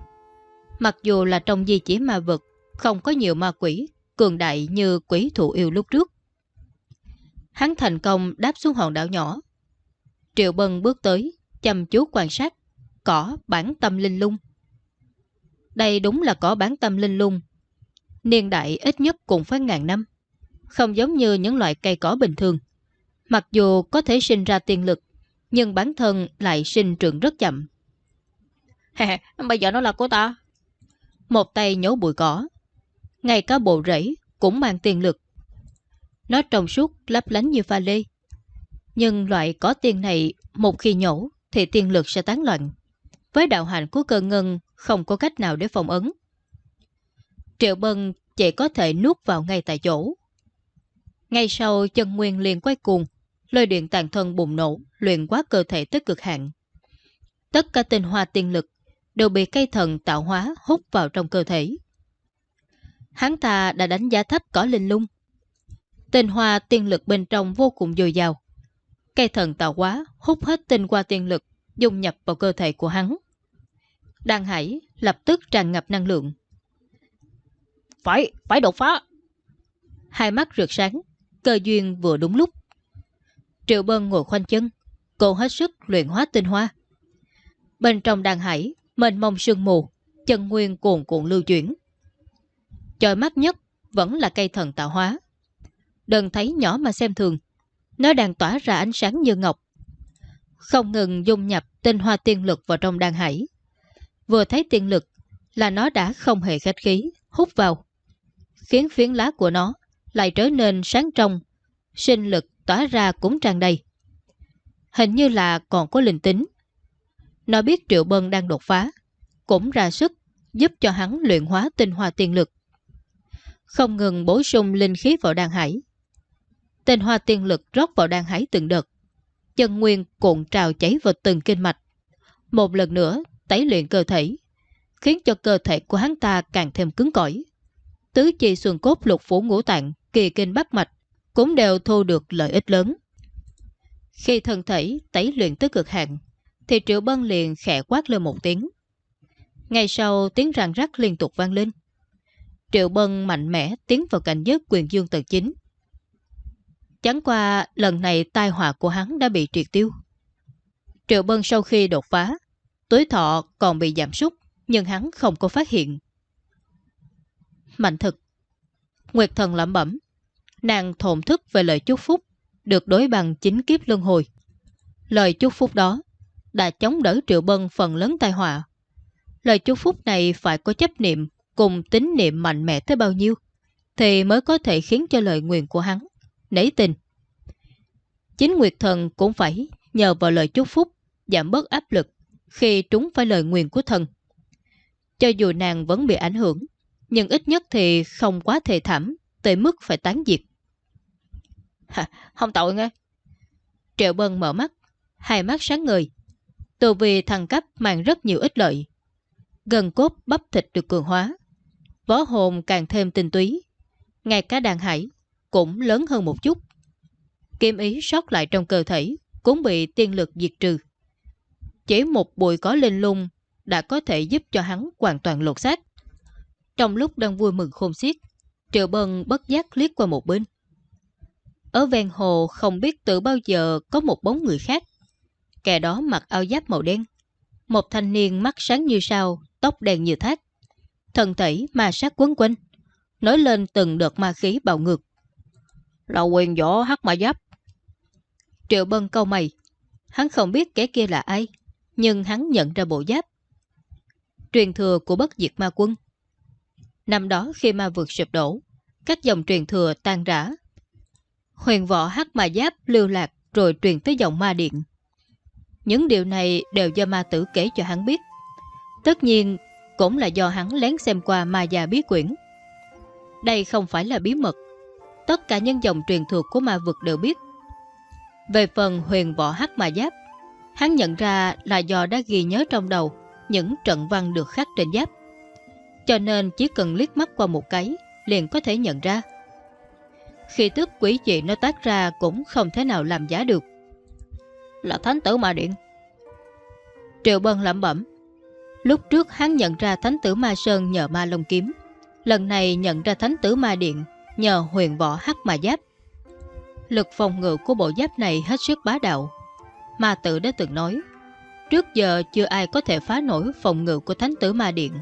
Mặc dù là trong di chỉ ma vực, không có nhiều ma quỷ, cường đại như quỷ thụ yêu lúc trước. Hắn thành công đáp xuống hòn đảo nhỏ. Triệu Bân bước tới, chăm chú quan sát, cỏ bản tâm linh lung. Đây đúng là cỏ bản tâm linh lung. Niên đại ít nhất cũng phải ngàn năm. Không giống như những loại cây cỏ bình thường. Mặc dù có thể sinh ra tiên lực, nhưng bản thân lại sinh trưởng rất chậm. Bây giờ nó là của ta. Một tay nhổ bụi cỏ. Ngay cả bộ rẫy cũng mang tiên lực. Nó trồng suốt lấp lánh như pha lê. Nhưng loại cỏ tiên này một khi nhổ thì tiên lực sẽ tán loạn. Với đạo hành của cơ ngân không có cách nào để phòng ấn. Triệu Bân chỉ có thể nuốt vào ngay tại chỗ. Ngay sau chân nguyên liền quay cuồng, lôi điện tàn thân bùng nổ, luyện quá cơ thể tới cực hạn. Tất cả tinh hoa tiên lực đều bị cây thần tạo hóa hút vào trong cơ thể. Hắn ta đã đánh giá thấp cỏ linh lung. Tinh hoa tiên lực bên trong vô cùng dồi dào. Cây thần tạo hóa hút hết tinh hoa tiên lực dung nhập vào cơ thể của hắn. Đan Hải lập tức tràn ngập năng lượng. Phải, phải đột phá. Hai mắt rực sáng, cơ duyên vừa đúng lúc. Triệu Bân ngồi khoanh chân, cô hết sức luyện hóa tinh hoa. Bên trong đàn hải, mênh mông sương mù, chân nguyên cuồn cuộn lưu chuyển. Trời mắt nhất vẫn là cây thần tạo hóa. Đừng thấy nhỏ mà xem thường, nó đang tỏa ra ánh sáng như ngọc. Không ngừng dung nhập tinh hoa tiên lực vào trong đàn hải. Vừa thấy tiên lực là nó đã không hề khách khí, hút vào. Khiến phiến lá của nó lại trở nên sáng trong, sinh lực tỏa ra cũng tràn đầy. Hình như là còn có linh tính. Nó biết Triệu Bân đang đột phá, cũng ra sức giúp cho hắn luyện hóa tinh hoa tiên lực. Không ngừng bổ sung linh khí vào đàn hải. Tinh hoa tiên lực rót vào đàn hải từng đợt. Chân nguyên cuộn trào chảy vào từng kinh mạch. Một lần nữa tẩy luyện cơ thể, khiến cho cơ thể của hắn ta càng thêm cứng cỏi. Tứ chi xương cốt lục phủ ngũ tạng, kỳ kinh bắt mạch cũng đều thu được lợi ích lớn. Khi thân thể tẩy luyện tới cực hạn, thì Triệu Bân liền khẽ quát lên một tiếng. Ngay sau tiếng răng rắc liên tục vang lên. Triệu Bân mạnh mẽ tiến vào cảnh giới quyền dương tầng 9. Chẳng qua lần này tai họa của hắn đã bị triệt tiêu. Triệu Bân sau khi đột phá, Tuổi thọ còn bị giảm sút nhưng hắn không có phát hiện. Mạnh thực Nguyệt thần lẩm bẩm Nàng thổn thức về lời chúc phúc được đối bằng chính kiếp luân hồi. Lời chúc phúc đó đã chống đỡ Triệu Bân phần lớn tai họa. Lời chúc phúc này phải có chấp niệm cùng tín niệm mạnh mẽ tới bao nhiêu thì mới có thể khiến cho lời nguyện của hắn nảy tình. Chính Nguyệt Thần cũng phải nhờ vào lời chúc phúc giảm bớt áp lực khi trúng phải lời nguyện của thần. Cho dù nàng vẫn bị ảnh hưởng, nhưng ít nhất thì không quá thề thảm, tới mức phải tán diệt. Hả, không tội nghe. Triệu Bân mở mắt, hai mắt sáng người. Tù vì thằng cấp mang rất nhiều ích lợi. Gần cốt bắp thịt được cường hóa. Võ hồn càng thêm tinh túy. Ngay cả đàn hải cũng lớn hơn một chút. Kim ý sót lại trong cơ thể cũng bị tiên lực diệt trừ. Chỉ một bụi có linh lung đã có thể giúp cho hắn hoàn toàn lột xác. Trong lúc đang vui mừng khôn xiết, Triệu Bân bất giác liếc qua một bên. Ở ven hồ không biết từ bao giờ có một bóng người khác. Kẻ đó mặc áo giáp màu đen. Một thanh niên mắt sáng như sao, tóc đen như thác. Thần thể ma sát quấn quanh, nói lên từng đợt ma khí bạo ngược. Là quyền võ hắc ma giáp. Triệu Bân câu mày. Hắn không biết kẻ kia là ai, nhưng hắn nhận ra bộ giáp. Truyền thừa của bất diệt ma quân. Năm đó khi ma vượt sụp đổ, các dòng truyền thừa tan rã. Huyền võ hắc mà giáp lưu lạc rồi truyền tới dòng ma điện. Những điều này đều do ma tử kể cho hắn biết. Tất nhiên cũng là do hắn lén xem qua ma già bí quyển. Đây không phải là bí mật. Tất cả nhân dòng truyền thuộc của ma vực đều biết. Về phần huyền võ hắc mà giáp, hắn nhận ra là do đã ghi nhớ trong đầu những trận văn được khắc trên giáp. Cho nên chỉ cần liếc mắt qua một cái liền có thể nhận ra. Khi tức quỷ dị nó tác ra cũng không thể nào làm giả được. Là thánh tử ma điện. Triệu Bân lẩm bẩm. Lúc trước hắn nhận ra thánh tử ma sơn nhờ ma lông kiếm. Lần này nhận ra thánh tử ma điện nhờ huyền võ hắc ma giáp. Lực phòng ngự của bộ giáp này hết sức bá đạo. Ma tử đã từng nói, trước giờ chưa ai có thể phá nổi phòng ngự của thánh tử ma điện.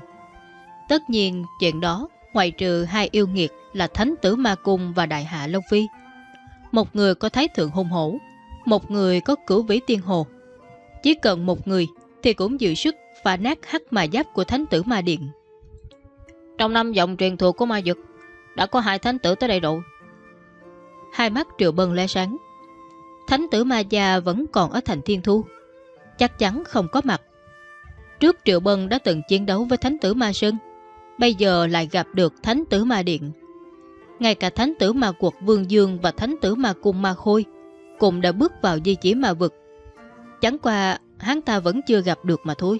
Tất nhiên chuyện đó ngoại trừ hai yêu nghiệt là thánh tử ma cung và đại hạ Long Phi. Một người có thái thượng hung hổ, một người có cửu vĩ tiên hồ. Chỉ cần một người thì cũng dự sức phá nát hắc ma giáp của thánh tử ma điện. Trong năm dòng truyền thuộc của ma dực, đã có hai thánh tử tới đây rồi. Hai mắt triệu bân lóe sáng. Thánh tử ma già vẫn còn ở thành thiên thu. Chắc chắn không có mặt. Trước triệu bân đã từng chiến đấu với thánh tử ma sơn. Bây giờ lại gặp được thánh tử ma điện. Ngay cả thánh tử ma quật Vương Dương và thánh tử ma cung ma khôi cũng đã bước vào di chỉ ma vực. Chẳng qua hắn ta vẫn chưa gặp được mà thôi.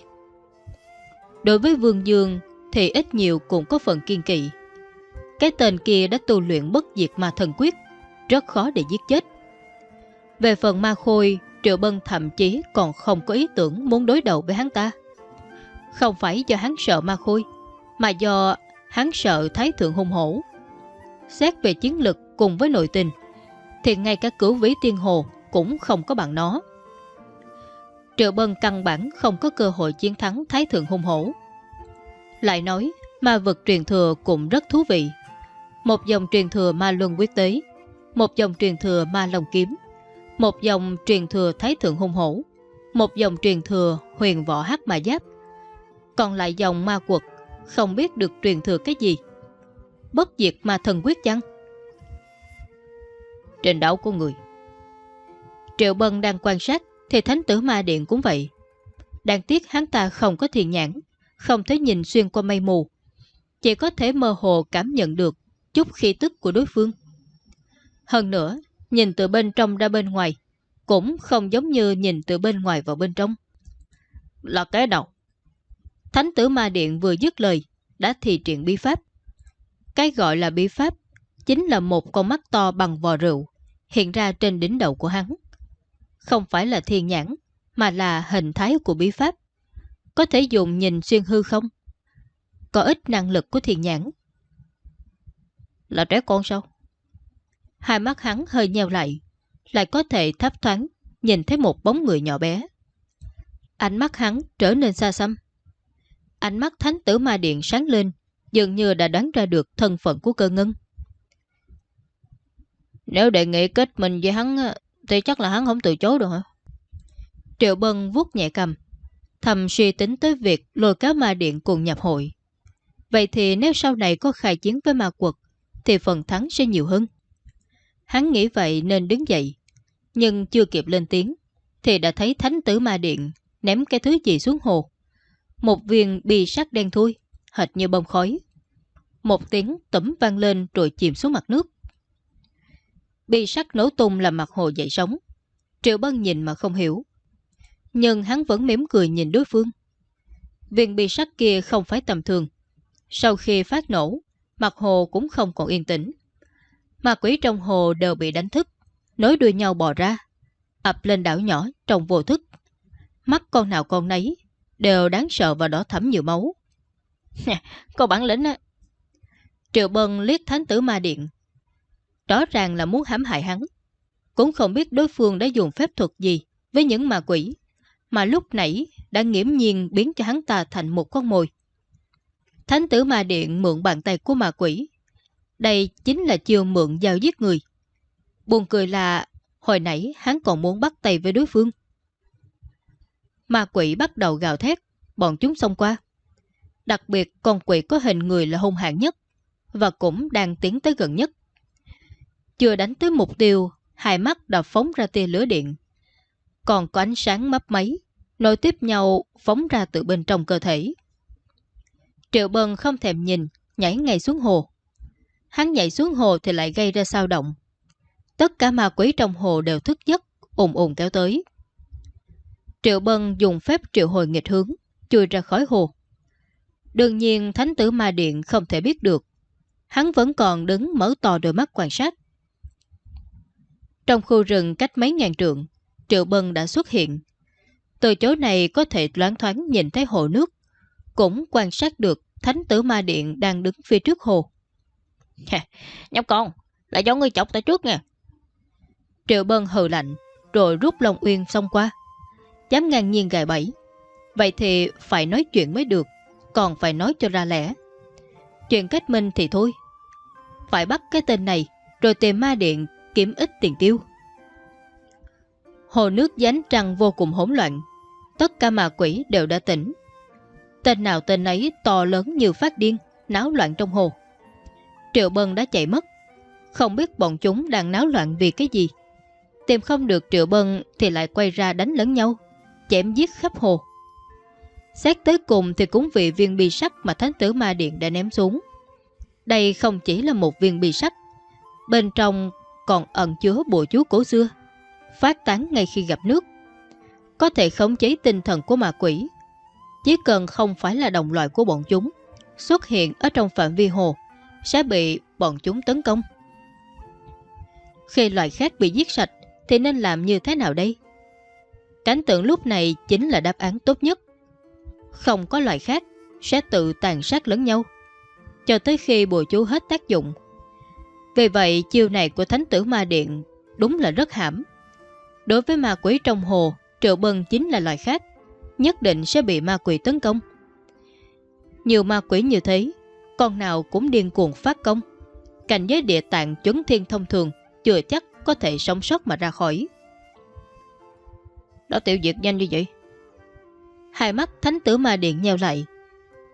Đối với Vương Dương thì ít nhiều cũng có phần kiên kỵ. Cái tên kia đã tu luyện bất diệt ma thần quyết, rất khó để giết chết. Về phần ma khôi, Triệu Bân thậm chí còn không có ý tưởng muốn đối đầu với hắn ta. Không phải do hắn sợ ma khôi, mà do hắn sợ Thái Thượng hung hổ. Xét về chiến lực cùng với nội tình, thì ngay cả cửu vĩ tiên hồ cũng không có bằng nó. Triệu Bân căn bản không có cơ hội chiến thắng Thái Thượng hung hổ. Lại nói, ma vật truyền thừa cũng rất thú vị. Một dòng truyền thừa ma luân quyết tế, một dòng truyền thừa ma lòng kiếm, một dòng truyền thừa Thái Thượng hung hổ, một dòng truyền thừa huyền võ hắc ma giáp. Còn lại dòng ma quật, không biết được truyền thừa cái gì. Bất diệt mà thần quyết chăng? Trên đảo của người. Triệu Bân đang quan sát thì thánh tử ma điện cũng vậy. Đáng tiếc hắn ta không có thiền nhãn, không thể nhìn xuyên qua mây mù. Chỉ có thể mơ hồ cảm nhận được chút khí tức của đối phương. Hơn nữa, nhìn từ bên trong ra bên ngoài, cũng không giống như nhìn từ bên ngoài vào bên trong. Là cái đầu. Thánh tử ma điện vừa dứt lời, đã thị triển bí pháp. Cái gọi là bí pháp chính là một con mắt to bằng vò rượu hiện ra trên đỉnh đầu của hắn. Không phải là thiên nhãn, mà là hình thái của bí pháp. Có thể dùng nhìn xuyên hư không? Có ít năng lực của thiên nhãn. Là trẻ con sao? Hai mắt hắn hơi nheo lại, lại có thể thấp thoáng, nhìn thấy một bóng người nhỏ bé. Ánh mắt hắn trở nên xa xăm. Ánh mắt thánh tử ma điện sáng lên, dường như đã đoán ra được thân phận của cơ ngân. Nếu đề nghị kết mình với hắn thì chắc là hắn không từ chối được hả? Triệu Bân vuốt nhẹ cầm, thầm suy tính tới việc lôi cáo ma điện cùng nhập hội. Vậy thì nếu sau này có khai chiến với ma quật, thì phần thắng sẽ nhiều hơn. Hắn nghĩ vậy nên đứng dậy, nhưng chưa kịp lên tiếng, thì đã thấy thánh tử ma điện ném cái thứ gì xuống hồ. Một viên bì sắt đen thui, hệt như bông khói. Một tiếng tẩm vang lên rồi chìm xuống mặt nước. bì sắt nổ tung làm mặt hồ dậy sóng. Triệu Bân nhìn mà không hiểu. Nhưng hắn vẫn mỉm cười nhìn đối phương. Viên bì sắt kia không phải tầm thường. Sau khi phát nổ, mặt hồ cũng không còn yên tĩnh. mà quỷ trong hồ đều bị đánh thức, nối đuôi nhau bò ra, ập lên đảo nhỏ trong vô thức. Mắt con nào con nấy, đều đáng sợ và đỏ thẫm nhiều máu. Có bản lĩnh á. Triệu Bân liếc thánh tử ma điện. Rõ ràng là muốn hãm hại hắn. Cũng không biết đối phương đã dùng phép thuật gì với những ma quỷ, mà lúc nãy đã nghiễm nhiên biến cho hắn ta thành một con mồi. Thánh tử ma điện mượn bàn tay của ma quỷ. Đây chính là chiều mượn giao giết người. Buồn cười là hồi nãy hắn còn muốn bắt tay với đối phương. Ma quỷ bắt đầu gào thét, bọn chúng xông qua. Đặc biệt con quỷ có hình người là hung hãn nhất. và cũng đang tiến tới gần nhất. Chưa đánh tới mục tiêu, hai mắt đã phóng ra tia lửa điện. Còn có ánh sáng mấp máy, nối tiếp nhau phóng ra từ bên trong cơ thể. Triệu Bân không thèm nhìn, nhảy ngay xuống hồ. Hắn nhảy xuống hồ thì lại gây ra sao động. Tất cả ma quỷ trong hồ đều thức giấc, ồn ồn kéo tới. Triệu Bân dùng phép triệu hồi nghịch hướng, chui ra khỏi hồ. Đương nhiên thánh tử ma điện không thể biết được. Hắn vẫn còn đứng mở to đôi mắt quan sát. Trong khu rừng cách mấy ngàn trượng, Triệu Bân đã xuất hiện. Từ chỗ này có thể loáng thoáng nhìn thấy hồ nước, cũng quan sát được thánh tử ma điện đang đứng phía trước hồ. Nhóc con, là do ngươi chọc ta trước nha. Triệu Bân hừ lạnh, rồi rút Long Uyên xong qua. Dám ngang nhiên gài bẫy. Vậy thì phải nói chuyện mới được, còn phải nói cho ra lẽ. Chuyện kết minh thì thôi. Phải bắt cái tên này, rồi tìm ma điện kiếm ít tiền tiêu. Hồ nước dánh trăng vô cùng hỗn loạn. Tất cả ma quỷ đều đã tỉnh. Tên nào tên ấy to lớn như phát điên, náo loạn trong hồ. Triệu Bân đã chạy mất. Không biết bọn chúng đang náo loạn vì cái gì. Tìm không được Triệu Bân thì lại quay ra đánh lẫn nhau, chém giết khắp hồ. Xét tới cùng thì cũng vì viên bi sắt mà Thánh tử Ma Điện đã ném xuống. Đây không chỉ là một viên bi sắt, bên trong còn ẩn chứa bùa chú cổ xưa, phát tán ngay khi gặp nước. Có thể khống chế tinh thần của ma quỷ, chỉ cần không phải là đồng loại của bọn chúng, xuất hiện ở trong phạm vi hồ, sẽ bị bọn chúng tấn công. Khi loài khác bị giết sạch, thì nên làm như thế nào đây? Cảnh tượng lúc này chính là đáp án tốt nhất. Không có loài khác sẽ tự tàn sát lẫn nhau, cho tới khi bùa chú hết tác dụng. Vì vậy, chiêu này của Thánh tử Ma Điện đúng là rất hãm. Đối với ma quỷ trong hồ, Triệu Bân chính là loài khác, nhất định sẽ bị ma quỷ tấn công. Nhiều ma quỷ như thế, con nào cũng điên cuồng phát công. Cảnh giới địa tạng chấn thiên thông thường chưa chắc có thể sống sót mà ra khỏi. Đó tiểu diệt nhanh như vậy. Hai mắt thánh tử ma điện nheo lại.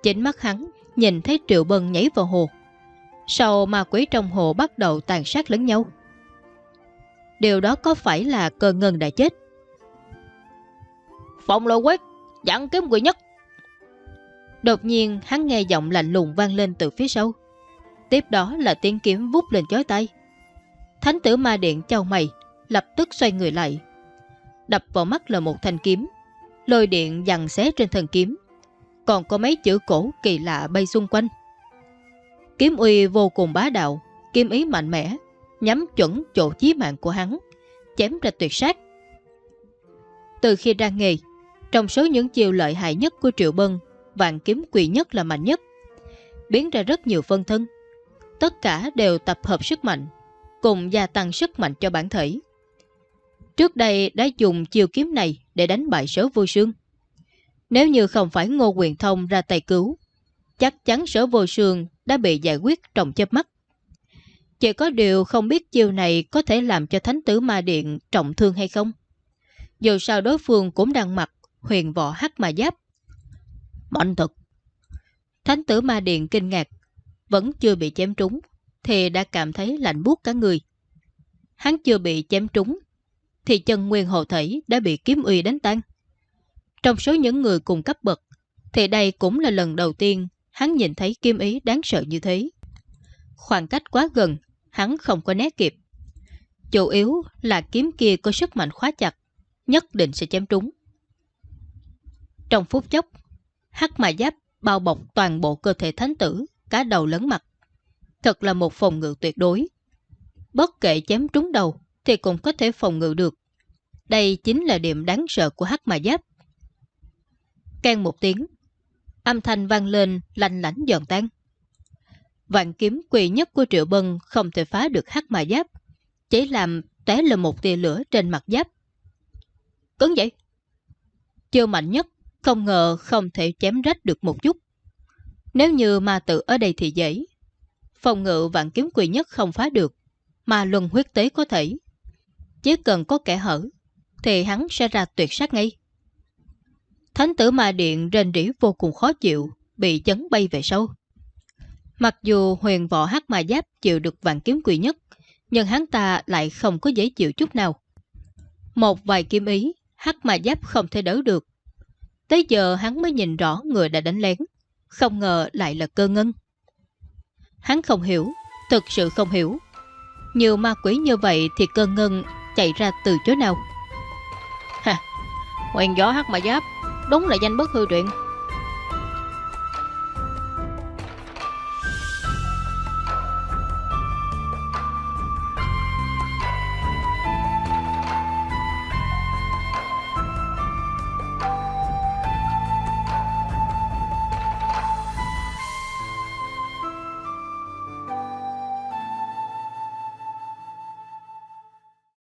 Chính mắt hắn nhìn thấy Triệu Bân nhảy vào hồ. Sau ma quỷ trong hồ bắt đầu tàn sát lẫn nhau. Điều đó có phải là cơ ngân đã chết? Phòng lô quét, dặn kiếm quỷ nhất. Đột nhiên hắn nghe giọng lạnh lùng vang lên từ phía sau. Tiếp đó là tiếng kiếm vút lên chói tay. Thánh tử ma điện châu mày, lập tức xoay người lại. Đập vào mắt là một thanh kiếm, lôi điện dằn xé trên thân kiếm. Còn có mấy chữ cổ kỳ lạ bay xung quanh. Kiếm uy vô cùng bá đạo, kiếm ý mạnh mẽ, nhắm chuẩn chỗ chí mạng của hắn, chém ra tuyệt sát. Từ khi ra nghề, trong số những chiều lợi hại nhất của Triệu Bân, vạn kiếm quỷ nhất là mạnh nhất. Biến ra rất nhiều phân thân. Tất cả đều tập hợp sức mạnh, cùng gia tăng sức mạnh cho bản thể. Trước đây đã dùng chiều kiếm này để đánh bại sở vô sương. Nếu như không phải Ngô Quyền Thông ra tay cứu, chắc chắn sở vô sương đã bị giải quyết trong chớp mắt. Chỉ có điều không biết chiều này có thể làm cho Thánh tử Ma Điện trọng thương hay không. Dù sao đối phương cũng đang mặc huyền võ hắc mà giáp. Mạnh thật! Thánh tử Ma Điện kinh ngạc, vẫn chưa bị chém trúng, thì đã cảm thấy lạnh buốt cả người. Hắn chưa bị chém trúng, thì chân nguyên hộ thể đã bị kiếm uy đánh tan. Trong số những người cùng cấp bậc, thì đây cũng là lần đầu tiên hắn nhìn thấy kiếm ý đáng sợ như thế. Khoảng cách quá gần, hắn không có né kịp. Chủ yếu là kiếm kia có sức mạnh khóa chặt, nhất định sẽ chém trúng. Trong phút chốc, hắc mà giáp bao bọc toàn bộ cơ thể thánh tử, cả đầu lẫn mặt. Thật là một phòng ngự tuyệt đối. Bất kể chém trúng đầu thì cũng có thể phòng ngự được. Đây chính là điểm đáng sợ của hắc mà giáp. Can một tiếng, âm thanh vang lên lạnh lãnh giòn tan. Vạn kiếm quỳ nhất của Triệu Bân không thể phá được hắc mà giáp, chỉ làm té lên một tia lửa trên mặt giáp. Cứng vậy? Chưa mạnh nhất, không ngờ không thể chém rách được một chút. Nếu như ma tự ở đây thì dễ. Phòng ngự vạn kiếm quỳ nhất không phá được, mà luân huyết tế có thể. Chỉ cần có kẻ hở, thì hắn sẽ ra tuyệt sát ngay. Thánh tử ma điện rền rỉ vô cùng khó chịu, bị chấn bay về sâu. Mặc dù huyền võ hắc ma giáp chịu được vạn kiếm quỷ nhất, nhưng hắn ta lại không có dễ chịu chút nào. Một vài kiếm ý, hắc ma giáp không thể đỡ được. Tới giờ hắn mới nhìn rõ người đã đánh lén, không ngờ lại là cơ ngân. Hắn không hiểu, thực sự không hiểu. Nhiều ma quỷ như vậy thì cơ ngân chạy ra từ chỗ nào? Ha, hoàng gió hắc mà giáp, đúng là danh bất hư truyện.